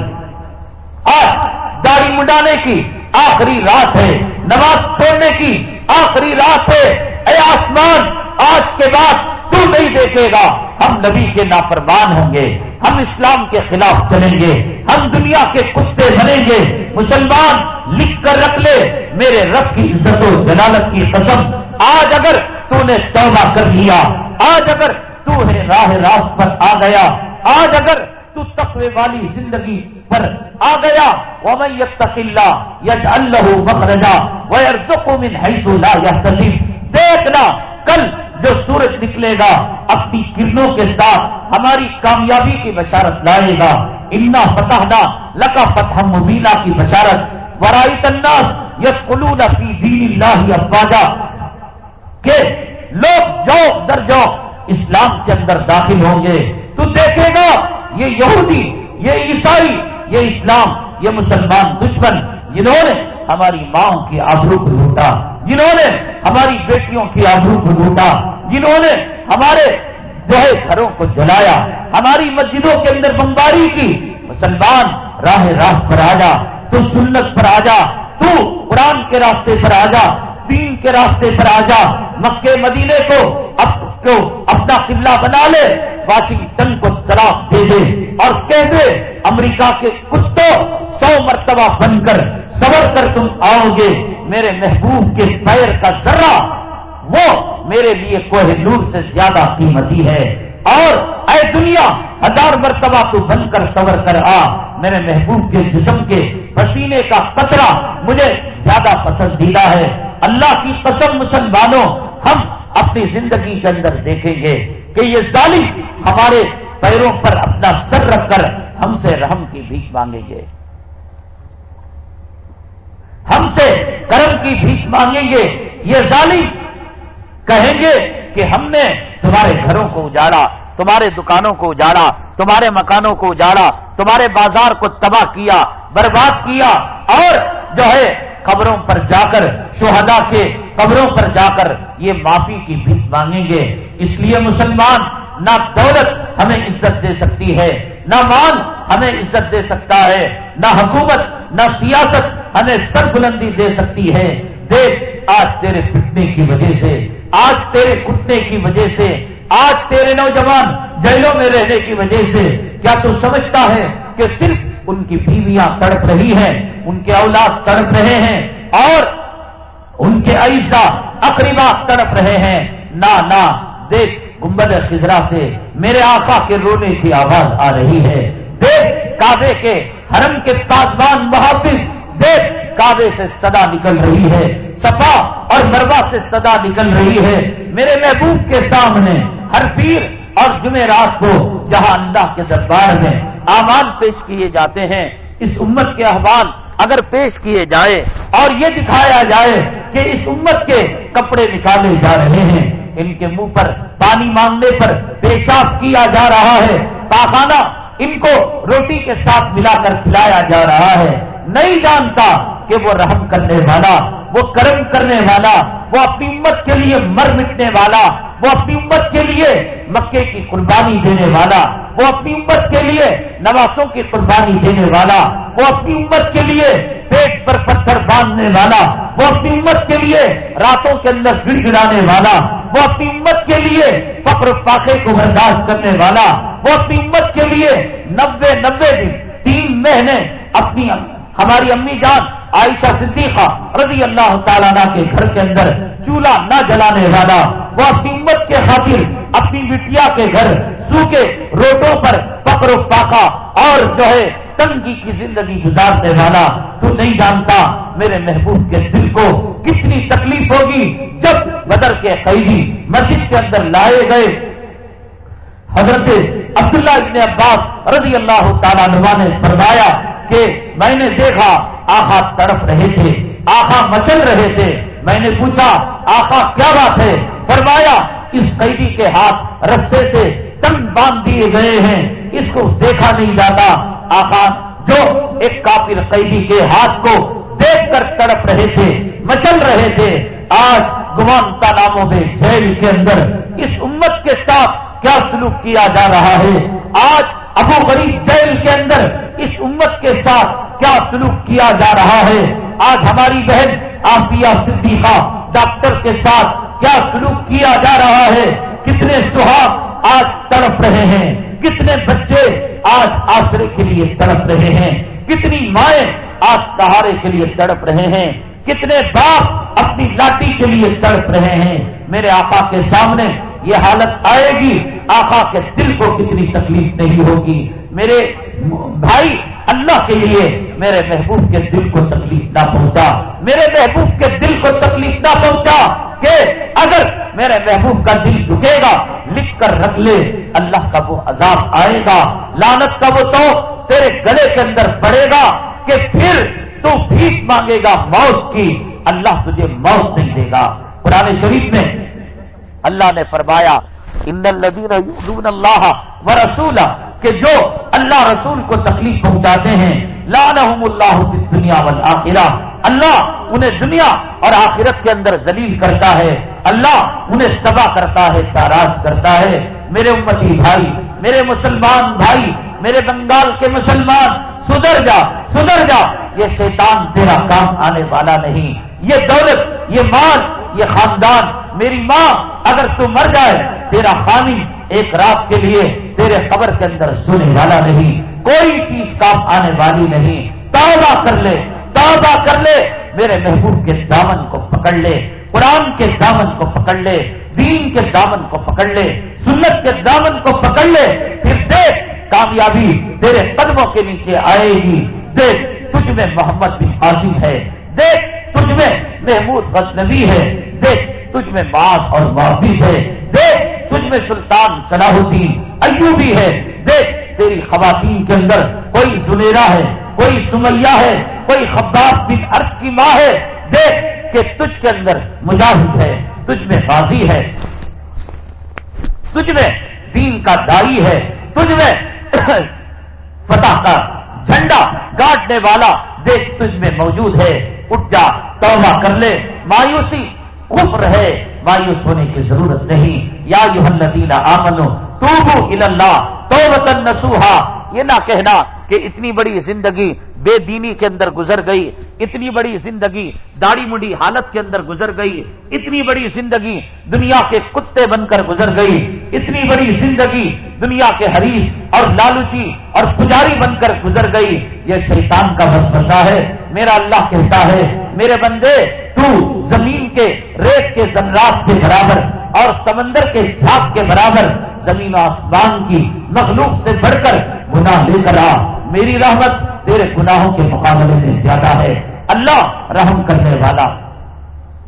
S1: آج داڑھی مڈانے کی آخری رات ہے۔ نماز پڑھنے کی آخری رات ہے۔ اے آسمان، آج کے بعد تو نہیں دیکھے گا۔ ہم نبی کے نافرمان ہوں گے۔ ہم اسلام کے خلاف چلیں گے۔ ہم دنیا کے کتے بنیں گے۔ مسلمان لکھ کر رکھ لے۔ میرے رب کی عزت و جلالت کی قسم۔ آج اگر تو نے توبہ کر لیا، آج اگر تو ہے راہ راست پر آ گیا۔ آج اگر تو تقوی والی زندگی پر آ گیا۔ وہ میں یج اللہ مخرجا وہ من حیث لا یحتسب دیکھنا، کل جو سورج نکلے گا، اپنی کرنوں کے ساتھ ہماری کامیابی کی بشارت لائے گا۔ انا فتح لکا فتح مبینہ کی بشارت۔ ورائی تناس یس قلون فی دین اللہ افواجا کہ لوگ جو در جو اسلام کے اندر داخل ہوں گے۔ تو دیکھے گا یہ یہودی، یہ عیسائی، یہ اسلام، یہ مسلمان دشمن، جنہوں نے ہماری ماؤں کی آبرو کو لوٹا، جنہوں نے ہماری بیٹیوں کی آبرو کو لوٹا، جنہوں نے ہمارے جو ہے گھروں کو جلایا، ہماری مسجدوں کے اندر بمباری کی، مسلمان راہ راہ پر آ جا، تو سنت پر آ جا، تو قرآن کے راستے پر آ جا، دین کے راستے پر آ جا مکے مدینے کو اب کو اپنا قبلہ بنا لے واشنگٹن کو طلاق دے دے اور کہہ دے، امریکہ کے کتوں سو مرتبہ بن کر سبر کر تم آؤ گے، میرے محبوب کے پیر کا ذرہ، وہ میرے لیے کوہ نور سے زیادہ قیمتی ہے۔ اور اے دنیا، ہزار مرتبہ تو بن کر سور کر آ، میرے محبوب کے جسم کے پسینے کا کچرا مجھے زیادہ پسندیدہ ہے۔ اللہ کی قسم مسلمانوں، ہم اپنی زندگی کے اندر دیکھیں گے کہ یہ ظالم ہمارے پیروں پر اپنا سر رکھ کر ہم سے رحم کی بھیک مانگیں گے۔ ہم سے کرم کی بھیک مانگیں گے۔ یہ ظالم کہیں گے کہ ہم نے تمہارے گھروں کو اجاڑا، تمہارے دکانوں کو اجاڑا، تمہارے مکانوں کو اجاڑا، تمہارے بازار کو تباہ کیا، برباد کیا اور جو ہے قبروں پر جا کر شہدا کے قبروں پر جا کر یہ معافی کی بھیک مانگیں گے۔ اس لیے مسلمان، نہ دولت ہمیں عزت دے سکتی ہے، نہ مال ہمیں عزت دے سکتا ہے، نہ حکومت، نہ سیاست ہمیں سر بلندی دے سکتی ہے۔ دیکھ، آج تیرے پٹنے کی وجہ سے، آج تیرے کٹنے کی وجہ سے، آج تیرے نوجوان جیلوں میں رہنے کی وجہ سے۔ کیا تو سمجھتا ہے کہ صرف ان کی بیویاں تڑپ رہی ہیں، ان کے اولاد تڑپ رہے ہیں، اور ان کے عیسا اقریبا تڑپ رہے ہیں۔ نہ نہ دیکھ گمبد خزرا سے میرے آقا کے رونے کی آواز آ رہی ہے۔ دیکھ کعبے کے حرم کے تاجبان محافظ، دیکھ کعبے سے صدا نکل رہی ہے۔ صفا اور مروا سے صدا نکل رہی ہے۔ میرے محبوب کے سامنے ہر پیر اور جمعرات کو جہاں اللہ کے دربار میں آمان پیش کیے جاتے ہیں، اس امت کے احوال اگر پیش کیے جائے اور یہ دکھایا جائے کہ اس امت کے کپڑے نکالے جا رہے ہیں، ان کے منہ پر پانی مانگنے پر پیشاب کیا جا رہا ہے۔ پاخانہ ان کو روٹی کے ساتھ ملا کر کھلایا جا رہا ہے۔ نہیں جانتا کہ وہ رحم کرنے والا، وہ کرم کرنے والا، وہ اپنی امت کے لیے مر مٹنے والا، وہ اپنی امت کے لیے مکے کی قربانی دینے والا، وہ اپنی امت کے لیے نوازوں کی قربانی دینے والا، وہ اپنی امت کے لیے پیٹ پر پتھر باندھنے والا، وہ اپنی امت کے لیے راتوں کے اندر گڑ گڑانے والا، وہ اپنی امت کے لیے فخر فاقے کو برداشت کرنے والا، وہ اپنی امت کے لیے نبے نبے دن، تین مہینے اپنی ہماری امی جان عائشہ صدیقہ رضی اللہ تعالیٰ کے گھر کے اندر چولہا نہ جلانے والا، وہ اپنی امت کے خاطر اپنی بٹیا کے گھر سوکھے روڈوں پر پکڑو پاکا اور جو ہے تنگی کی زندگی گزارنے والا تو نہیں جانتا میرے محبوب کے دل کو کتنی تکلیف ہوگی جب بدر کے قیدی مسجد کے اندر لائے گئے۔ حضرت عبداللہ ابن عباس رضی اللہ تعالیٰ نے فرمایا کہ میں نے دیکھا آخا تڑپ رہے تھے آخا مچل رہے تھے۔ میں نے پوچھا آخا کیا بات ہے؟ فرمایا اس قیدی کے ہاتھ رسے سے تنگ باندھ دیے گئے ہیں۔ اس کو دیکھا نہیں جاتا۔ آخا جو ایک کافر قیدی کے ہاتھ کو دیکھ کر تڑپ رہے تھے، مچل رہے تھے، آج گوان ناموں میں جیل کے اندر اس امت کے ساتھ کیا سلوک کیا جا رہا ہے؟ آج ابو غریب جیل کے اندر اس امت کے ساتھ کیا سلوک کیا جا رہا ہے؟ آج ہماری بہن آفیہ صدیقہ ڈاکٹر کے ساتھ کیا سلوک کیا جا رہا ہے؟ کتنے سہاگ آج تڑپ رہے ہیں؟ کتنے بچے آج آسرے کے لیے تڑپ رہے ہیں؟ کتنی مائیں آج سہارے کے لیے تڑپ رہے ہیں؟ کتنے باپ اپنی لاٹھی کے لیے تڑپ رہے ہیں؟ میرے آقا کے سامنے یہ حالت آئے گی، آقا کے دل کو کتنی تکلیف نہیں ہوگی۔ میرے بھائی اللہ کے لیے میرے محبوب کے دل کو تکلیف نہ پہنچا۔ میرے محبوب کے دل کو تکلیف نہ پہنچا۔ کہ اگر میرے محبوب کا دل دکے گا، لکھ کر رکھ لے، اللہ کا وہ عذاب آئے گا لانت کا وہ تو تیرے گلے کے اندر پڑے گا کہ پھر تو بھیک مانگے گا موت کی، اللہ تجھے موت نہیں دے گا۔ پرانے شریف میں اللہ نے فرمایا، ان الدین اللہ و رسول کہ جو اللہ رسول کو تکلیف پہنچاتے ہیں، لعنہم اللہ دنیا والآخرہ۔ اللہ انہیں دنیا اور آخرت کے اندر ذلیل کرتا ہے۔ اللہ انہیں تباہ کرتا ہے، تاراج کرتا ہے۔ میرے امتی بھائی، میرے مسلمان بھائی، میرے بنگال کے مسلمان، سدھر جا سدھر جا۔ یہ شیطان تیرا کام آنے والا نہیں۔ یہ دولت، یہ مال، یہ خاندان، میری ماں اگر تو مر جائے، تیرا خانی ایک رات کے لیے تیرے قبر کے اندر سونے والا نہیں۔ کوئی چیز کام آنے والی نہیں۔ توبہ کر لے، توبہ کر لے۔ میرے محبوب کے دامن کو پکڑ لے، قرآن کے دامن کو پکڑ لے، دین کے دامن کو پکڑ لے، سنت کے دامن کو پکڑ لے، پھر دیکھ کامیابی تیرے قدموں کے نیچے آئے گی۔ دیکھ، تجھ میں محمد بن عاصم ہے۔ دیکھ، تجھ میں محمود غزنوی ہے۔ دیکھ، تجھ میں ماس اور معافی ہے۔ دیکھ، تجھ میں سلطان صلاح الدین ایوبی ہے۔ دیکھ، تیری خواتین کے اندر کوئی سنیرا ہے۔ کوئی سمیا ہے، کوئی خباب بن ارد کی ماں ہے، دیکھ کہ تجھ کے اندر مجاہد ہے، تجھ میں بازی ہے۔ تجھ میں دین کا دائی ہے، تجھ میں فتح کا جھنڈا گاٹنے والا دیکھ تجھ میں موجود ہے۔ اٹھ جا، توبہ کر لے۔ مایوسی، کفر ہے۔ مایوس ہونے کی ضرورت نہیں۔ یا یو الدین آمنو تو اللہ تو وطن نسوہا یہ نہ کہنا کہ اتنی بڑی زندگی بے دینی کے اندر گزر گئی، اتنی بڑی زندگی داڑی مڈی حالت کے اندر گزر گئی، اتنی بڑی زندگی دنیا کے کتے بن کر گزر گئی، اتنی بڑی زندگی دنیا کے حریف اور لالوچی اور پجاری بن کر گزر گئی۔ یہ شیطان کا بسا ہے، میرا اللہ کہتا ہے، میرے بندے، تو زمین کے ریت کے ذرات کے برابر اور سمندر کے جھاگ کے برابر زمین و آسمان کی مخلوق سے بڑھ کر گناہ لے کر آ۔ میری رحمت تیرے گناہوں کے مقابلے میں زیادہ ہے۔ اللہ رحم کرنے والا۔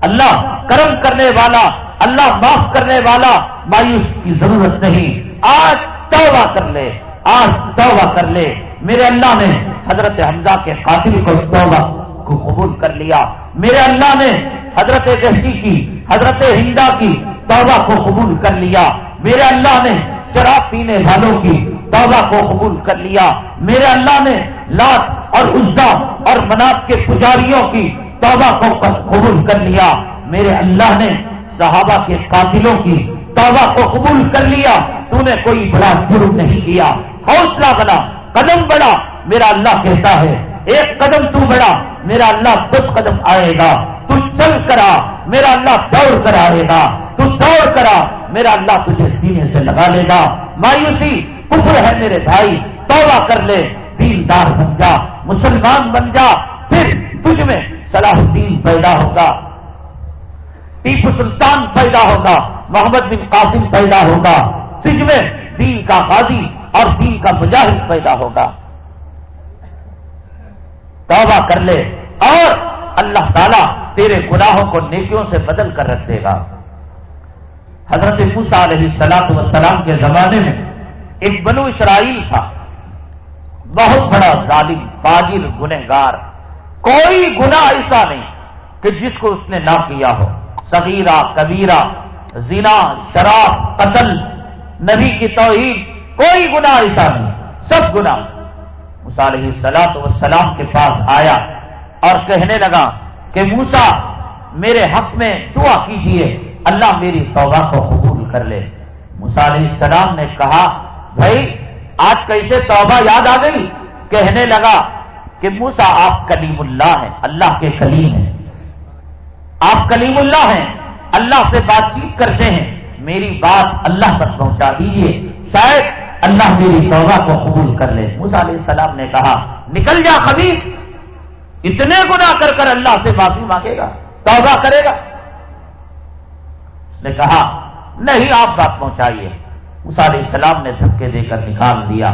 S1: اللہ کرم کرنے والا۔ اللہ معاف کرنے والا۔ مایوس کی ضرورت نہیں۔ آج توبہ کر لے۔ آج توبہ کر لے۔ میرے اللہ نے حضرت حمزہ کے قاتل کو توبہ کو قبول کر لیا۔ میرے اللہ نے حضرت گہسی کی، حضرت ہندا کی، توبہ کو قبول کر لیا۔ میرے اللہ نے شراب پینے والوں کی توبہ کو قبول کر لیا۔ میرے اللہ نے لات اور عزا اور مناف کے پجاریوں کی توبہ کو قبول کر لیا۔ میرے اللہ نے صحابہ کے قاتلوں کی توبہ کو قبول کر لیا۔ تو نے کوئی بڑا جرم نہیں کیا۔ حوصلہ بنا، قدم بڑا میرا اللہ کہتا ہے، ایک قدم تو بڑا میرا اللہ دس قدم آئے گا۔ تو چل کرا، میرا اللہ دوڑ کر آئے گا۔ تو دوڑ کرا، میرا اللہ تجھے سینے سے لگا لے گا۔ مایوسی، کفر ہے میرے بھائی، توبہ کر لے، دیندار بن جا، مسلمان بن جا، پھر تجھ میں صلاح الدین پیدا ہوگا۔ ٹیپو سلطان پیدا ہوگا، محمد بن قاسم پیدا ہوگا۔ تجھ میں دین کا غازی اور دین کا مجاہد پیدا ہوگا۔ توبہ کر لے اور اللہ تعالیٰ تیرے گناہوں کو نیکیوں سے بدل کر رکھ دے گا۔ حضرت موسا علیہ سلاط وسلام کے زمانے میں ایک بنو اسرائیل تھا۔ بہت بڑا ظالم باجر گنہگار۔ کوئی گنا ایسا نہیں کہ جس کو اس نے نہ کیا ہو۔ صغیرہ، کبیرہ، زنا، شراب، قتل، نبی کی توحید، کوئی گنا ایسا نہیں، سب گنا علیہ سلاط وسلام کے پاس آیا اور کہنے لگا کہ موسا میرے حق میں دعا کیجیے، اللہ میری توبہ کو قبول کر لے۔ موسا علیہ السلام نے کہا، بھائی، آج کیسے توبہ یاد آ گئی؟ کہنے لگا کہ موسا آپ کلیم اللہ ہیں، اللہ کے کلیم ہیں۔ آپ کلیم اللہ ہیں، اللہ سے بات چیت کرتے ہیں۔ میری بات اللہ تک پہنچا دیجیے شاید اللہ میری توبہ کو قبول کر لے۔ موسا علیہ السلام نے کہا، نکل جا خبیص اتنے گنا کر کر اللہ سے معافی مانگے گا، توبہ کرے گا۔ نے کہا، نہیں، آپ بات پہنچائیے۔ موسا علیہ السلام نے دھکے دے کر نکال دیا۔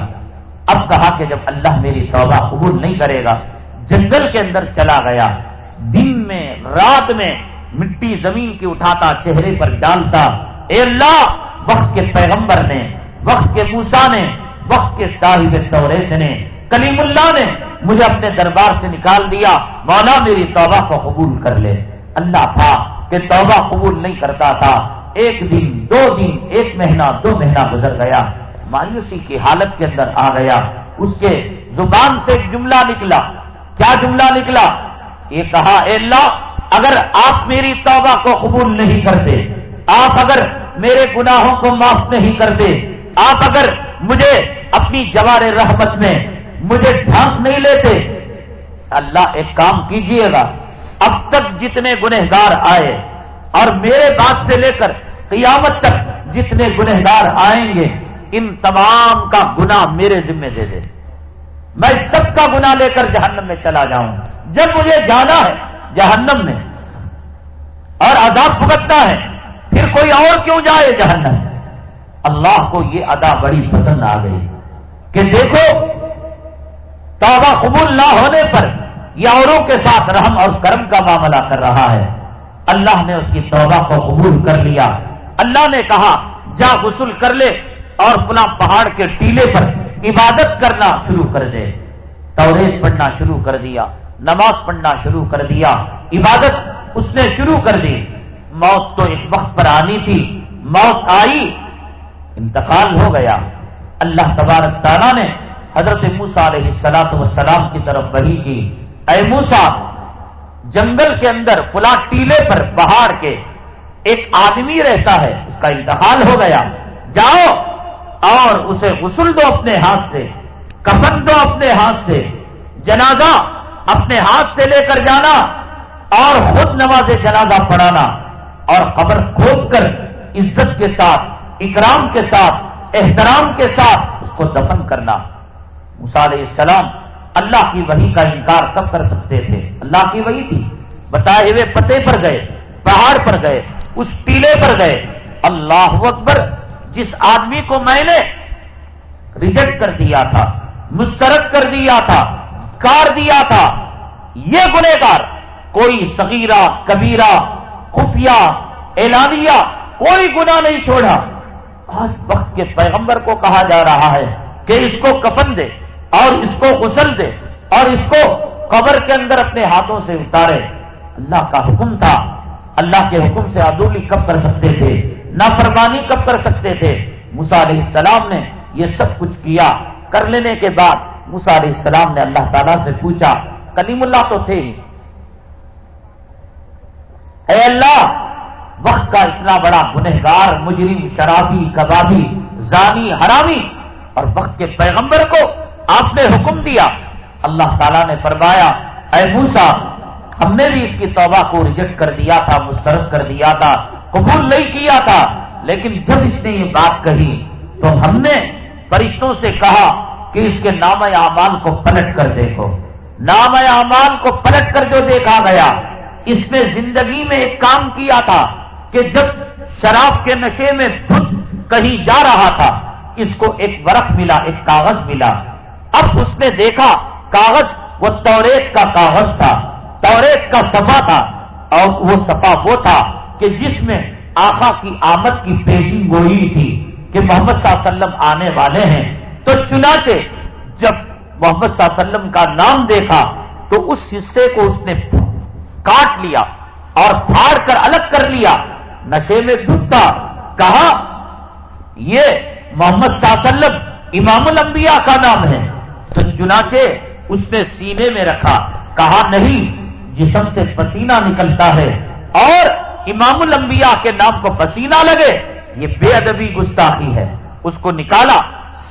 S1: اب کہا کہ جب اللہ میری توبہ قبول نہیں کرے گا، جنگل کے اندر چلا گیا۔ دن میں، رات میں مٹی زمین کی اٹھاتا، چہرے پر ڈالتا۔ اے اللہ، وقت کے پیغمبر نے، وقت کے موسا نے، وقت کے صاحب توریت نے کلیم اللہ نے مجھے اپنے دربار سے نکال دیا، مولا میری توبہ کو قبول کر لے۔ اللہ تھا کہ توبہ قبول نہیں کرتا تھا۔ ایک دن، دو دن، ایک مہینہ، دو مہینہ گزر گیا۔ مایوسی کی حالت کے اندر آ گیا۔ اس کے زبان سے ایک جملہ نکلا۔ کیا جملہ نکلا؟ یہ کہا، اے اللہ، اگر آپ میری توبہ کو قبول نہیں کرتے، آپ اگر میرے گناہوں کو معاف نہیں کرتے، آپ اگر مجھے اپنی جوار رحمت میں مجھے ڈھانک نہیں لیتے۔ اللہ ایک کام کیجیے گا۔ اب تک جتنے گنہگار آئے اور میرے بات سے لے کر قیامت تک جتنے گنہگار آئیں گے، ان تمام کا گنا میرے ذمے دے دے۔ میں سب کا گنا لے کر جہنم میں چلا جاؤں۔ جب مجھے جانا ہے جہنم میں اور عذاب بھگتنا ہے، پھر کوئی اور کیوں جائے جہنم؟ اللہ کو یہ ادا بڑی پسند آ گئی کہ دیکھو توبہ قبول نہ ہونے پر یہ اوروں کے ساتھ رحم اور کرم کا معاملہ کر رہا ہے۔ اللہ نے اس کی توبہ کو قبول کر لیا۔ اللہ نے کہا، جا غسل کر لے اور پلا پہاڑ کے ٹیلے پر عبادت کرنا شروع کر دے۔ توریت پڑھنا شروع کر دیا، نماز پڑھنا شروع کر دیا، عبادت اس نے شروع کر دی۔ موت تو اس وقت پر آنی تھی، موت آئی، انتقال ہو گیا۔ اللہ تبارک تعالیٰ نے حضرت موسا علیہ السلاط وسلام کی طرف بڑھی کی۔ اے موسا جنگل کے اندر پلا ٹیلے پر پہاڑ کے ایک آدمی رہتا ہے، اس کا انتقال ہو گیا۔ جاؤ اور اسے غسل دو اپنے ہاتھ سے، کفن دو اپنے ہاتھ سے، جنازہ اپنے ہاتھ سے لے کر جانا اور خود نماز جنازہ پڑھانا اور قبر کھود کر عزت کے ساتھ، اکرام کے ساتھ، احترام کے ساتھ اس کو دفن کرنا۔ علیہ السلام اللہ کی وہی کا انکار کب کر سکتے تھے؟ اللہ کی وہی تھی۔ بتائے ہوئے پتے پر گئے، پہاڑ پر گئے، اس ٹیلے پر گئے۔ اللہ اکبر، جس آدمی کو میں نے ریجیکٹ کر دیا تھا، مسترد کر دیا تھا، کار دیا تھا، یہ گنےگار کوئی صغیرہ، کبیرہ، خفیہ، اعلانیہ، کوئی گنا نہیں چھوڑا۔ آج وقت کے پیغمبر کو کہا جا رہا ہے کہ اس کو کفن دے۔ اور اس کو غسل دے اور اس کو قبر کے اندر اپنے ہاتھوں سے اتارے۔ اللہ کا حکم تھا۔ اللہ کے حکم سے عدولی کب کر سکتے تھے؟ نافرمانی کب کر سکتے تھے؟ علیہ السلام نے یہ سب کچھ کیا۔ کر لینے کے بعد علیہ السلام نے اللہ تعالیٰ سے پوچھا، کلیم اللہ تو تھے۔ اے اللہ، وقت کا اتنا بڑا گنہگار، مجرم، شرابی، کبابی، زانی، حرامی اور وقت کے پیغمبر کو آپ نے حکم دیا۔ اللہ تعالیٰ نے فرمایا، اے موسا ہم نے بھی اس کی توبہ کو ریجیکٹ کر دیا تھا، مسترد کر دیا تھا، قبول نہیں کیا تھا، لیکن جب اس نے یہ بات کہی تو ہم نے فرشتوں سے کہا کہ اس کے نام اعمال کو پلٹ کر دیکھو۔ نام اعمال کو پلٹ کر جو دیکھا گیا، اس نے زندگی میں ایک کام کیا تھا کہ جب شراب کے نشے میں دھت کہیں جا رہا تھا، اس کو ایک ورق ملا، ایک کاغذ ملا۔ اب اس نے دیکھا کاغذ وہ توریت کا کاغذ تھا، توریت کا سفا تھا، اور وہ سفا وہ تھا کہ جس میں آقا کی آمد کی پیشی گوئی تھی کہ محمد صلی اللہ علیہ وسلم آنے والے ہیں۔ تو چنانچہ جب محمد صلی اللہ علیہ وسلم کا نام دیکھا، تو اس حصے کو اس نے کاٹ لیا اور پھاڑ کر الگ کر لیا۔ نشے میں ڈبتا کہا، یہ محمد صلی اللہ علیہ وسلم امام الانبیاء کا نام ہے۔ چنانچہ اس نے سینے میں رکھا۔ کہا، نہیں، جسم سے پسینہ نکلتا ہے اور امام الانبیاء کے نام کو پسینہ لگے۔ یہ بے ادبی گستاخی ہے۔ اس کو نکالا،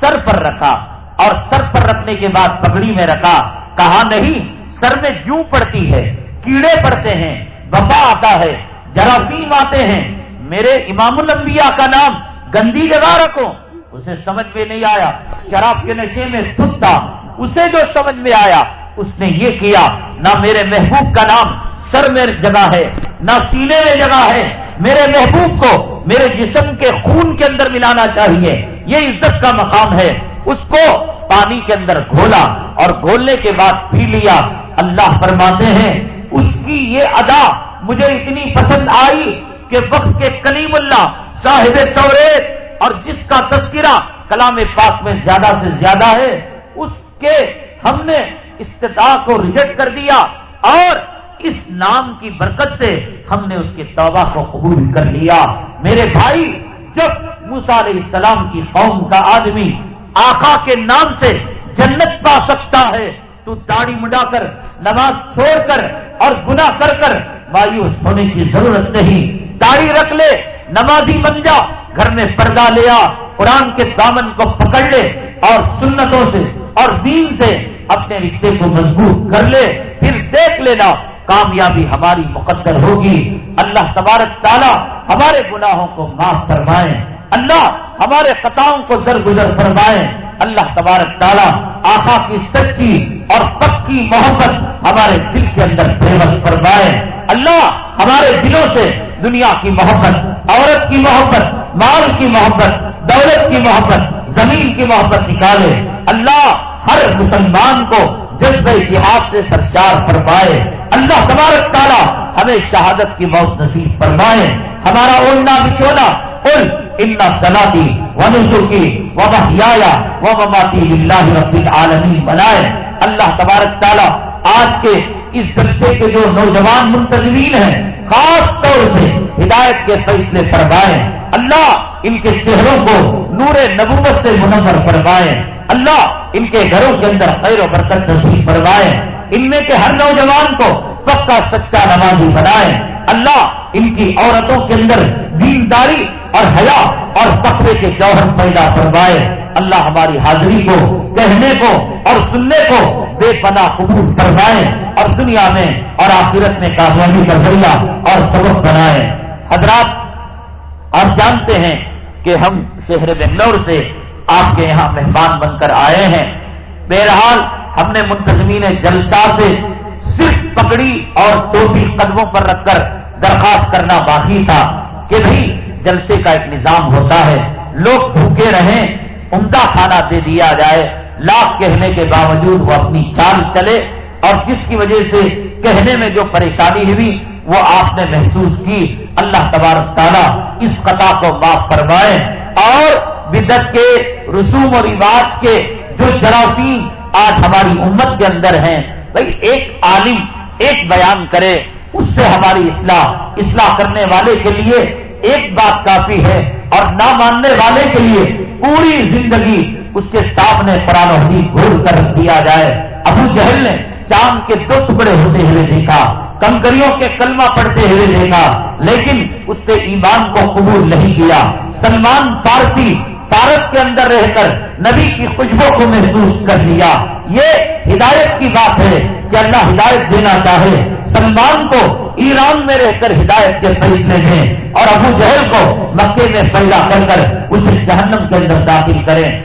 S1: سر پر رکھا اور سر پر رکھنے کے بعد پگڑی میں رکھا۔ کہا، نہیں، سر میں جوں پڑتی ہے، کیڑے پڑتے ہیں بپا آتا ہے، جراثیم آتے ہیں۔ میرے امام الانبیاء کا نام گندی جگہ رکھو۔ اسے سمجھ میں نہیں آیا۔ شراب کے نشے میں تھا اسے جو سمجھ میں آیا، اس نے یہ کیا، نہ میرے محبوب کا نام سر میں جگہ ہے، نہ سینے میں جگہ ہے، میرے محبوب کو میرے جسم کے خون کے اندر ملانا چاہیے، یہ عزت کا مقام ہے۔ اس کو پانی کے اندر گھولا اور گھولنے کے بعد پی لیا۔ اللہ فرماتے ہیں، اس کی یہ ادا مجھے اتنی پسند آئی کہ وقت کے کلیم اللہ صاحب توریت اور جس کا تذکرہ کلام پاک میں زیادہ سے زیادہ ہے، اس کے ہم نے استطاع کو ریجیکٹ کر دیا اور اس نام کی برکت سے ہم نے اس کے توبہ کو قبول کر لیا۔ میرے بھائی، جب علیہ السلام کی قوم کا آدمی آقا کے نام سے جنت پا سکتا ہے، تو داڑھی مڈا کر، نماز چھوڑ کر اور گنا کر کر مایوس ہونے کی ضرورت نہیں۔ داڑھی رکھ لے، نمازی بن جا، گھر میں پردہ لیا قرآن کے دامن کو پکڑ لے اور سنتوں سے اور دین سے اپنے رشتے کو مضبوط کر لے، پھر دیکھ لینا کامیابی ہماری مقدر ہوگی۔ اللہ تبارک تعالیٰ ہمارے گناہوں کو معاف کروائیں اللہ ہمارے خطاؤں کو درگزر فرمائے۔ اللہ تبارک تعالیٰ آخا کی سچی اور پکی محبت ہمارے دل کے اندر فیمس فرمائے۔ اللہ ہمارے دلوں سے دنیا کی محبت، عورت کی محبت، مال کی محبت، دولت کی محبت زمین کی محبت نکالے، اللہ ہر مسلمان کو جذبہ اتحاد سے سرچار فرمائے۔ اللہ تبارک تعالیٰ ہمیں شہادت کی موت نصیب فرمائے۔ ہمارا اڑنا بچونا ان سلاتی و نسخی و بحیا و مماتی اللہ رب العالمین بنائے۔ اللہ تبارک تعالیٰ آج کے اس جلسے کے جو نوجوان منتظمین ہیں، خاص طور سے ہدایت کے فیصلے فرمائے۔ اللہ ان کے چہروں کو نور نبوت سے منور فرمائے۔ اللہ ان کے گھروں کے اندر خیر و برکت نصیب فرمائے۔ ان میں کے ہر نوجوان کو پکا سچا نمازی بنائے۔ اللہ ان کی عورتوں کے اندر دینداری اور حیا اور تقوی کے جوہر پیدا کروائے اللہ ہماری حاضری کو، کہنے کو اور سننے کو بے پناہ قبول کروائے اور دنیا میں اور آخرت میں کامیابی کا ذریعہ اور سبق بنائے۔ حضرات آپ جانتے ہیں کہ ہم شہر بنگلور سے آپ کے یہاں مہمان بن کر آئے ہیں۔ بہرحال ہم نے منتظمین جلسہ سے صرف پکڑی اور ٹوپی قدموں پر رکھ کر درخواست کرنا باقی تھا کہ بھائی جلسے کا ایک نظام ہوتا ہے۔ لوگ بھوکے رہیں، عمدہ کھانا دے دیا جائے۔ لاکھ کہنے کے باوجود وہ اپنی چال چلے اور جس کی وجہ سے کہنے میں جو پریشانی ہوئی وہ آپ نے محسوس کی، اللہ تبارک تعالیٰ اس قطع کو معاف کروائے اور بدت کے رسوم اور رواج کے جو جراثیم آج ہماری امت کے اندر ہیں، بھائی ایک عالم ایک بیان کرے، اس سے ہماری اصلاح اصلاح کرنے والے کے لیے ایک بات کافی ہے اور نہ ماننے والے کے لیے پوری زندگی اس کے سامنے قرآن حدیث گھول کر دیا جائے۔ ابو جہل نے چاند کے دو ٹکڑے ہوتے ہوئے دیکھا۔ کنکریوں کے کلمہ پڑتے ہوئے دیکھا لیکن اس کے ایمان کو قبول نہیں کیا۔ سلمان فارسی پارس کے اندر رہ کر نبی کی خوشبو کو محسوس کر لیا۔ یہ ہدایت کی بات ہے کہ اللہ ہدایت دینا چاہے۔ سلمان کو ایران میں رہ کر ہدایت کے فیصلے دیں اور ابو جہل کو مکے میں پیدا کر کر اسے جہنم کے اندر داخل کریں۔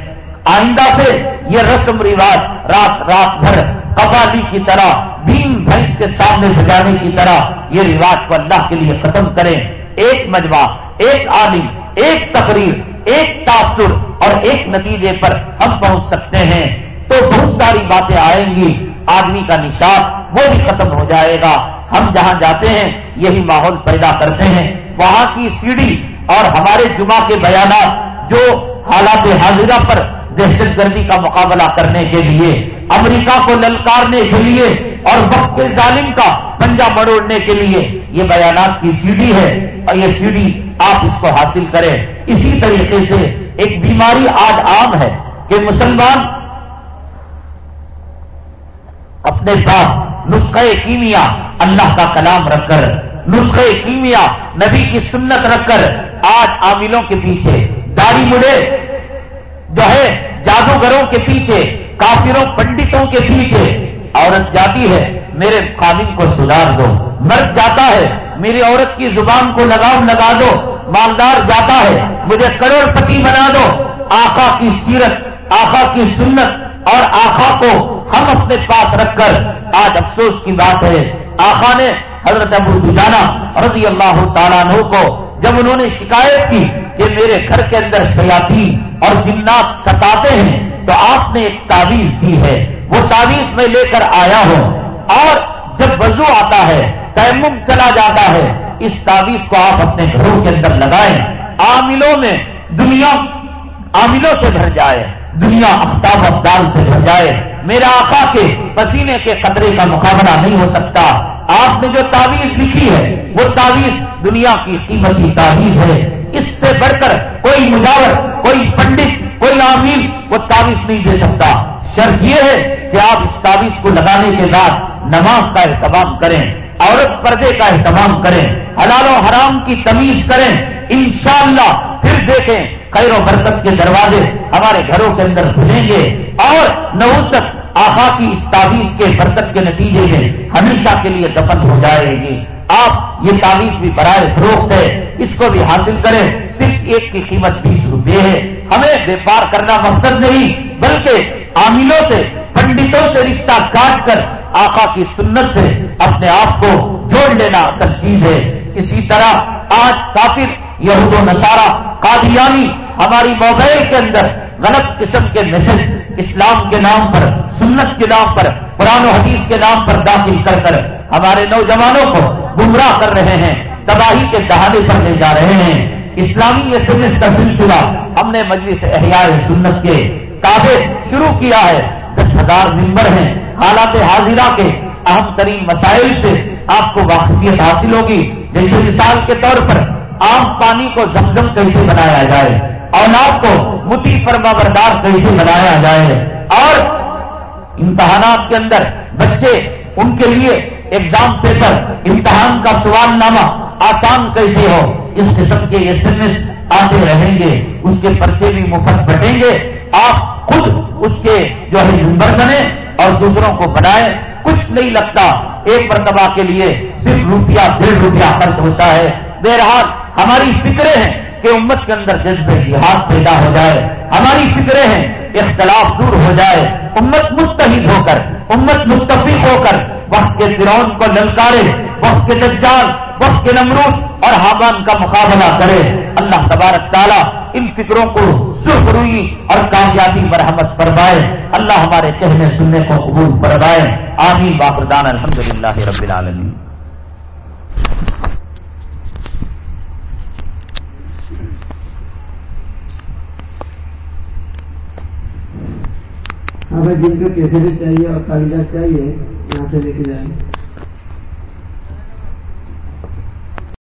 S1: آئندہ سے یہ رسم رواج رات رات بھر قبالی کی طرح بین بھینس کے سامنے بجانے کی طرح یہ رواج کو اللہ کے لیے ختم کریں۔ ایک مجمع، ایک عالم، ایک تقریر، ایک تاثر اور ایک نتیجے پر ہم پہنچ سکتے ہیں۔ تو بہت ساری باتیں آئیں گی۔ آدمی کا نشاب وہ بھی ختم ہو جائے گا۔ ہم جہاں جاتے ہیں، یہی ماحول پیدا کرتے ہیں۔ وہاں کی سیڑھی اور ہمارے جمعہ کے بیانات جو حالات حاضرہ پر دہشت گردی کا مقابلہ کرنے کے لیے امریکہ کو للکارنے کے لیے اور وقت ظالم کا پنجا مڑوڑنے کے لیے یہ بیانات کی سیڑھی ہے اور یہ سیڑھی آپ اس کو حاصل کریں۔ اسی طریقے سے ایک بیماری آج عام ہے کہ مسلمان اپنے پاس نسخہ کیمیا اللہ کا کلام رکھ کر، نسخہ کیمیا نبی کی سنت رکھ کر آج عاملوں کے پیچھے، داڑھی مڑے جو ہے، جادوگروں کے پیچھے کافروں پنڈتوں کے پیچھے عورت جاتی ہے، میرے خادم کو سدھار دو۔ مرد جاتا ہے، میری عورت کی زبان کو لگام لگا دو۔ مالدار جاتا ہے، مجھے کروڑ پتی بنا دو۔ آقا کی سیرت، آقا کی سنت اور آقا کو ہم اپنے پاس رکھ کر آج افسوس کی بات ہے۔ آقا نے حضرت ابو دجانا رضی اللہ تعالیٰ عنہ کو جب انہوں نے شکایت کی کہ میرے گھر کے اندر سیاتی اور جنات ستاتے ہیں تو آپ نے ایک تعویذ دی ہے۔ وہ تعویذ میں لے کر آیا ہوں۔ اور جب وضو آتا ہے، تیمم چلا جاتا ہے، اس تعویذ کو آپ اپنے گھروں کے اندر لگائیں۔ عاملوں میں دنیا عاملوں سے بھر جائے، دنیا افتاب افدال سے بھر جائے۔ میرا آقا کے پسینے کے قطرے کا مقابلہ نہیں ہو سکتا۔ آپ نے جو تعویذ لکھی ہے، وہ تعویذ دنیا کی قیمتی تعویذ ہے۔ اس سے بڑھ کر کوئی مجاور، کوئی پنڈت، کوئی عامل وہ تعویذ نہیں دے سکتا۔ شرط یہ ہے کہ آپ اس تعویذ کو لگانے کے بعد نماز کا اہتمام کریں، عورت پردے کا اہتمام کریں، حلال و حرام کی تمیز کریں۔ انشاءاللہ پھر دیکھیں خیر و برکت کے دروازے ہمارے گھروں کے اندر کھلیں گے۔ اور نوسط آخا کی اس تعویذ کے برکت کے نتیجے میں ہمیشہ کے لیے دفن ہو جائے گی۔ آپ یہ تعویذ بھی برائے فروخت ہے اس کو بھی حاصل کریں۔ صرف ایک کی قیمت بیس روپے ہے۔ ہمیں ویپار کرنا مقصد نہیں، بلکہ عاملوں سے، پنڈتوں سے رشتہ کاٹ کر آقا کی سنت سے اپنے آپ کو جوڑ لینا اصل چیز ہے۔ اسی طرح آج کافر، یہود و نصارہ، قادیانی ہماری موبائل کے اندر غلط قسم کے میسج اسلام کے نام پر، سنت کے نام پر، قرآن و حدیث کے نام پر داخل کر کر ہمارے نوجوانوں کو گمراہ کر رہے ہیں، تباہی کے دہانے پر لے جا رہے ہیں۔ اسلامی ایس کا سلسلہ ہم نے مجلس احیاء سنت کے کافی شروع کیا ہے۔ دس ہزار ممبر ہیں۔ حالات حاضرہ کے اہم ترین مسائل سے آپ کو واقفیت حاصل ہوگی۔ جیسے مثال کے طور پر عام پانی کو زمزم کیسے بنایا جائے، اولاد کو متی فرما بردار کیسے بنایا جائے، اور امتحانات کے اندر بچے ان کے لیے ایگزام پیپر امتحان کا سوال نامہ آسان کیسے ہو؟ اس قسم کے ایس ایم ایس آتے رہیں گے، اس کے پرچے بھی مفت بٹیں گے۔ آپ خود اس کے جو ہے ممبر بنے اور دوسروں کو بنائے۔ کچھ نہیں لگتا، ایک مرتبہ کے لیے صرف روپیہ، ڈیڑھ روپیہ خرچ ہوتا ہے۔ بہرحال، ہماری فکریں ہیں کہ امت کے اندر جذبے جہاد پیدا ہو جائے۔ ہماری فکریں ہیں اختلاف دور ہو جائے، امت مستحد ہو کر، امت متفق ہو کر، وقت کے فرون کو للکارے، وقت کے دجال، وقت کے نمرود اور حامان کا مقابلہ کرے۔ اللہ تبارک تعالیٰ ان فکروں کو سرخروئی اور کامیابی مرحمت فرمائے۔ اللہ ہمارے کہنے سننے کو قبول فرمائے۔ آمین۔ باپردان الحمد للہ رب العالمین۔
S2: ہمیں جن کو کیسے بھی چاہیے اور کاغذات چاہیے یہاں سے لے کے جائیں۔